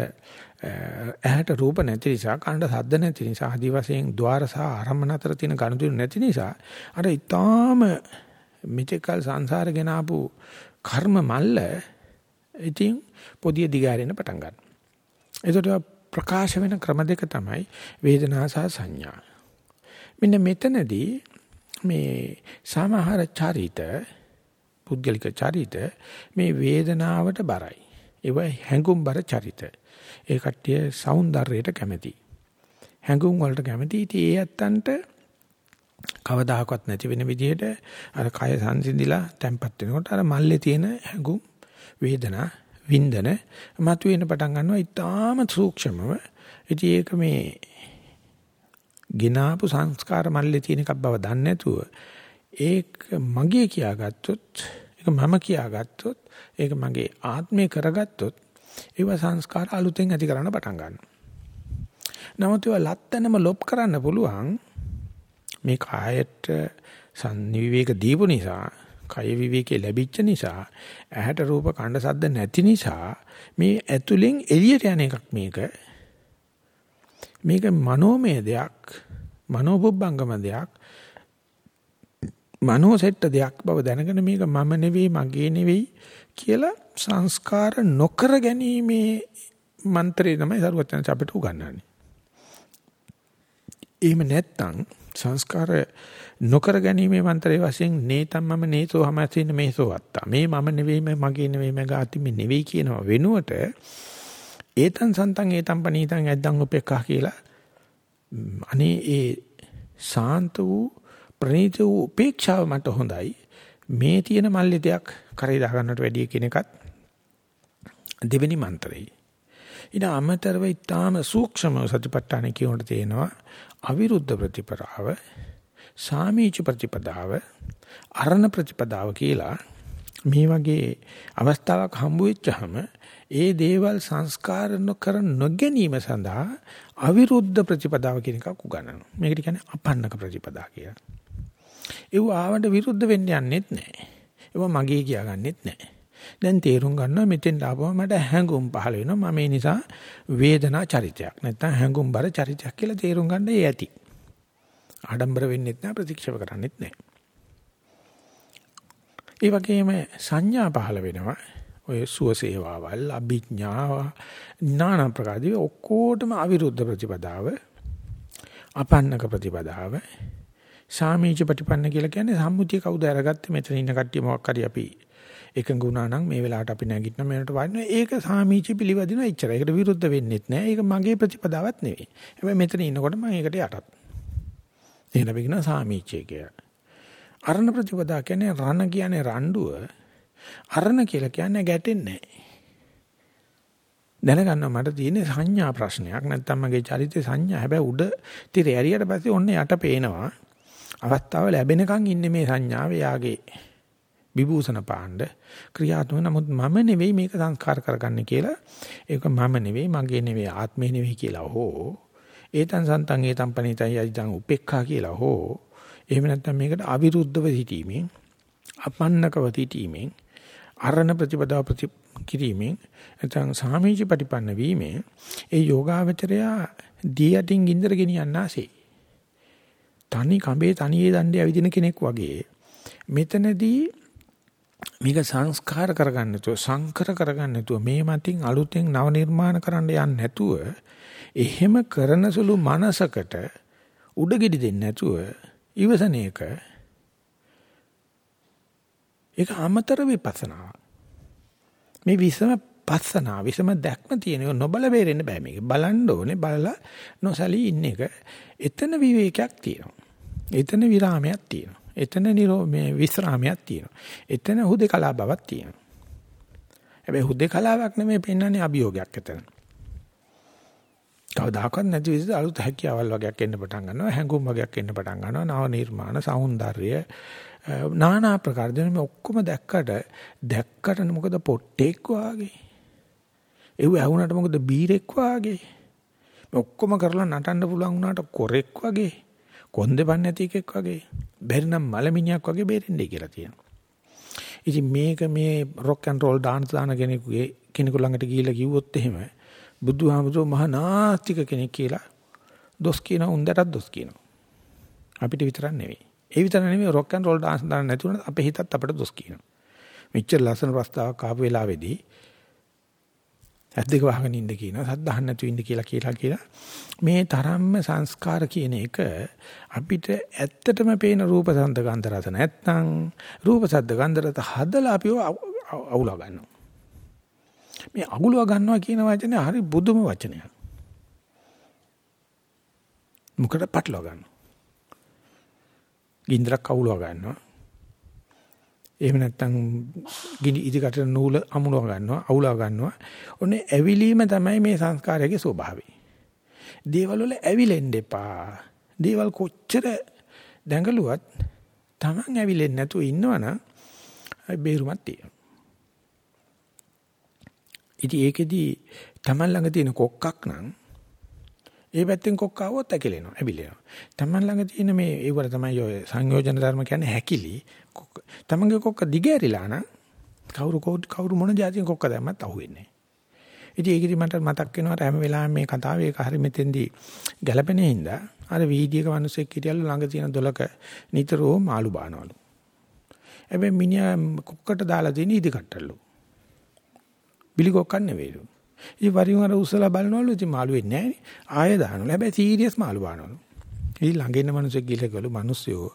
ඇහැට රූප නැති නිසා කනට ශබ්ද නැති නිසා ආදි වශයෙන් ద్వාර සහ ආරම්භන අතර තියෙන ගනුදෙනු නැති නිසා අර ඊටාම මෙතෙකල් සංසාරගෙන ආපු කර්ම මල්ල ඉතින් පොදිය දිගාරෙන්න පටන් ගන්නවා. ඒකට ප්‍රකාශ වෙන ක්‍රම දෙක තමයි වේදනා සහ සංඥා. මෙන්න මෙතනදී මේ සමහර චරිත පුද්ගලික චරිත මේ වේදනාවට බරයි. ඒව හැඟුම්බර චරිත. ඒ කට්ටිය సౌందර්යයට කැමති. හැඟුම් වලට කැමති. ඉතින් ඒ ඇත්තන්ට කවදාහක්වත් නැති වෙන විදිහට අර කය සංසිඳිලා තැම්පත් වෙනකොට අර මල්ලේ තියෙන හැඟුම් වේදනා වින්දන මතුවෙන පටන් ගන්නවා ඊටාම සූක්ෂමව. ඉතින් ඒක මේ ගිනාපු සංස්කාර මල්ලේ තියෙන එකක් බව දන්නේ නැතුව ඒක මගේ කියාගත්තොත් ඒක මම කියාගත්තොත් ඒක මගේ ආත්මය කරගත්තොත් ඒව සංස්කාර අලුතෙන් ඇති කරන්න පටන් ගන්නවා. නමුත් ඒවා ලැත්තනම ලොප් කරන්න පුළුවන් මේ කායයට සංනිවිවේක දීපු නිසා කය විවේකේ ලැබිච්ච නිසා ඇහැට රූප කණ්ඩ සද්ද නැති නිසා මේ ඇතුලෙන් එළියට යන එකක් මේක මේක මනෝමය දෙයක් මනෝබුබ්බංගම දෙයක් මනෝ සෙට්ට දෙයක් බව දැනගෙන මේක මම නෙවෙයි මගේ නෙවෙයි කියලා සංස්කාර නොකර ගැනීමේ මන්ත්‍රය තමයි සරුවචන අපිට උගන්වන්නේ. එහෙම නැත්නම් සංස්කාර නොකර ගැනීමේ මන්ත්‍රයේ වශයෙන් නේතම් මම නේතෝ හැමතින් මේසෝ වත්තා. මේ මම නෙවෙයි මගේ නෙවෙයි මගාති මේ නෙවෙයි කියනවා වෙනුවට ඒතන් සන්තන් ඒතන් පනීතන් ඇද්දන් උපේක්ඛා කියලා අනේ ඒ සාන්ත වූ ප්‍රණීත වූ උපේක්ෂාව මට හොඳයි මේ තියෙන මල්ලිතයක් කරේ දා ගන්නට වැඩිය කෙනෙක්ත් දෙවෙනි මන්ත්‍රයයි ඊට අමතරව ඊටාම සූක්ෂම සතිපට්ඨාන කියනට තේනවා අවිරුද්ධ ප්‍රතිපදාව සාමීච ප්‍රතිපදාව අරණ ප්‍රතිපදාව කියලා මේ වගේ අවස්ථාවක් හම්බ වෙච්චහම ඒ දේවල් සංස්කාර නොකර නොගැනීම සඳහා අවිරුද්ධ ප්‍රතිපදාව කියන එකක් උගන්වනවා. මේකට කියන්නේ අපන්නක ප්‍රතිපදා කියලා. ඒව ආවට විරුද්ධ වෙන්න යන්නෙත් නැහැ. ඒව මගේ කියාගන්නෙත් නැහැ. දැන් තේරුම් ගන්නවා මෙතෙන් ආවම මට හැඟුම් පහළ වෙනවා. මම ඒ නිසා වේදනා චරිතයක් නැත්නම් හැඟුම් බර චරිතයක් කියලා තේරුම් ගන්න ඒ ඇති. ආඩම්බර වෙන්නෙත් නැහැ ප්‍රතික්ෂේප කරන්නෙත් නැහැ. ඒ වගේම සංඥා පහළ වෙනවා. ඔය සුවසේවාවල් අභිඥාව নানা ප්‍රකාරදී ඔක්කොටම අවිරුද්ධ ප්‍රතිපදාව අපන්නක ප්‍රතිපදාව සාමීච ප්‍රතිපන්න කියලා කියන්නේ සම්මුතිය කවුද අරගත්තේ මෙතන ඉන්න කට්ටිය මොකක් හරි අපි එකඟ වුණා නම් මේ වෙලාවට අපි නැගිටින මේකට වයින්නවා ඒක සාමීච පිළිවදින එච්චර. ඒකට විරුද්ධ වෙන්නෙත් නෑ. ඒක මගේ ප්‍රතිපදාවක් නෙවෙයි. හැබැයි මෙතන ඉන්නකොට මම ඒකට යටත්. එහෙනම් අපි කියනවා සාමීචය කියලා. අරණ ප්‍රතිපදා කියන්නේ රණ කියන්නේ රණ්ඩුව අරණ කියලා කියන්නේ ගැටෙන්නේ නැහැ. දැනගන්න මට තියෙන සංඥා ප්‍රශ්නයක් නැත්නම් මගේ චරිතේ සංඥා හැබැයි උඩ තිර ඇරියට පස්සේ ඔන්න යට පේනවා අවස්ථාව ලැබෙනකන් ඉන්නේ මේ සංඥාව යාගේ විභූෂණ පාණ්ඩ. ක්‍රියාත්මක නමුත් මම නෙවෙයි මේක සංස්කාර කරගන්නේ කියලා. ඒක මම නෙවෙයි මගේ නෙවෙයි ආත්මේ නෙවෙයි කියලා හෝ ඒතන් සන්තන් ඒතන් පණිතයි අයිතන් උපේක්ඛා කියලා හෝ එහෙම නැත්නම් මේකට අවිරුද්ධව සිටීමෙන් අපන්නකව සිටීමෙන් අරණ ප්‍රතිපදාව ප්‍රති කිරීමෙන් නැත්නම් සාමීච ප්‍රතිපන්න වීමෙන් ඒ යෝගාවචරයා දී යටින් ගින්දර ගෙනියන්නාසේ. තනි කඹේ තනියේ දණ්ඩේ ඇවිදින කෙනෙක් වගේ මෙතනදී මේක සංස්කාර කරගන්න නැතුව සංකර කරගන්න නැතුව මේ මතින් අලුතෙන් නව නිර්මාණ කරන්න යන්නේ නැතුව එහෙම කරන සුළු මනසකට උඩගෙඩි දෙන්නේ නැතුව ඉවසන එක ඒක අමතර විපස්සනා. මේ විසම විපස්සනා විසම දැක්ම තියෙනවා නොබල බේරෙන්න බෑ මේක. බලන්න ඕනේ බලලා නොසලී ඉන්න එක. එතන විවේකයක් තියෙනවා. එතන විරාමයක් තියෙනවා. එතන නිරෝ මේ විස්රාමයක් තියෙනවා. එතන හුදේකලා බවක් තියෙනවා. හැබැයි හුදේකලාවක් නෙමෙයි පෙන්වන්නේ අභියෝගයක් එතන. කවදාකවත් නැති විදිහට අලුත් හැකියාවල් වගේක් එන්න පටන් ගන්නවා හැඟුම් වගේක් එන්න පටන් ගන්නවා නව නිර්මාණ సౌందර්ය নানা ආකාර දෙන මේ ඔක්කොම දැක්කට දැක්කට මොකද පොට්ටෙක් වාගේ ඒව ඇහුණට මොකද බීරෙක් වාගේ මේ ඔක්කොම කරලා නටන්න පුළුවන් වුණාට කොරෙක් වගේ කොන්දේ නැති එකෙක් වගේ බැරි නම් මලමිණියක් වගේ බේරෙන්නේ කියලා තියෙනවා ඉතින් මේක මේ රොක් ඇන්ඩ් රෝල් ඩාන්ස් දාන කෙනෙකුගේ කෙනෙකු ළඟට ගිහිල්ලා කිව්වොත් එහෙම බුදුහාමුදුරුවෝ මහා නාස්තික කෙනෙක් කියලා දොස් කියනවා උන්දටත් දොස් කියනවා. අපිට විතරක් නෙවෙයි. ඒ විතර නෙවෙයි රොක් ඇන්ඩ් රෝල් ඩාන්ස් දාන්න නැති වුණත් අපේ හිතත් අපිට දොස් කියනවා. මෙච්චර ලස්සන ප්‍රස්තාවක් ආපු වෙලාවේදී ඇද්දක වහගෙන ඉන්න කියනවා සද්ද අහන්න නැතුව ඉන්න කියලා කියලා කියලා මේ තරම්ම සංස්කාර කියන එක අපිට ඇත්තටම පේන රූප සද්ද ගන්ධ රස නැත්නම් රූප සද්ද ගන්ධ රස හදලා අපිව අවුලා ගන්නවා මේ අගුලව ගන්නවා කියන වචනේ හරි බුදුම වචනයක්. මොකද පටලව ගන්නවා. ගින්දරක් අවුලව ගන්නවා. එහෙම නැත්නම් ගිනි ඉදිකට නූල අමුණව ගන්නවා, අවුලව ගන්නවා. ඔන්නේ ඇවිලීම තමයි මේ සංස්කාරයේ ස්වභාවය. දේවල් වල ඇවිලෙන්න එපා. දේවල් කොච්චර දැඟලුවත් Taman ඇවිලෙන්නේ නැතුව ඉන්නවනම් බේරුමක් තියෙනවා. ඉතින් ඒකෙදි Taman ළඟ තියෙන කොක්කක් නම් ඒ පැත්තෙන් කොක්ක આવොත් ඇකිලෙනවා, ඇබිලෙනවා. Taman ළඟ තියෙන මේ ඒවල තමයි ඔය සංයෝජන ධර්ම කියන්නේ හැකිලි. Tamanගේ කොක්ක දිගෑරිලා නම් කවුරු කවුරු මොන જાතියෙන් කොක්ක දැම්මත් අහුවෙන්නේ නැහැ. ඉතින් ඒකෙදි මට මතක් වෙනවා හැම වෙලාවෙම මේ කතාවේ ඒක හරි මෙතෙන්දී ගැළපෙනේ හින්දා අර වීඩියෝක මිනිස්සෙක් හිටියලු ළඟ තියෙන දොලක නිතරම මාළු බානවලු. හැබැයි මිනිහා කොක්කට දාලා දෙන ඉදි කට්ටලු. බිලි කොක්කක් නෙවෙයිලු. ඉතින් වරින් වර උසලා බලනවලු ඉතින් මාළු වෙන්නේ නැහැ. ආයෙ දානවලු. හැබැයි සීරියස් මාළු බානවලු. ඉතින් ළඟ ඉන්න මිනිස්සෙක් ගිහලා ගලු මිනිස්සුયો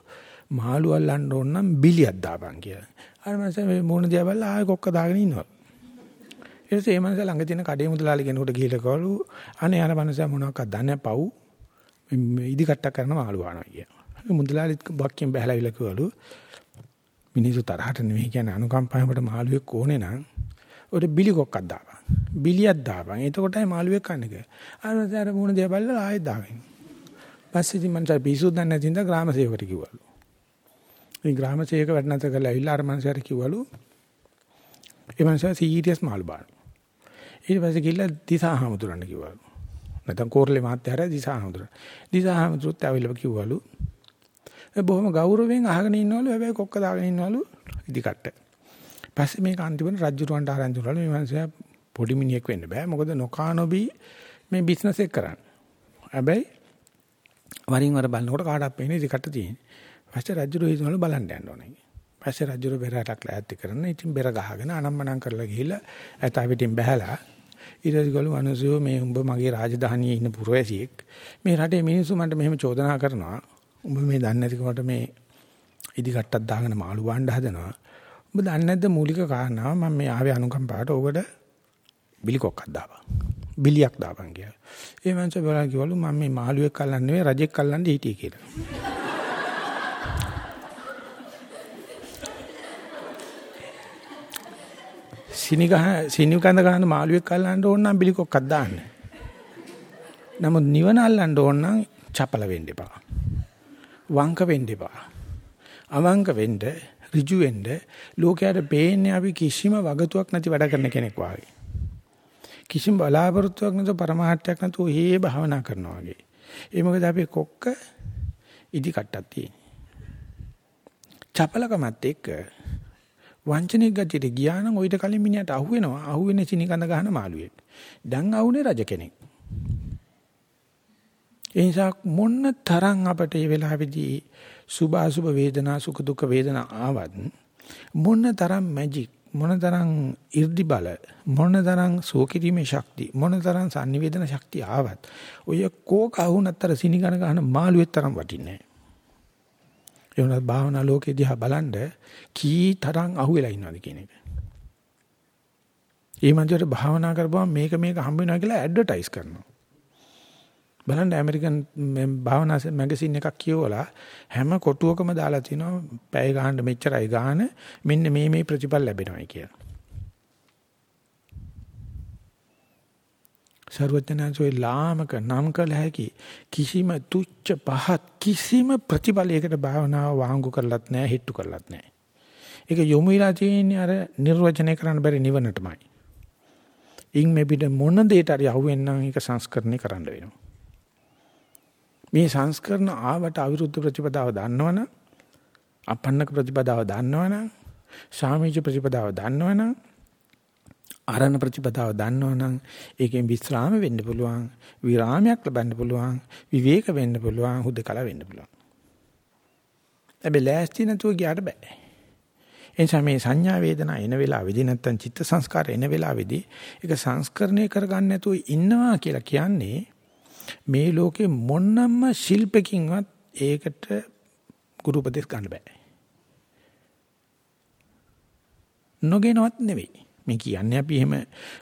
මාළු අල්ලන්න ඕන නම් බිලියක් දාපන් කියලා. අර මනස මේ මොන දියා බලලා ආයෙ කොක්ක දාගෙන ඉන්නවා. ඊට පස්සේ මේ මනස ළඟ තියෙන කඩේ මුදලාලි කෙනෙකුට ගිහලා කවලු අනේ අර මනස මොනවාක්වත් දන්නේ පව් ඉදි කට්ටක් කරන මාළු වහනවා කියනවා. මුදලාලි බක්කින් බහැලා ඉල කවලු මිනිස්සු තරහට නෙවෙයි කියන්නේ අනුකම්පාවෙකට මාළුවෙක් ඕනේ නම් ඔය බිලි කොක්කක් දාපන්. බිලියක් දාපන්. එතකොටයි මාළුවෙක් කන්නේ. අර අර මොන දියා බලලා ආයෙත් දාගෙන. පස්සේ ඉතින් මන්ට පිසු දන්නේ නැති ඉඳලා ග්‍රාම සේවකට කිව්වලු. මේ ග්‍රාම සේවක වැඩ නැතර කරලා ඇවිල්ලා අර මනුස්සයාට කිව්වලු. ඒ මනුස්සයා සීරියස් මාළු බාන. ඊට පස්සේ ගිහලා දිසාහමුදුරන්න කිව්වලු. නැත්නම් කෝරළේ මහත්තයාට දිසාහමුදුර. දිසාහමුදුරුත් ඇවිල්ලා කිව්වලු. බොහොම ගෞරවයෙන් අහගෙන ඉන්නවලු හැබැයි කොක්ක දාගෙන ඉන්නවලු ඉදි කට්ට. පස්සේ මේක අන්තිමට රජුරවන්ට ආරංචි වුණාලු මේ මනුස්සයා පොඩි මිනිහෙක් වෙන්න බෑ මොකද නොකානොබි මේ බිස්නස් එක කරන්නේ. හැබැයි වරින් වර බලනකොට කාටවත් පේන්නේ ඉදි කට්ට තියෙන්නේ. පස්සේ රජුර හිතනවලු බලන්න යන්න ඕනේ. පස්සේ රජුර බෙරටක් ලෑස්ති කරන ඉතින් බෙර ගහගෙන අනම්මනම් කරලා ගිහිල්ලා ඇතා පිටින් බහැලා ඊටසිකලු මිනිස්සු මේ උඹ මගේ රාජධානියේ ඉන්න පුරවැසියෙක්. මේ රටේ මිනිස්සු මන්ට මෙහෙම චෝදනා කරනවා. උඹ මේ දන්නේ නැතිකොට මේ ඉදි කට්ටක් දාගෙන මාළු වණ්ඩ හදනවා. උඹ දන්නේ නැද්ද මූලික කාරණාව? මම මේ ආවේ අනුකම්පාවට ඕකට බිලි කොක්කක් දාපන්. බිලියක් දාපන් කියලා. ඒ මංස බලලා කිව්වලු මම මේ මාළුවෙක් අල්ලන්නේ නෙවෙයි රජෙක් අල්ලන්නේ හිටියේ කියලා. සිනි ගහ සිනි කඳ ගන්න මාළුවෙක් අල්ලන්න ඕන නම් බිලි කොක්කක් දාන්න. නමුත් නිවන අල්ලන්න ඕන නම් චපල වෙන්න එපා. වංක වෙන්න එපා. අවංක වෙන්න, ඍජු වෙන්න ලෝකයට පේන්නේ අපි කිසිම වගතුවක් නැති වැඩ කරන කෙනෙක් වාගේ. කිසිම බලාපොරොත්තුවක් නැතුව પરමාර්ථයක් නැතුව හේ භාවනා කරනවා වගේ. ඒ මොකද අපි කොක්ක ඉදි කට්ටක් තියෙන්නේ. චපලකමත් එක්ක වංචනික ගතියට ගියා නම් ඔయిత කලින් මිනිහට අහු වෙනවා. අහු වෙන්නේ සිනිකඳ ගහන මාළුවෙක්. දැන් ආවුනේ රජ කෙනෙක්. ඒ නිසා මොන්න තරම් අපට මේ වෙලාවේදී සුභ අසුභ වේදනා සුඛ දුක්ඛ වේදනා ආවත් මොන්න තරම් මැජික් මොන තරම් 이르දි බල මොන තරම් සුවකිරීමේ ශක්තිය මොන තරම් sannivedana ශක්තිය ආවත් ඔය කෝක අහුනතර සිනිගන ගන්න මාළුවේ තරම් වටින්නේ නැහැ ඒ වුණත් භාවනා ලෝකෙ දිහා බලනද කී තරම් අහුවෙලා ඉන්නවද කියන එක. ඒ මන්දිරේ භාවනා කරපුවම මේක මේක හම්බ වෙනවා කියලා ඇඩ්වර්ටයිස් කරනවා. බලන්න ඇමරිකන් භාවනා මැගසින් එකක් කියවලා හැම කොටුවකම දාලා තිනවා පැය ගහන්න මෙච්චරයි ගාන මෙන්න මේ මේ ප්‍රතිඵල ලැබෙනවායි කියලා. ਸਰවඥාන්සෝයි ලාමක නම් කළ හැකි කිසිම තුච්ච පහත් කිසිම ප්‍රතිඵලයකට භාවනාව වාංගු කරලත් නැහැ හිට්ටු කරලත් නැහැ. ඒක යොමු වෙලා තියෙන්නේ අර නිර්වචනය කරන්න බැරි නිවනටමයි. ඉන් මේ පිට මොන දෙයට හරි අහුවෙන්නම් ඒක සංස්කරණය කරන්න වෙනවා. මේ සංස්කරණ ආවට අවිරුද්ධ ප්‍රතිපදාව දන්නවනම් අපන්නක ප්‍රතිපදාව දන්නවනම් සාමීච ප්‍රතිපදාව දන්නවනම් ආරණ ප්‍රතිපදාව දන්නවනම් ඒකෙන් විස්රාම වෙන්න පුළුවන් විරාමයක් ලබන්න පුළුවන් විවේක වෙන්න පුළුවන් හුදකලා වෙන්න පුළුවන්. හැබැයි ලෑස්ති නැතුව ගියාට බෑ. එනිසා මේ සංඥා වේදනා එන වෙලාවේදී නැත්තම් චිත්ත සංස්කාර එන වෙලාවේදී ඒක සංස්කරණය කරගන්න නැතුව ඉන්නවා කියලා කියන්නේ මේ ලෝකේ මොනම ශිල්පකින්වත් ඒකට ගුරු උපදෙස් ගන්න බෑ. නොගෙනවත් නෙවෙයි. මේ කියන්නේ අපි එහෙම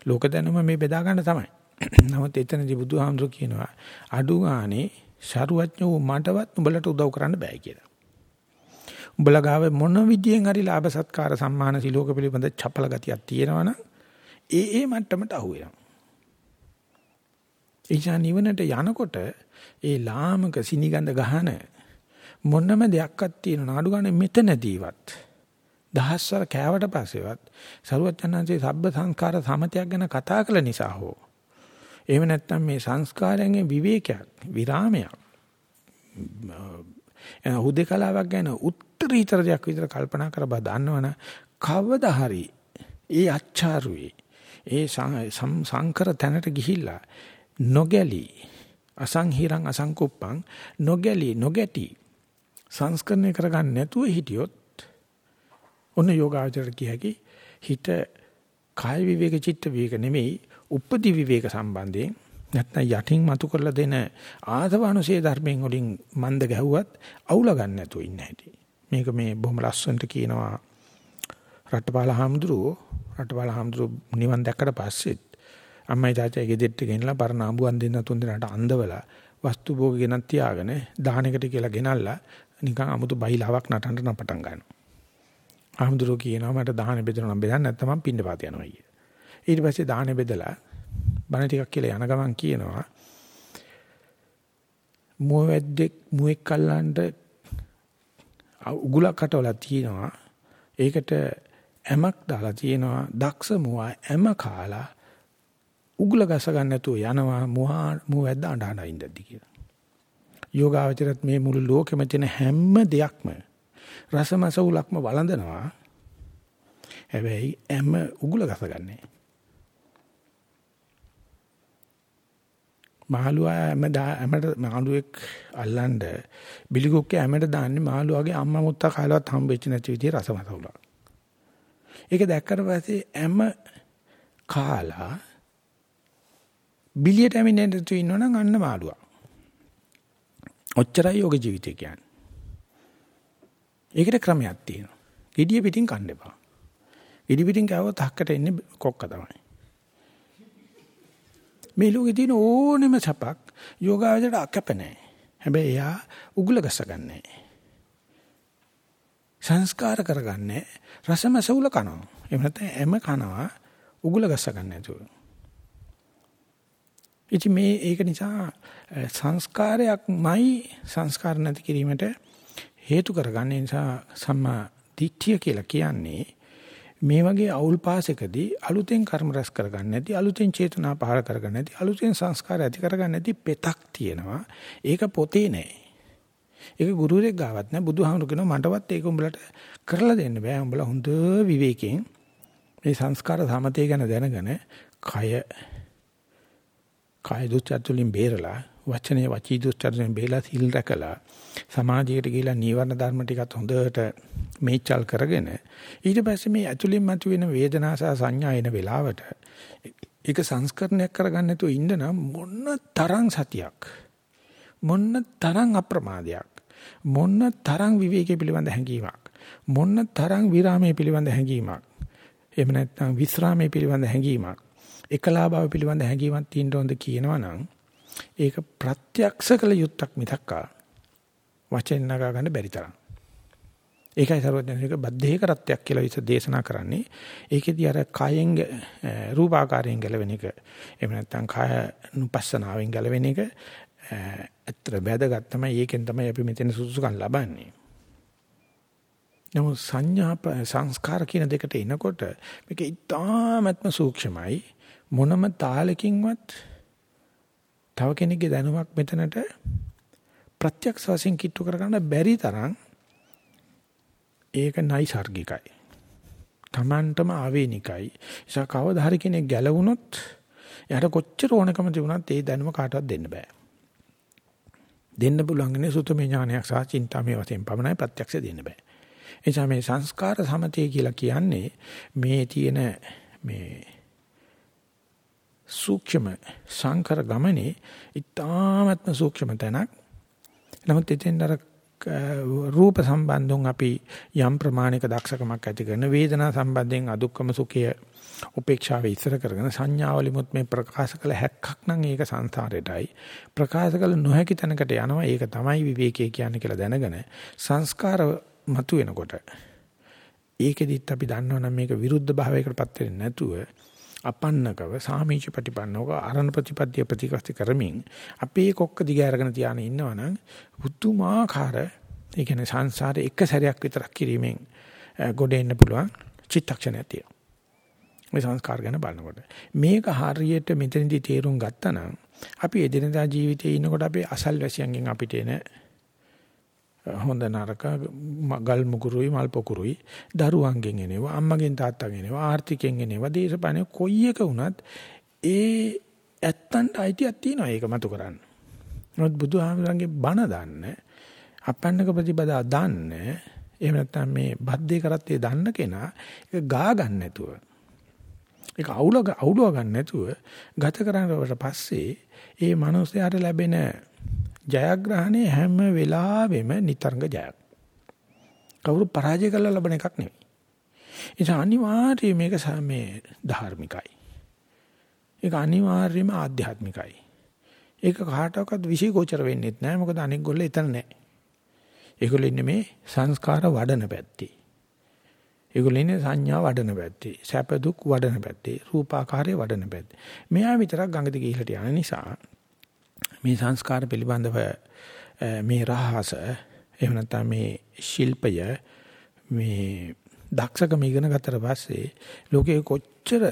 ලෝක දැනුම මේ බෙදා ගන්න තමයි. <clears throat> නමුත් එතනදී බුදුහාමුදුරු කියනවා අඩු ගානේ ශරුවඥ වූ මටවත් උඹලට උදව් කරන්න බෑ කියලා. උඹලා ගාව මොන විදියෙන් හරි ලාභ සත්කාර සම්මාන සිලෝක පිළිබඳ චපල ගතියක් තියෙනවනම් ඒ ඒ මට්ටමට අහු වෙනවා. එيشා නිවනට යනකොට ඒ ලාමක සිනිගඳ ගහන මොනම දෙයක්වත් තියෙන නාඩු ගන්න මෙතනදීවත් දහස්වර කෑවට පස්සෙවත් සරුවචනන්සේ සබ්බ සංස්කාර සමතයක් ගැන කතා කළ නිසා හෝ එහෙම නැත්නම් මේ සංස්කාරයන්ගේ විවේකයක් විරාමයක් එන හුදේකලාවක් ගැන උත්තරීතර දෙයක් විතර කල්පනා කර බා දන්නවනම් කවදා හරි ඒ අච්චාරුවේ ඒ සංකර තැනට ගිහිල්ලා නොගැලී අසංහිරං අසංකුප්පං නොගැලී නොගැටි සංස්කරණය කරගන්න නැතුව හිටියොත් ඔන්න යෝගාචරයට කියකි හිත කාය විවේක චිත්ත විවේක නෙමෙයි උපදි විවේක සම්බන්ධයෙන් නැත්නම් යටින් මතු කරලා දෙන ආසවනුසේ ධර්මයෙන් වලින් මන්ද ගැහුවත් අවුල ගන්න නැතුව ඉන්න හැටි. මේක මේ බොහොම ලස්සනට කියනවා රටපාල හාමුදුරුවෝ රටපාල හාමුදුරුවෝ නිවන් දැක්කට පස්සෙත් අම්මයි තාත්තයි ගෙදෙට්ට ගෙනලා පරණ අඹුවන් දෙන්න තුන් දෙනාට අඳවලා වස්තු භෝග ගෙනත් තියාගෙන දාහනකට කියලා ගෙනල්ලා නිකන් අමුතු බයිලාවක් නටන්න නපටන් ගන්නවා. ආමුදුරෝ කියනවා මට දාහන බෙදනවා නම් බෙදන්න නැත්නම් මම පින්න පාත යනවා කිය. ඊට පස්සේ දාහන බෙදලා බණ ටිකක් කියලා යන ගමන් කියනවා මුවැද්දෙක් මුවෙක් කල්ලන්ට උගුලක් කටවලා තියෙනවා. ඒකට ඇමක් දාලා තියෙනවා. දක්ෂ මුවා ඇම කාලා උගුල ගස ගන්න නැතුව යනවා මුවා මුවැද්ද අඬ අඬ ඉඳද්දි කියලා. යෝගාවචරත් මේ මුළු ලෝකෙම තියෙන හැම දෙයක්ම රසමස උලක්ම වළඳනවා. හැබැයි හැම උගුල ගසගන්නේ. මහලුවා හැම හැමට මහලුවෙක් අල්ලන්න බිලිගොක්කේ හැමට දාන්නේ මහලුවාගේ අම්මා මුත්තා කාලවත් හම්බෙච්ච නැති විදිහේ රසමස උලක්. ඒක දැක්කට පස්සේ හැම කාලා බිලියට ඇමිනෙන්න තු ඉන්නවනම් අන්න මාළුවා. ඔච්චරයි යෝග ජීවිතය කියන්නේ. ඒකට ක්‍රමයක් තියෙනවා. gediya පිටින් කන්න එපා. gedi පිටින් කෑවොත් හක්කට එන්නේ කොක්ක තමයි. මේ ලෝකේ තියෙන ඕනෙම සපක් යෝගාවචරයට අකප නැහැ. හැබැයි එයා උගුල ගසගන්නේ සංස්කාර කරගන්නේ රසමසවුල කනවා. එහෙම නැත්නම් එම කනවා උගුල ගසගන්න නැතුව. ඉතින් මේ ඒක නිසා සංස්කාරයක්මයි සංස්කාර නැති කිරීමට හේතු කරගන්න නිසා සම්මා දිට්ඨිය කියලා කියන්නේ මේ වගේ අවුල් පාසකදී අලුතෙන් කර්ම රැස් කරගන්න නැති අලුතෙන් චේතනා පහළ කරගන්න නැති අලුතෙන් සංස්කාර ඇති කරගන්න නැති පෙතක් තියෙනවා. ඒක පොතේ නෑ. ඒක ගුරුවරයෙක් ගාවත් නෑ. බුදුහාමුදුරු කියනවා මටවත් ඒක උඹලට කරලා දෙන්න බෑ. උඹලා හොඳ විවේකයෙන් මේ සංස්කාර සමතේ ගැන දැනගෙන කය කය දුස්චර්තුලින් බේරලා වචනේ වචී දුස්චර්යෙන් බේලා සිල් රැකලා සමාධියට ගිහිලා නීවරණ ධර්ම ටිකත් හොඳට මේචල් කරගෙන ඊට පස්සේ මේ ඇතුලින් මතුවෙන වේදනා සහ සංඥා එන වෙලාවට ඒක සංස්කරණයක් කරගන්න නැතුව ඉන්න නම් මොන තරම් සතියක්. මොන තරම් අප්‍රමාදයක්. මොන තරම් විවේකයේ පිළිබඳ හැඟීමක්. මොන තරම් විරාමයේ පිළිබඳ හැඟීමක්. එහෙම නැත්නම් විස්රාමයේ පිළිබඳ හැඟීමක්. එකලා බව පිළිබඳ හැඟීමක් තියෙන්න ඕනද කියනවනම් ඒක ප්‍රත්‍යක්ෂ කළ යුත්තක් මිසක්කා වචෙන් නගා ගන්න බැරි තරම්. ඒකයි සර්වඥානික බද්ධේ කරත්‍යක් කියලා විස දේශනා කරන්නේ. ඒකෙදී අර කයෙන් රූපාකාරයෙන් ගැලවෙන එක. එහෙම නැත්නම් කාය නුපස්සනාවෙන් ගැලවෙන එක ඇත්තට වැදගත් තමයි. ඒකෙන් තමයි අපි මෙතන සුසුකම් ලබන්නේ. නමුත් සංඥා සංස්කාර කියන දෙකට එනකොට මේක ඉතාමත්ම සූක්ෂමයි. මොනම තාලකින්වත් තව කෙනෙක්ගේ දැනුමක් මෙතනට ප්‍රත්‍යක්ෂ වශයෙන් කිට්ටු කරගන්න බැරි තරම් ඒක නයිසાર્ගිකයි. Tamanටම ආවේනිකයි. ඒසා කවදා හරි කෙනෙක් ගැලවුණොත් එයාට කොච්චර ඕනකම තිබුණත් ඒ දැනුම කාටවත් දෙන්න බෑ. දෙන්න පුළුවන්න්නේ සුතමේ ඥානයක් සහ චින්තාමේ වශයෙන් පමණයි ප්‍රත්‍යක්ෂ දෙන්න බෑ. එනිසා මේ සංස්කාර සමතය කියලා කියන්නේ මේ තියෙන මේ සූක්ෂම සංකර ගමනේ ඊ타ත්ම සූක්ෂම තැනක්. නමුත් එතෙන් අර රූප සම්බන්ධයෙන් අපි යම් ප්‍රමාණික දක්ෂකමක් ඇති කරන වේදනා සම්බන්ධයෙන් අදුක්කම සුඛය උපේක්ෂාව ඉස්සර කරගෙන සංඥාවලිමුත් මේ ප්‍රකාශ කළ හැක්කක් නම් ඒක සංසාරයටයි ප්‍රකාශ කළ නොහැකි තැනකට යනවා ඒක තමයි විවේකයේ කියන්නේ කියලා දැනගෙන සංස්කාර මතුවෙනකොට ඒකෙදිත් අපි දන්නවනම් මේක විරුද්ධ භාවයකටපත් වෙන්නේ නැතුව අපන්නකව සාමීච ප්‍රතිපන්නව අරණ ප්‍රතිපත්‍ය ප්‍රතික්‍රියා කරමින් අපේ කොක්ක දිග අරගෙන තියාන ඉන්නවනම් පුතුමාකාර ඒ කියන්නේ සංසාරේ එක සැරයක් විතරක් කිරීමෙන් ගොඩ එන්න පුළුවන් චිත්තක්ෂණයක් තියෙනවා. මේ සංස්කාර ගැන බලනකොට මේක හරියට මෙතනදී තේරුම් ගත්තා නම් අපි එදිනදා ජීවිතේ ඉන්නකොට අපි අසල්වැසියන්ගෙන් අපිට එන හොඳ නරක ගල් මුගුරුයි මල් පොකුරුයි දරුවන්ගෙන් එනවා අම්මගෙන් තාත්තගෙන් එනවා ආර්ථිකයෙන් එනවා දේශපාලනේ කොයි එක වුණත් ඒ ඇත්තන්ට අයිතියක් තියෙනවා ඒක මතු කරන්න. නමුත් බුදුහාමරන්ගේ බණ දන්න අපන්නක ප්‍රතිපදා දන්න එහෙම නැත්නම් මේ බද්දේ කරත්තේ දන්න කෙනා ඒක ගා ගන්න නැතුව ඒක අවුල අවුලව ගන්න නැතුව ගත කරනවට පස්සේ ඒ මනුස්සයාට ලැබෙන ජයග්‍රහණය හැම වෙලාවෙම නිතරංග ජයක්. කවුරු පරාජය කරලා ලබන එකක් නෙවෙයි. ඒක අනිවාර්යයෙන් මේක මේ ධාර්මිකයි. ඒක අනිවාර්යයෙන්ම ආධ්‍යාත්මිකයි. ඒක කාටවත් විශේෂෝචර වෙන්නේ නැහැ. මොකද අනෙක් ගොල්ලෝ එතන නැහැ. ඒගොල්ලෝ ඉන්නේ මේ සංස්කාර වඩන පැත්තේ. ඒගොල්ලෝ ඉන්නේ සංඥා වඩන පැත්තේ. සැප දුක් වඩන පැත්තේ. රූපාකාරය වඩන පැත්තේ. මෙයා විතරක් ගඟට ගිහිල්ලා යන නිසා මේ සංස්කාර පිළිබඳව මේ රහස එහෙම නැත්නම් මේ ශිල්පය මේ දක්ෂකම ඉගෙන ගත්තට පස්සේ ලෝකේ කොච්චර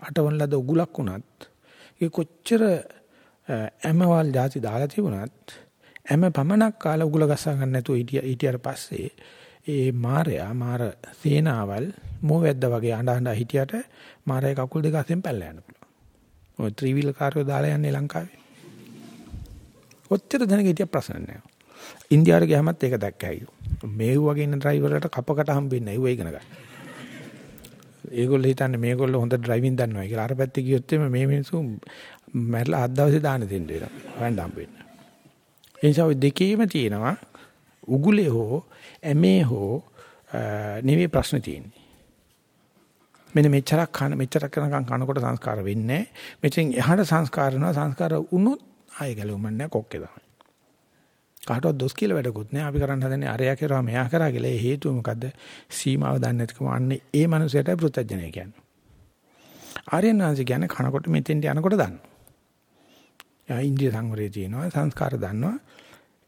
අටවන ලද උගුලක් වුණත් ඒ කොච්චර ඇමවල් જાති දාලා තිබුණත් ඇම පමණක් කාලා උගුල ගස්සා ගන්න නැතුව හිටියට පස්සේ ඒ මාරයා මාර සේනාවල් මොවැද්ද වගේ අඬ අඬ හිටියට මාරයා කකුල් දෙක අතෙන් පැනලා යන්න පුළුවන්. ඔය ත්‍රිවිල් කාර්යෝ දාලා යන්නේ ලංකාවේ. ඔච්චර දැනග හිටිය ප්‍රශ්න නැහැ. ඉන්දියාවට ගියාමත් ඒක දැක්කයි. මේ වගේ ඉන්න ඩ්‍රයිවර්ලට කපකට හම්බෙන්නේ නැහැ. ඌ ඉගෙන ගන්න. ඒගොල්ලෝ හිතන්නේ මේගොල්ලෝ හොඳ ඩ්‍රයිවිං දන්නවා කියලා. අර පැත්තේ ගියොත් මේ මිනිස්සු මැරලා හත් දවසේ දාන දෙන්න වෙනවා. හොයන්න හම්බෙන්න. ඒ නිසා ඔය දෙකේම තියෙනවා උගුලේ හෝ ඇමේ හෝ නෙවෙයි ප්‍රශ්න තියෙන්නේ. මෙන්න මෙච්චරක් කන මෙච්චරක් කරනකම් කනකොට සංස්කාර වෙන්නේ නැහැ. මෙතෙන් එහාට සංස්කාර වෙනවා සංස්කාර වුණොත් ආයෙ ගැලවෙන්නේ නැහැ කොක්කේ තමයි. කාටවත් දොස් කියලා වැඩකුත් නැහැ. අපි කරන්න හදන්නේ අරයා කරා මෙයා කරා කියලා. ඒ හේතුව මොකද්ද? සීමාව දන්නේ නැතිකම අන්නේ ඒ මනුස්සයට පෘථජ්ජනය කියන්නේ. ආර්යනාංශ කියන්නේ කනකොට මෙතෙන්ට යනකොට දන්න. යා ඉන්දිය සංවරයේ තියෙනවා සංස්කාර දන්නවා.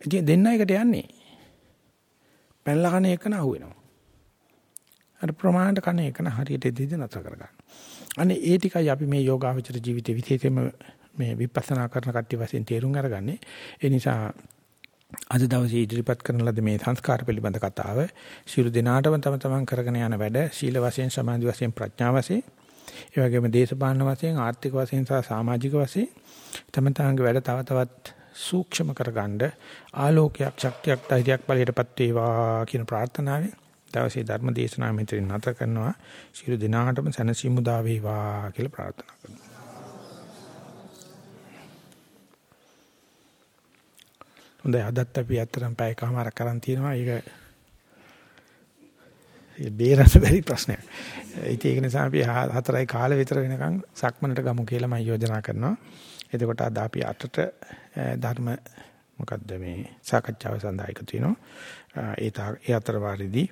ඉතින් දෙන්න එකට යන්නේ. පැනලා කන එක නහු වෙනවා. අර ප්‍රමාණයට කන එක හරියට දෙදි නතර කරගන්න. අනේ ඒ ටිකයි අපි මේ යෝගාවචර ජීවිතේ විශේෂයෙන්ම මේ විපස්සනා කරන කට්ටිය වශයෙන් තේරුම් අරගන්නේ. ඒ නිසා අද දවසේ ඉදිරිපත් කරන ලද මේ සංස්කාර පිළිබඳ කතාව ශිරු දිනාටම තම තමන් කරගෙන යන වැඩ සීල වශයෙන් සමාධි වශයෙන් ප්‍රඥා වශයෙන් ඒ වගේම දේශපාලන වශයෙන් ආර්ථික වශයෙන් සහ සමාජික වශයෙන් තම තමන්ගේ වැඩ තව තවත් සූක්ෂම කරගන්න ආලෝකයක් ශක්තියක් ධෛර්යයක් බලයටපත් වේවා කියන ප්‍රාර්ථනාවෙන් දවසේ ධර්ම දේශනාව මෙතනින් නැත කරනවා ශිරු දිනාටම සනසිමු දා වේවා කියලා ප්‍රාර්ථනා කරනවා හොඳයි අදත් අපි අතරම් පැයකමාරක් කරන් තියෙනවා. ඒක ඒ බේරන්න බැරි ප්‍රශ්නයක්. ඒක නිසා අපි හතරයි කාලෙ විතර වෙනකන් සක්මනට ගමු කියලා මම යෝජනා කරනවා. එතකොට අද අපි අටට ධර්ම මොකද්ද මේ සාකච්ඡාව සඳහා එකතු වෙනවා. ඒ ඒ අතර වාරෙදී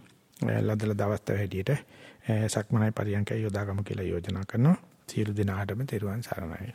ලදල දවස්ත හැටියට සක්මනයි පරියන්කය යොදාගමු කියලා යෝජනා කරනවා. සියලු දෙනාටම තෙරුවන් සරණයි.